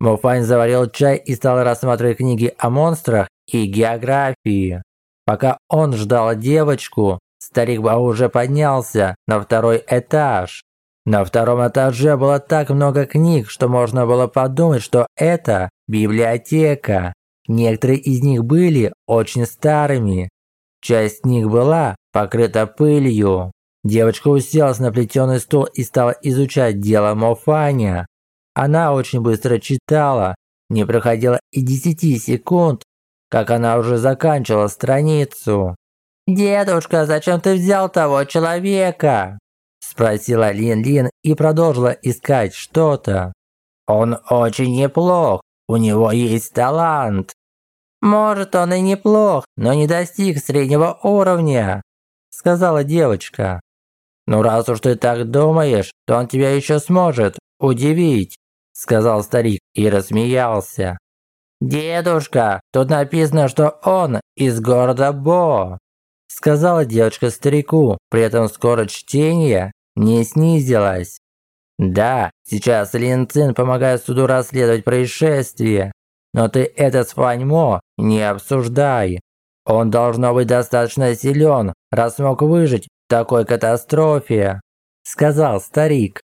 Муфань заварил чай и стал рассматривать книги о монстрах и географии. Пока он ждал девочку, старик Бао уже поднялся на второй этаж. На втором этаже было так много книг, что можно было подумать, что это библиотека. Некоторые из них были очень старыми. Часть них была покрыта пылью. Девочка уселась на плетеный стул и стала изучать дело Мофаня. Она очень быстро читала. Не проходило и 10 секунд, как она уже заканчивала страницу. «Дедушка, зачем ты взял того человека?» Спросила Лин-Лин и продолжила искать что-то. «Он очень неплох, у него есть талант. «Может, он и неплох, но не достиг среднего уровня», сказала девочка. «Ну раз уж ты так думаешь, то он тебя еще сможет удивить», сказал старик и рассмеялся. «Дедушка, тут написано, что он из города Бо», сказала девочка старику, при этом скорость чтения не снизилась. «Да, сейчас Лин Цин помогает суду расследовать происшествие, но ты это с Фаньмо не обсуждай. Он должно быть достаточно силен, раз смог выжить в такой катастрофе», – сказал старик.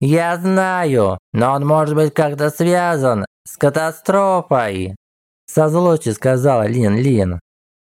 «Я знаю, но он может быть как-то связан с катастрофой», – со злостью сказала Лин-Лин.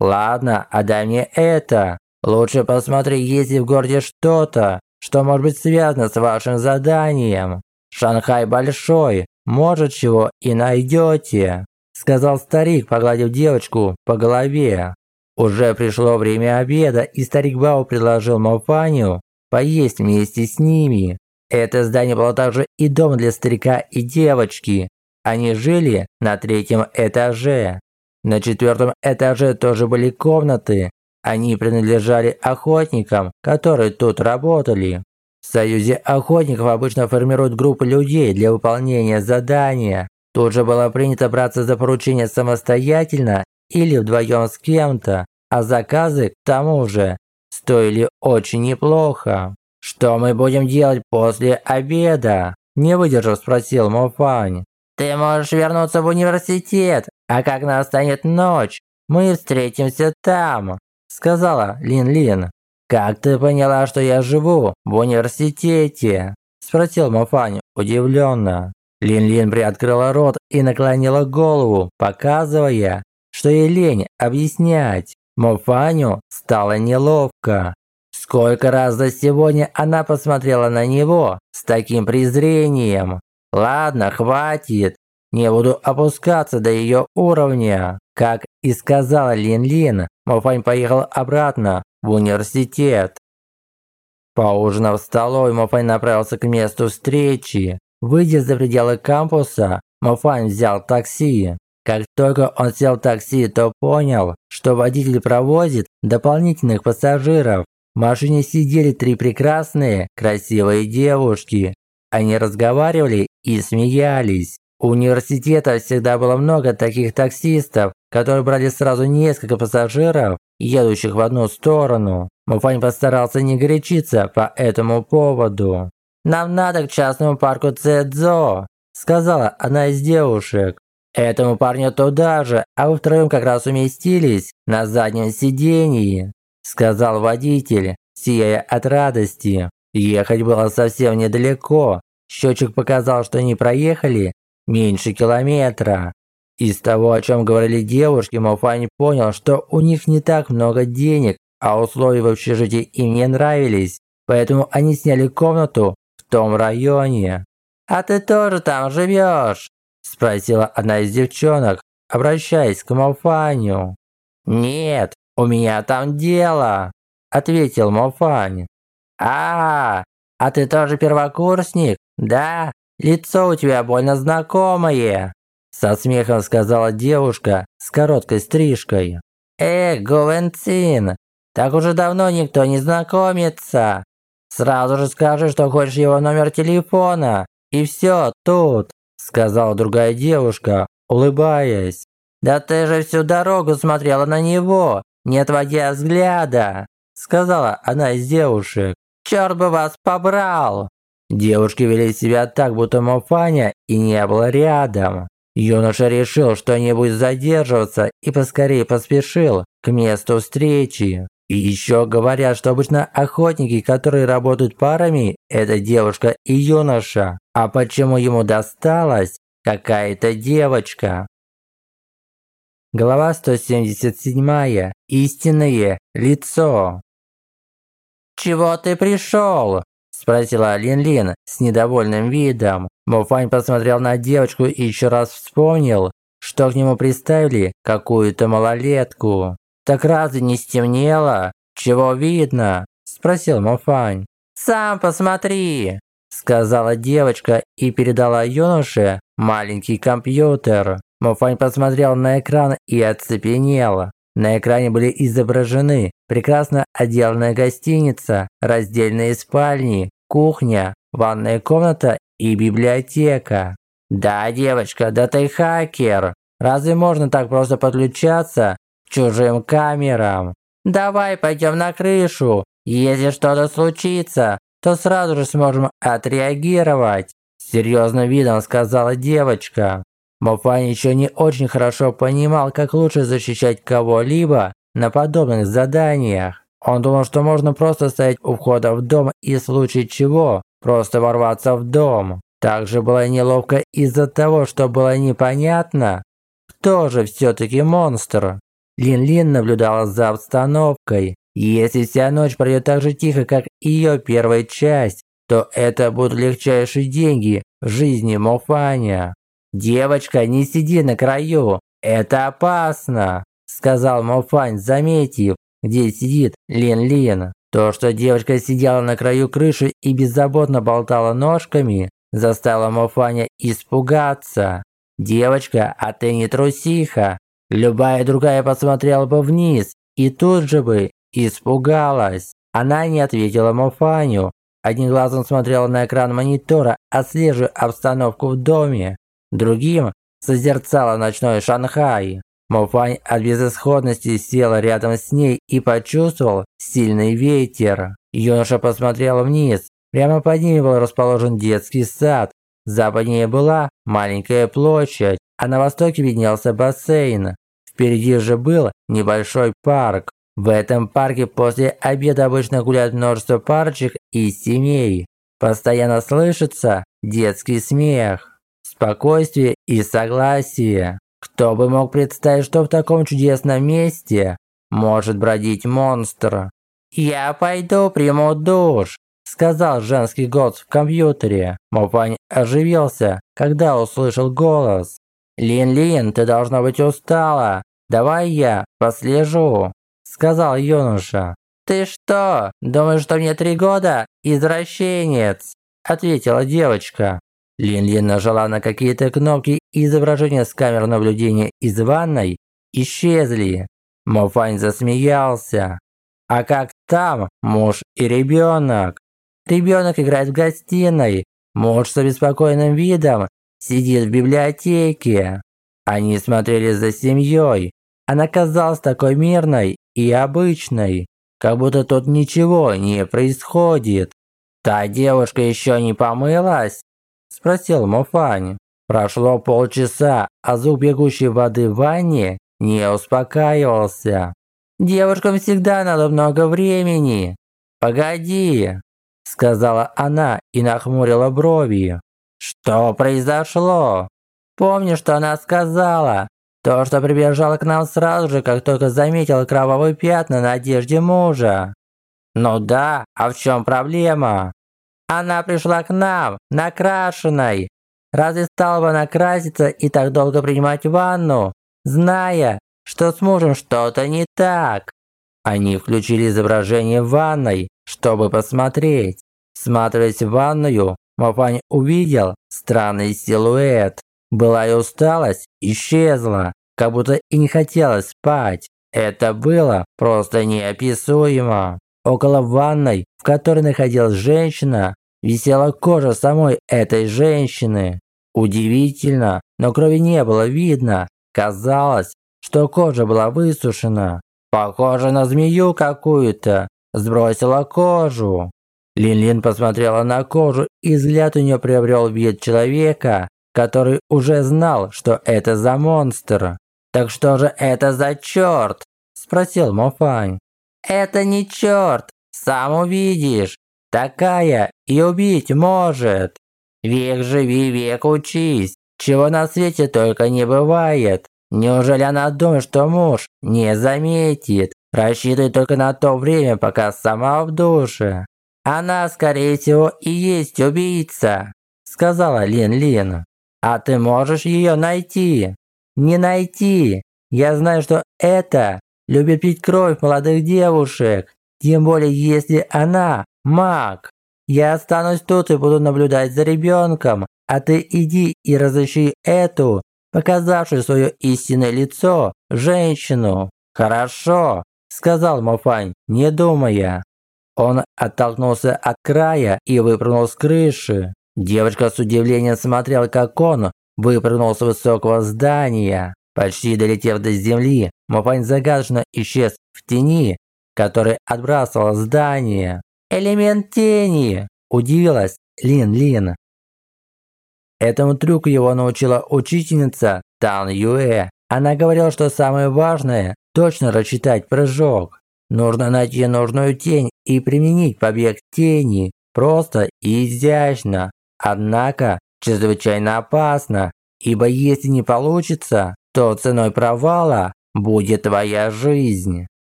«Ладно, отдай мне это. Лучше посмотри, есть ли в городе что-то, что может быть связано с вашим заданием. Шанхай большой, может, чего и найдете», – сказал старик, погладив девочку по голове. Уже пришло время обеда, и старик Бао предложил Мауфаню поесть вместе с ними. Это здание было также и дом для старика и девочки. Они жили на третьем этаже. На четвертом этаже тоже были комнаты. Они принадлежали охотникам, которые тут работали. В Союзе охотников обычно формируют группы людей для выполнения задания. Тут же было принято браться за поручение самостоятельно или вдвоем с кем-то, а заказы, к тому же, стоили очень неплохо. Что мы будем делать после обеда? Не выдержав, спросил Мофань. Ты можешь вернуться в университет, а как настанет ночь, мы встретимся там, сказала Лин-Лин. Как ты поняла, что я живу в университете? Спросил Мофань удивленно. Лин-Лин приоткрыла рот и наклонила голову, показывая, что ей лень объяснять. Мофаню стало неловко. Сколько раз за сегодня она посмотрела на него с таким презрением. Ладно, хватит. Не буду опускаться до ее уровня. Как и сказала Лин-Лин, Мофань поехал обратно в университет. Поужинав в столовой, Мофань направился к месту встречи. Выйдя за пределы кампуса, Мофань взял такси. Как только он сел в такси, то понял, что водитель провозит дополнительных пассажиров. В машине сидели три прекрасные, красивые девушки. Они разговаривали и смеялись. У университета всегда было много таких таксистов, которые брали сразу несколько пассажиров, едущих в одну сторону. Муфань постарался не горячиться по этому поводу. «Нам надо к частному парку Цэдзо», – сказала одна из девушек. «Этому парню туда же, а вы втроем как раз уместились на заднем сидении» сказал водитель, сияя от радости. Ехать было совсем недалеко. Счетчик показал, что они проехали меньше километра. Из того, о чем говорили девушки, Мофань понял, что у них не так много денег, а условия в общежитии им не нравились, поэтому они сняли комнату в том районе. «А ты тоже там живешь?» – спросила одна из девчонок, обращаясь к Мофаню. «Нет, «У меня там дело», – ответил Мофань. «А, а ты тоже первокурсник? Да? Лицо у тебя больно знакомое», – со смехом сказала девушка с короткой стрижкой. «Эх, Гувенцин, так уже давно никто не знакомится. Сразу же скажи, что хочешь его номер телефона, и все тут», – сказала другая девушка, улыбаясь. «Да ты же всю дорогу смотрела на него не отводя взгляда», – сказала она из девушек. «Черт бы вас побрал!» Девушки вели себя так, будто Мофаня и не было рядом. Юноша решил, что не будет задерживаться и поскорее поспешил к месту встречи. И еще говорят, что обычно охотники, которые работают парами, это девушка и юноша. А почему ему досталась какая-то девочка? Глава 177. Истинное лицо. «Чего ты пришел?» – спросила Лин-Лин с недовольным видом. Мофань посмотрел на девочку и еще раз вспомнил, что к нему приставили какую-то малолетку. «Так разве не стемнело? Чего видно?» – спросил Мофань. «Сам посмотри!» – сказала девочка и передала юноше маленький компьютер. Мофань посмотрел на экран и оцепенел. На экране были изображены прекрасно отделанная гостиница, раздельные спальни, кухня, ванная комната и библиотека. Да, девочка, да ты хакер. Разве можно так просто подключаться к чужим камерам? Давай пойдем на крышу. Если что-то случится, то сразу же сможем отреагировать. Серьезным видом сказала девочка. Мофань еще не очень хорошо понимал, как лучше защищать кого-либо на подобных заданиях. Он думал, что можно просто стоять у входа в дом и в случае чего просто ворваться в дом. Также было неловко из-за того, что было непонятно, кто же все-таки монстр. Лин-Лин наблюдала за обстановкой. Если вся ночь пройдет так же тихо, как ее первая часть, то это будут легчайшие деньги в жизни Мофаня. «Девочка, не сиди на краю, это опасно», сказал Мофань, заметив, где сидит Лин-Лин. То, что девочка сидела на краю крыши и беззаботно болтала ножками, заставило Мофаня испугаться. «Девочка, а ты не трусиха!» Любая другая посмотрела бы вниз и тут же бы испугалась. Она не ответила Мофаню. Одним глазом смотрела на экран монитора, отслеживая обстановку в доме другим созерцала ночной Шанхай. Мофань от безысходности сел рядом с ней и почувствовал сильный ветер. Юноша посмотрел вниз. Прямо под ними был расположен детский сад. Западнее была маленькая площадь, а на востоке виднелся бассейн. Впереди же был небольшой парк. В этом парке после обеда обычно гуляют множество парочек и семей. Постоянно слышится детский смех, спокойствие и согласие. Кто бы мог представить, что в таком чудесном месте может бродить монстр? «Я пойду приму душ», – сказал женский голос в компьютере. Мопань оживился, когда услышал голос. «Лин-Лин, ты должна быть устала. Давай я послежу», – сказал юноша. «Ты что, думаешь, что мне три года? Извращенец!» – ответила девочка. Лин-Лин нажала на какие-то кнопки, и изображения с камер наблюдения из ванной исчезли. Мофань засмеялся. А как там муж и ребенок? Ребенок играет в гостиной, муж с обеспокоенным видом сидит в библиотеке. Они смотрели за семьей. Она казалась такой мирной и обычной, как будто тут ничего не происходит. «Та девушка еще не помылась?» – спросил Мофань. Прошло полчаса, а звук бегущей воды в ванне не успокаивался. «Девушкам всегда надо много времени!» «Погоди!» – сказала она и нахмурила брови. «Что произошло?» «Помню, что она сказала. То, что прибежала к нам сразу же, как только заметила кровавые пятна на одежде мужа». «Ну да, а в чем проблема?» «Она пришла к нам, накрашенной. Разве стала бы она краситься и так долго принимать ванну, зная, что с мужем что-то не так?» Они включили изображение в ванной, чтобы посмотреть. Всматриваясь в ванную, Мапань увидел странный силуэт. Былая усталость исчезла, как будто и не хотелось спать. Это было просто неописуемо. Около ванной, в которой находилась женщина, висела кожа самой этой женщины. Удивительно, но крови не было видно. Казалось, что кожа была высушена. Похоже на змею какую-то. Сбросила кожу. Лин-Лин посмотрела на кожу, и взгляд у нее приобрел вид человека, который уже знал, что это за монстр. «Так что же это за черт?» – спросил Мофань. «Это не черт, сам увидишь. Такая и убить может. Век живи, век учись. Чего на свете только не бывает. Неужели она думает, что муж не заметит? Рассчитывает только на то время, пока сама в душе. Она, скорее всего, и есть убийца, сказала Лин-Лин. А ты можешь ее найти? Не найти. Я знаю, что это любит пить кровь молодых девушек. Тем более, если она маг. Я останусь тут и буду наблюдать за ребенком, а ты иди и разыщи эту, показавшую свое истинное лицо, женщину. Хорошо, сказал Мофань, не думая. Он оттолкнулся от края и выпрыгнул с крыши. Девочка с удивлением смотрела, как он выпрыгнул с высокого здания. Почти долетев до земли, Мопань загадочно исчез в тени, который отбрасывал здание. «Элемент тени!» – удивилась Лин-Лин. Этому трюку его научила учительница Тан Юэ. Она говорила, что самое важное – точно рассчитать прыжок. Нужно найти нужную тень и применить побег тени. Просто и изящно. Однако, чрезвычайно опасно, ибо если не получится, то ценой провала будет твоя жизнь.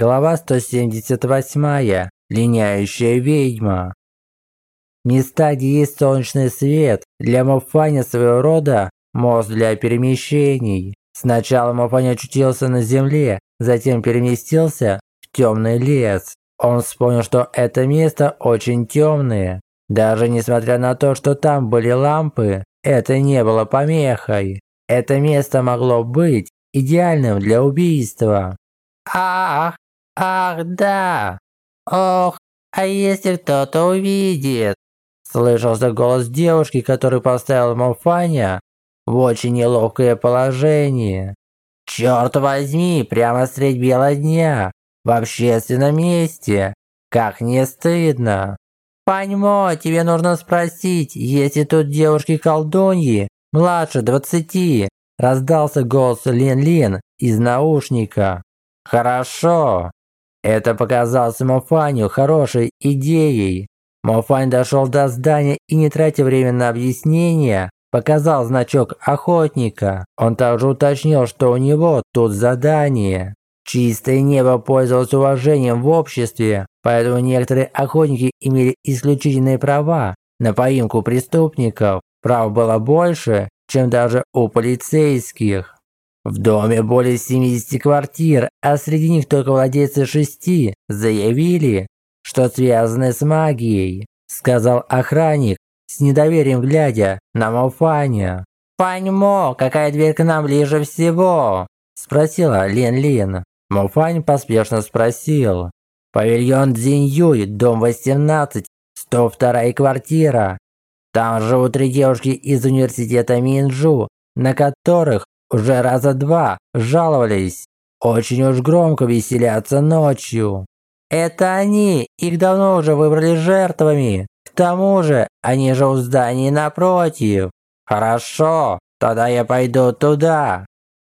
Глава 178. Линяющая ведьма. Места, где есть солнечный свет, для Мофаня своего рода мост для перемещений. Сначала Мофань очутился на земле, затем переместился в темный лес. Он вспомнил, что это место очень темное. Даже несмотря на то, что там были лампы, это не было помехой. Это место могло быть идеальным для убийства. Ах, ах, да. Ох, а если кто-то увидит? Слышался голос девушки, который поставил Мофаня в очень неловкое положение. Черт возьми, прямо средь бела дня, в общественном месте. Как не стыдно. Паньмо, тебе нужно спросить, есть ли тут девушки-колдуньи, младше двадцати, раздался голос Лин-Лин из наушника. Хорошо. Это показалось Мофаню хорошей идеей. Мофань дошел до здания и, не тратя время на объяснения, показал значок охотника. Он также уточнил, что у него тут задание. Чистое небо пользовалось уважением в обществе, поэтому некоторые охотники имели исключительные права на поимку преступников. Прав было больше, чем даже у полицейских. В доме более 70 квартир, а среди них только владельцы шести заявили, что связаны с магией, сказал охранник, с недоверием глядя на Малфаня. «Паньмо, какая дверь к нам ближе всего?» – спросила Лен-Лен. Малфань поспешно спросил. «Павильон Цзиньюй, дом 18, 102 квартира. Там живут три девушки из университета Минджу, на которых уже раза два жаловались. Очень уж громко веселятся ночью. Это они, их давно уже выбрали жертвами. К тому же, они же у здания напротив. Хорошо, тогда я пойду туда,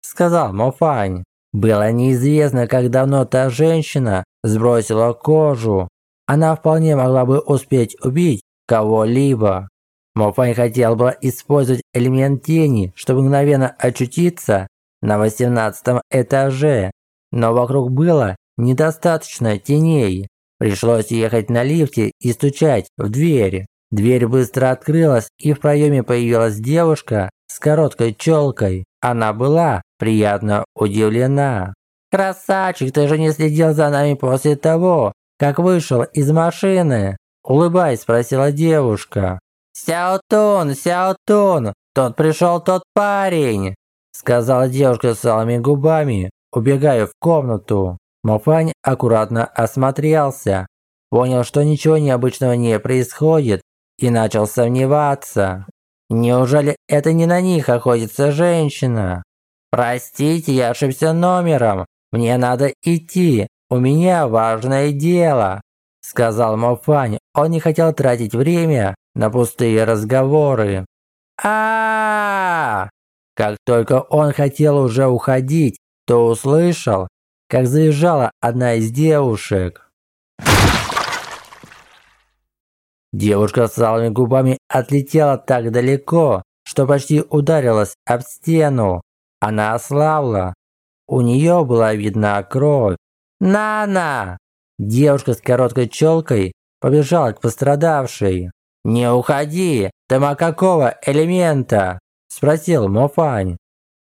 сказал Мофань. Было неизвестно, как давно та женщина сбросила кожу. Она вполне могла бы успеть убить кого-либо. Мофань хотел бы использовать элемент тени, чтобы мгновенно очутиться на 18 этаже, но вокруг было недостаточно теней. Пришлось ехать на лифте и стучать в дверь. Дверь быстро открылась, и в проеме появилась девушка с короткой челкой. Она была приятно удивлена. «Красавчик, ты же не следил за нами после того, как вышел из машины?» Улыбаясь, спросила девушка. «Сяотун, Сяотун, тот пришел тот парень!» Сказала девушка с алыми губами, убегая в комнату. Мофань аккуратно осмотрелся, понял, что ничего необычного не происходит и начал сомневаться. Неужели это не на них охотится женщина? «Простите, я ошибся номером. Мне надо идти. У меня важное дело», – сказал Мофань. Он не хотел тратить время на пустые разговоры. а, Как только он хотел уже уходить, то услышал, как заезжала одна из девушек. Девушка с алыми губами отлетела так далеко, что почти ударилась об стену. Она ослабла. У нее была видна кровь. «Нана!» Девушка с короткой челкой побежала к пострадавшей. «Не уходи! Ты какого элемента?» – спросил Мофань.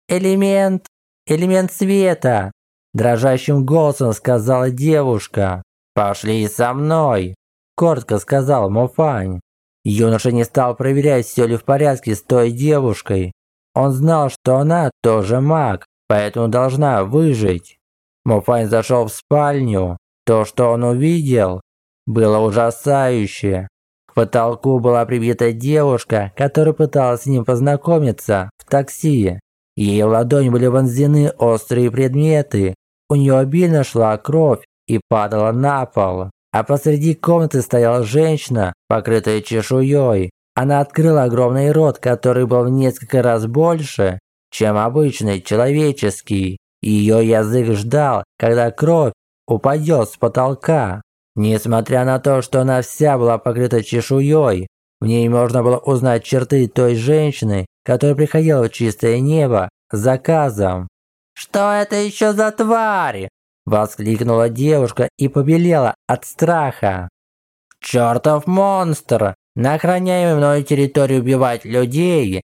«Элемент? Элемент света!» – дрожащим голосом сказала девушка. «Пошли со мной!» – коротко сказал Мофань. Юноша не стал проверять, все ли в порядке с той девушкой. Он знал, что она тоже маг, поэтому должна выжить. Мофань зашел в спальню. То, что он увидел, было ужасающе. К потолку была прибита девушка, которая пыталась с ним познакомиться в такси. Ей в ладонь были вонзены острые предметы. У нее обильно шла кровь и падала на пол. А посреди комнаты стояла женщина, покрытая чешуей. Она открыла огромный рот, который был в несколько раз больше, чем обычный человеческий. Ее язык ждал, когда кровь упадет с потолка. Несмотря на то, что она вся была покрыта чешуей, в ней можно было узнать черты той женщины, которая приходила в чистое небо с заказом. «Что это еще за тварь?» – воскликнула девушка и побелела от страха. «Чертов монстр! На охраняемой мной территории убивать людей?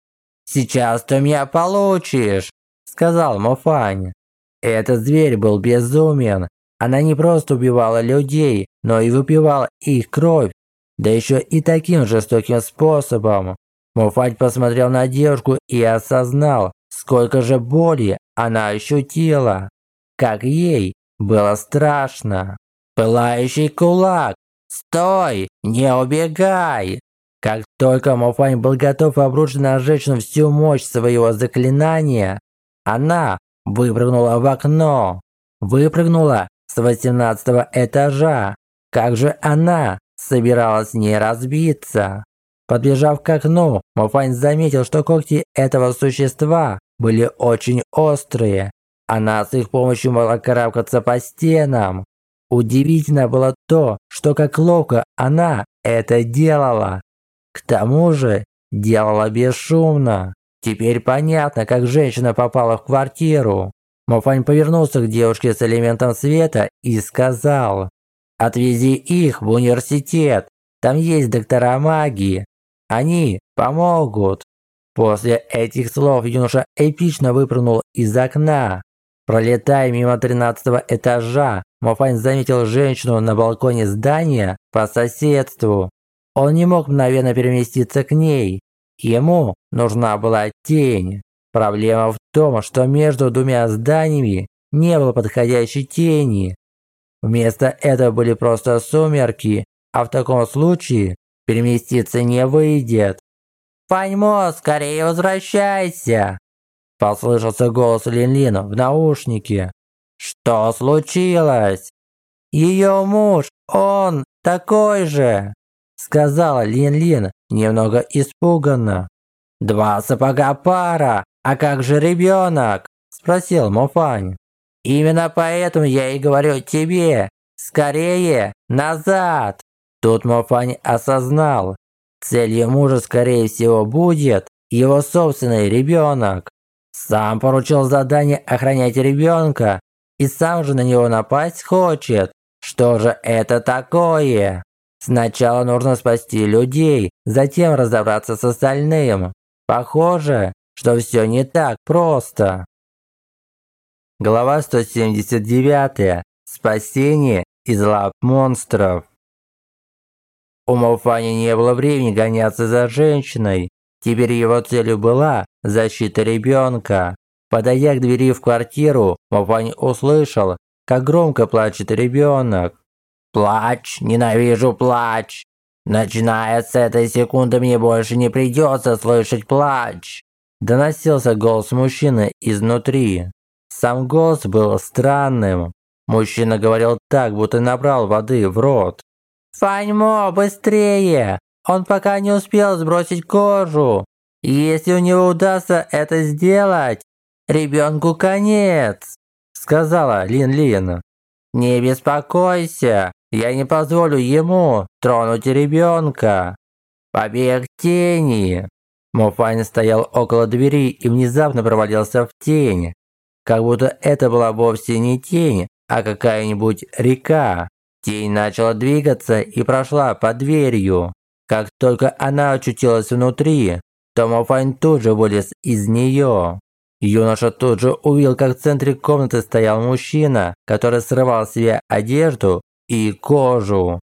Сейчас ты меня получишь!» – сказал Мофань. Этот зверь был безумен она не просто убивала людей, но и выпивала их кровь, да еще и таким жестоким способом. Муфать посмотрел на девушку и осознал, сколько же боли она ощутила. Как ей было страшно. Пылающий кулак! Стой! Не убегай! Как только Мофань был готов обрушить на женщину всю мощь своего заклинания, она выпрыгнула в окно. Выпрыгнула с 18 этажа. Как же она собиралась не разбиться? Подбежав к окну, Мофань заметил, что когти этого существа были очень острые. Она с их помощью могла карабкаться по стенам. Удивительно было то, что как ловко она это делала. К тому же, делала бесшумно. Теперь понятно, как женщина попала в квартиру. Мофань повернулся к девушке с элементом света и сказал, «Отвези их в университет, там есть доктора магии, они помогут». После этих слов юноша эпично выпрыгнул из окна. Пролетая мимо 13 этажа, Мофань заметил женщину на балконе здания по соседству. Он не мог мгновенно переместиться к ней, Ему нужна была тень. Проблема в том, что между двумя зданиями не было подходящей тени. Вместо этого были просто сумерки, а в таком случае переместиться не выйдет. «Паньмо, скорее возвращайся!» Послышался голос Лин-Лин в наушнике. «Что случилось?» «Ее муж, он такой же!» Сказала Лин-Лин немного испуганно. «Два сапога пара, а как же ребенок?» – спросил Муфань. «Именно поэтому я и говорю тебе, скорее, назад!» Тут Муфань осознал, целью мужа скорее всего будет его собственный ребенок. Сам поручил задание охранять ребенка и сам же на него напасть хочет. Что же это такое? Сначала нужно спасти людей, затем разобраться с остальным. Похоже, что все не так просто. Глава 179. Спасение из лап монстров. У Малфани не было времени гоняться за женщиной. Теперь его целью была защита ребенка. Подойдя к двери в квартиру, Малфани услышал, как громко плачет ребенок. Плач, ненавижу плач. Начиная с этой секунды мне больше не придется слышать плач. Доносился голос мужчины изнутри. Сам голос был странным. Мужчина говорил так, будто набрал воды в рот. «Фаньмо, быстрее! Он пока не успел сбросить кожу. Если у него удастся это сделать, ребенку конец!» Сказала Лин-Лин. «Не беспокойся, я не позволю ему тронуть ребенка. Побег тени. Муфань стоял около двери и внезапно провалился в тень. Как будто это была вовсе не тень, а какая-нибудь река. Тень начала двигаться и прошла под дверью. Как только она очутилась внутри, то Муфань тут же вылез из нее. Юноша тут же увидел, как в центре комнаты стоял мужчина, который срывал себе одежду и кожу.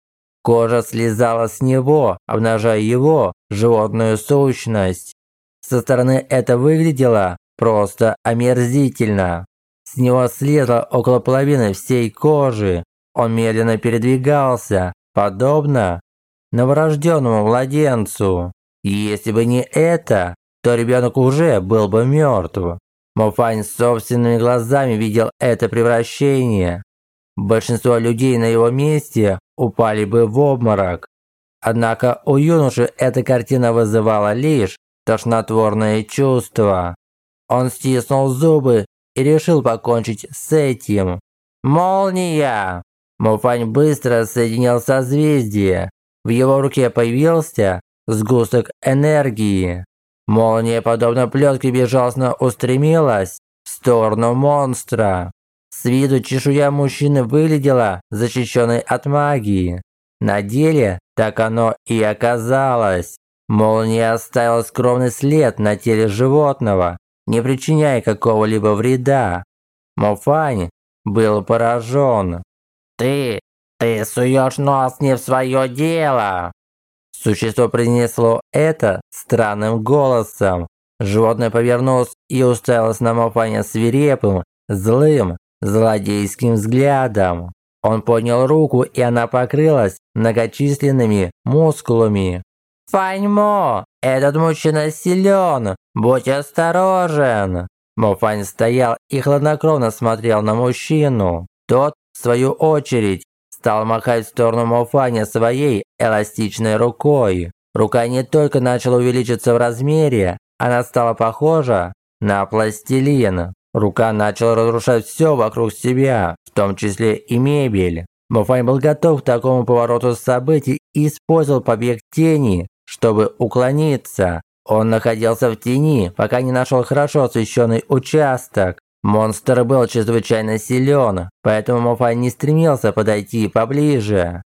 Кожа слезала с него, обнажая его животную сущность. Со стороны это выглядело просто омерзительно. С него слезло около половины всей кожи. Он медленно передвигался, подобно новорожденному младенцу. Если бы не это, то ребенок уже был бы мертв. Мофань собственными глазами видел это превращение. Большинство людей на его месте упали бы в обморок. Однако у юноши эта картина вызывала лишь тошнотворное чувство. Он стиснул зубы и решил покончить с этим. Молния! Муфань быстро соединил созвездие. В его руке появился сгусток энергии. Молния, подобно плетке, безжалостно устремилась в сторону монстра. С виду чешуя мужчины выглядела защищенной от магии. На деле так оно и оказалось. Молния оставила скромный след на теле животного, не причиняя какого-либо вреда. Мофань был поражен. «Ты, ты суешь нос не в свое дело!» Существо произнесло это странным голосом. Животное повернулось и уставилось на Мофаня свирепым, злым, злодейским взглядом. Он поднял руку, и она покрылась многочисленными мускулами. «Фаньмо, этот мужчина силен, будь осторожен!» Мофань стоял и хладнокровно смотрел на мужчину. Тот, в свою очередь, стал махать в сторону Мофаня своей эластичной рукой. Рука не только начала увеличиться в размере, она стала похожа на пластилин. Рука начала разрушать все вокруг себя, в том числе и мебель. Мофань был готов к такому повороту событий и использовал побег тени, чтобы уклониться. Он находился в тени, пока не нашел хорошо освещенный участок. Монстр был чрезвычайно силен, поэтому Мофань не стремился подойти поближе.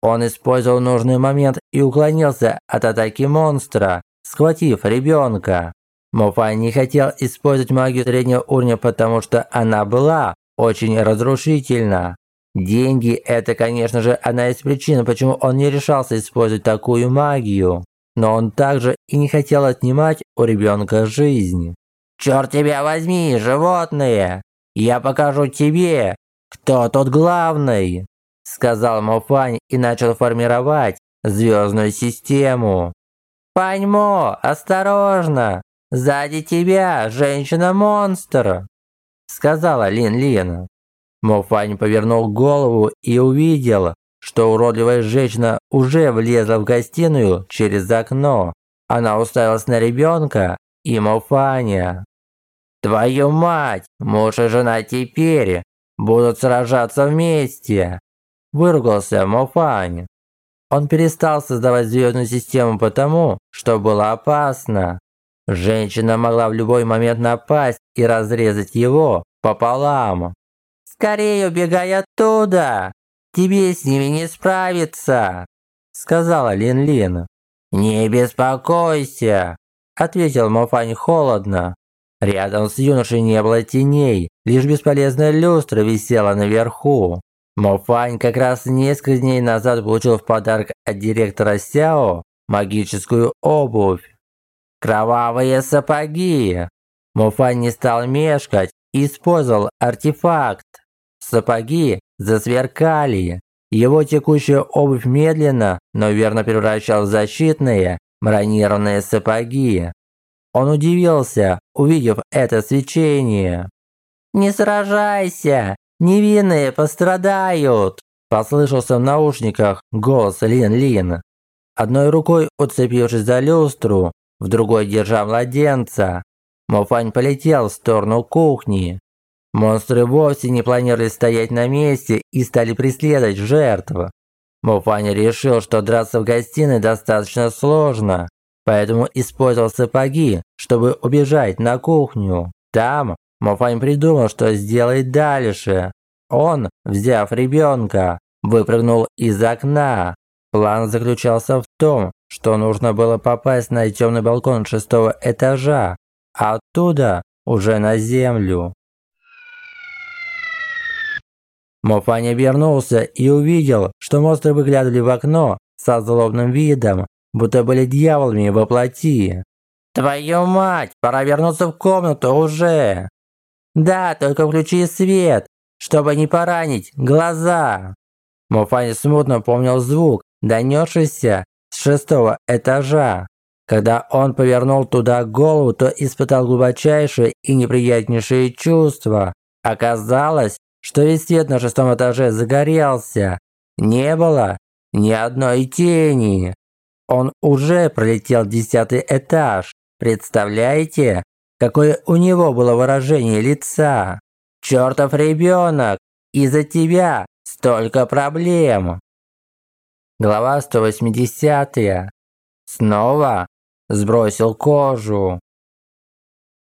Он использовал нужный момент и уклонился от атаки монстра, схватив ребенка. Мофань не хотел использовать магию среднего уровня, потому что она была очень разрушительна. Деньги – это, конечно же, одна из причин, почему он не решался использовать такую магию. Но он также и не хотел отнимать у ребенка жизнь. «Черт тебя возьми, животные! Я покажу тебе, кто тут главный!» Сказал Мофань и начал формировать звездную систему. «Паньмо, осторожно! Сзади тебя женщина-монстр!» Сказала Лин-Лин. Мофань повернул голову и увидел, что уродливая женщина уже влезла в гостиную через окно. Она уставилась на ребенка и Мофаня. «Твою мать! Муж и жена теперь будут сражаться вместе!» Выругался Мофань. Он перестал создавать звездную систему потому, что было опасно. Женщина могла в любой момент напасть и разрезать его пополам. «Скорее убегай оттуда! Тебе с ними не справиться!» Сказала Лин-Лин. «Не беспокойся!» Ответил Мофань холодно. Рядом с юношей не было теней, лишь бесполезная люстра висела наверху. Мофань как раз несколько дней назад получил в подарок от директора Сяо магическую обувь. Кровавые сапоги. Мофань не стал мешкать и использовал артефакт. Сапоги засверкали. Его текущая обувь медленно, но верно превращал в защитные, бронированные сапоги. Он удивился, увидев это свечение. «Не сражайся! Невинные пострадают!» Послышался в наушниках голос Лин-Лин. Одной рукой уцепившись за люстру, в другой держа младенца, Мофань полетел в сторону кухни. Монстры вовсе не планировали стоять на месте и стали преследовать жертву. Муфань решил, что драться в гостиной достаточно сложно, поэтому использовал сапоги, чтобы убежать на кухню. Там Муфань придумал, что сделает дальше. Он, взяв ребенка, выпрыгнул из окна. План заключался в том, что нужно было попасть на темный балкон шестого этажа, а оттуда уже на землю. Мофань обернулся и увидел, что монстры выглядывали в окно со злобным видом, будто были дьяволами во плоти. «Твою мать, пора вернуться в комнату уже!» «Да, только включи свет, чтобы не поранить глаза!» Мофань смутно помнил звук, донесшийся с шестого этажа. Когда он повернул туда голову, то испытал глубочайшее и неприятнейшее чувство. Оказалось, что весь свет на шестом этаже загорелся. Не было ни одной тени. Он уже пролетел десятый этаж. Представляете, какое у него было выражение лица? Чертов ребенок, из-за тебя столько проблем. Глава 180. Снова сбросил кожу.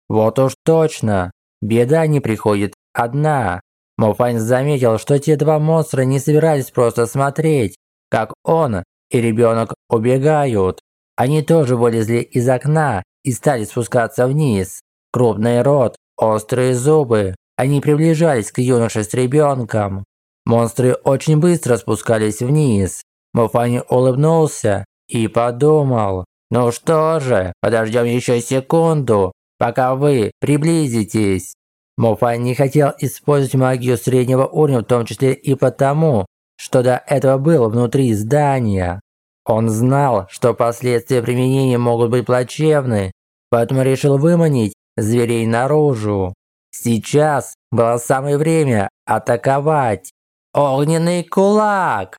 Вот уж точно, беда не приходит одна. Мофань заметил, что те два монстра не собирались просто смотреть, как он и ребенок убегают. Они тоже вылезли из окна и стали спускаться вниз. Крупный рот, острые зубы. Они приближались к юноше с ребенком. Монстры очень быстро спускались вниз. Мофань улыбнулся и подумал, ну что же, подождем еще секунду, пока вы приблизитесь. Мофань не хотел использовать магию среднего уровня, в том числе и потому, что до этого был внутри здания. Он знал, что последствия применения могут быть плачевны, поэтому решил выманить зверей наружу. Сейчас было самое время атаковать. Огненный кулак!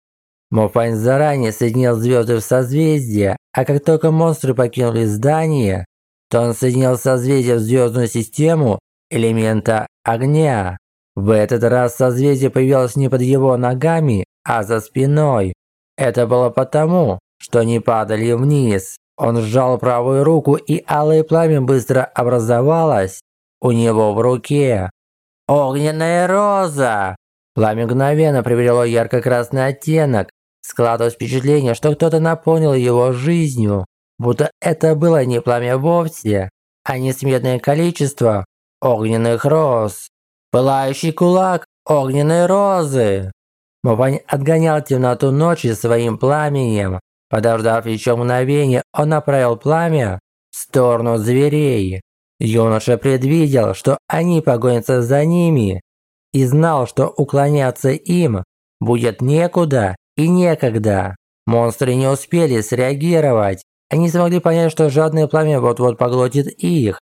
Мофань заранее соединил звезды в созвездие, а как только монстры покинули здание, то он соединил созвездие в звездную систему элемента огня. В этот раз созвездие появилось не под его ногами, а за спиной. Это было потому, что они падали вниз. Он сжал правую руку, и алое пламя быстро образовалось у него в руке. «Огненная роза!» Пламя мгновенно приобрело ярко-красный оттенок. Складывалось впечатление, что кто-то наполнил его жизнью, будто это было не пламя вовсе, а несметное количество огненных роз. Пылающий кулак огненной розы. Мопань отгонял темноту ночи своим пламенем. Подождав еще мгновение, он направил пламя в сторону зверей. Юноша предвидел, что они погонятся за ними, и знал, что уклоняться им будет некуда и некогда. Монстры не успели среагировать. Они смогли понять, что жадное пламя вот-вот поглотит их.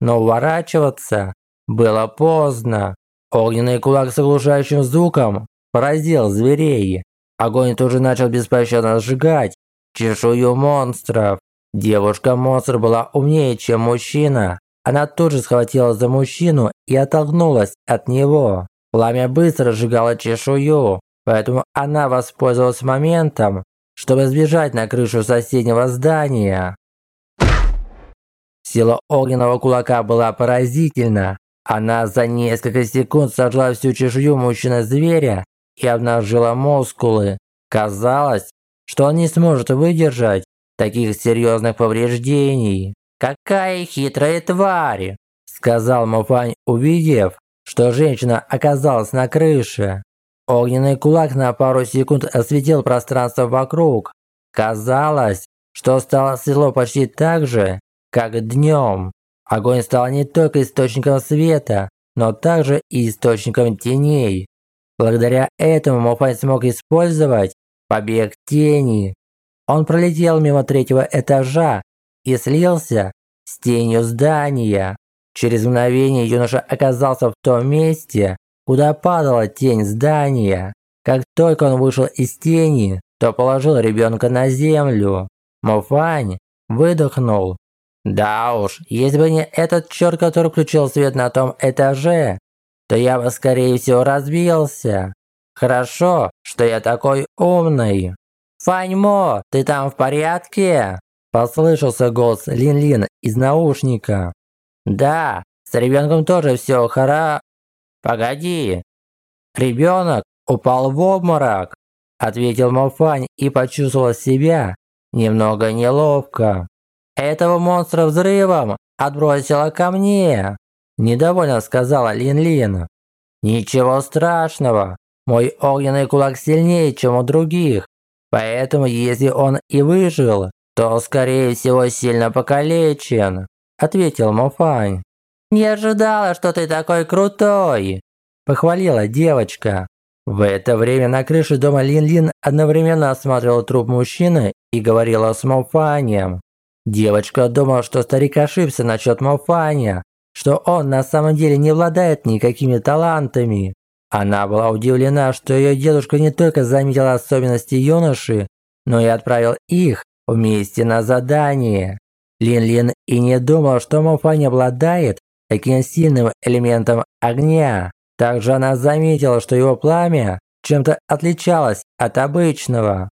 Но уворачиваться было поздно. Огненный кулак с оглушающим звуком поразил зверей. Огонь тут же начал беспощадно сжигать чешую монстров. Девушка-монстр была умнее, чем мужчина. Она тут же схватилась за мужчину и оттолкнулась от него. Пламя быстро сжигало чешую, поэтому она воспользовалась моментом, чтобы сбежать на крышу соседнего здания. Сила огненного кулака была поразительна. Она за несколько секунд сожгла всю чешую мужчины-зверя и обнажила мускулы. Казалось, что он не сможет выдержать таких серьезных повреждений. «Какая хитрая тварь!» – сказал Муфань, увидев, что женщина оказалась на крыше. Огненный кулак на пару секунд осветил пространство вокруг. Казалось, что стало светло почти так же, как днем. Огонь стал не только источником света, но также и источником теней. Благодаря этому Мопань смог использовать побег тени. Он пролетел мимо третьего этажа и слился с тенью здания. Через мгновение юноша оказался в том месте, куда падала тень здания. Как только он вышел из тени, то положил ребенка на землю. Мофань выдохнул. Да уж, если бы не этот черт, который включил свет на том этаже, то я бы скорее всего разбился. Хорошо, что я такой умный. Фаньмо, ты там в порядке? Послышался голос Лин-Лин из наушника. Да, с ребенком тоже все хара... Погоди. Ребенок упал в обморок, ответил Малфань и почувствовал себя немного неловко. Этого монстра взрывом отбросило ко мне. Недовольно сказала Лин-Лин. Ничего страшного. Мой огненный кулак сильнее, чем у других. Поэтому если он и выжил, то скорее всего сильно покалечен ответил Мофань. «Не ожидала, что ты такой крутой!» – похвалила девочка. В это время на крыше дома Лин-Лин одновременно осматривала труп мужчины и говорила с Мофанем. Девочка думала, что старик ошибся насчет Мофаня, что он на самом деле не обладает никакими талантами. Она была удивлена, что ее дедушка не только заметил особенности юноши, но и отправил их вместе на задание. Лин-Лин и не думал, что Мофань обладает таким сильным элементом огня. Также она заметила, что его пламя чем-то отличалось от обычного.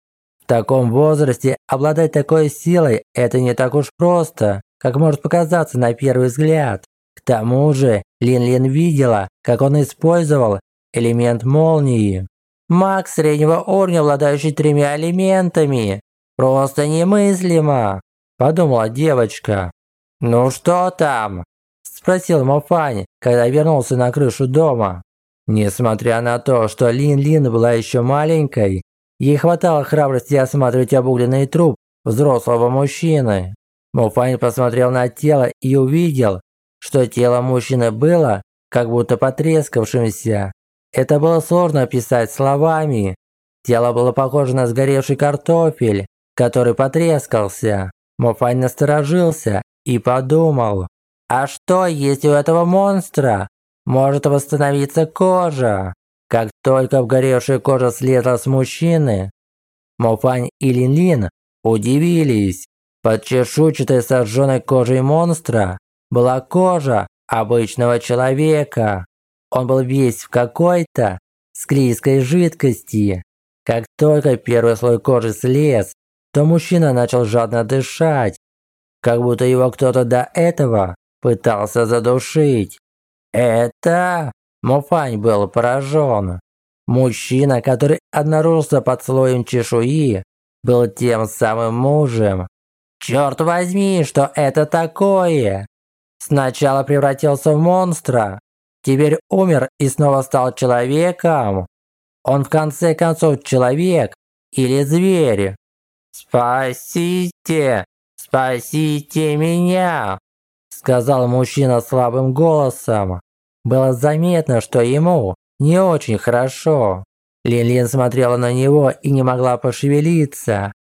В таком возрасте обладать такой силой – это не так уж просто, как может показаться на первый взгляд. К тому же Лин-Лин видела, как он использовал элемент молнии. Маг среднего уровня, обладающий тремя элементами. Просто немыслимо подумала девочка. «Ну что там?» – спросил Мофань, когда вернулся на крышу дома. Несмотря на то, что Лин-Лин была еще маленькой, ей хватало храбрости осматривать обугленный труп взрослого мужчины. Муфань посмотрел на тело и увидел, что тело мужчины было как будто потрескавшимся. Это было сложно описать словами. Тело было похоже на сгоревший картофель, который потрескался. Мофань насторожился и подумал, А что, если у этого монстра может восстановиться кожа? Как только обгоревшая кожа слезла с мужчины, Мофань и Лин-Лин удивились. Под чешуйчатой сожженной кожей монстра была кожа обычного человека. Он был весь в какой-то склизкой жидкости. Как только первый слой кожи слез, то мужчина начал жадно дышать, как будто его кто-то до этого пытался задушить. Это... Муфань был поражен. Мужчина, который обнаружился под слоем чешуи, был тем самым мужем. Черт возьми, что это такое? Сначала превратился в монстра, теперь умер и снова стал человеком. Он в конце концов человек или зверь? «Спасите! Спасите меня!» Сказал мужчина слабым голосом. Было заметно, что ему не очень хорошо. Лин-Лин смотрела на него и не могла пошевелиться.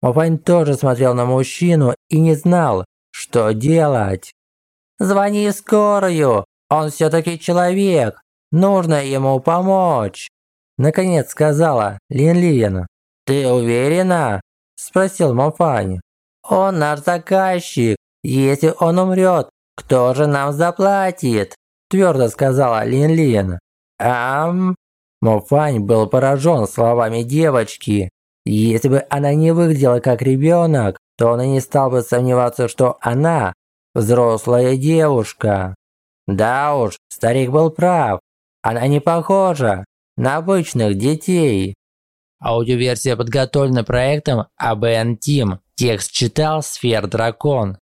Мопань тоже смотрел на мужчину и не знал, что делать. «Звони скорую! Он все-таки человек! Нужно ему помочь!» Наконец сказала Лин-Лин. «Ты уверена?» Спросил Мопань. «Он наш заказчик. Если он умрет, кто же нам заплатит?» Твердо сказала Лин-Лин. «Ам?» Мофань был поражен словами девочки. Если бы она не выглядела как ребенок, то он и не стал бы сомневаться, что она взрослая девушка. Да уж, старик был прав. Она не похожа на обычных детей. Аудиоверсия подготовлена проектом ABN Team. Текст читал Сфер Дракон.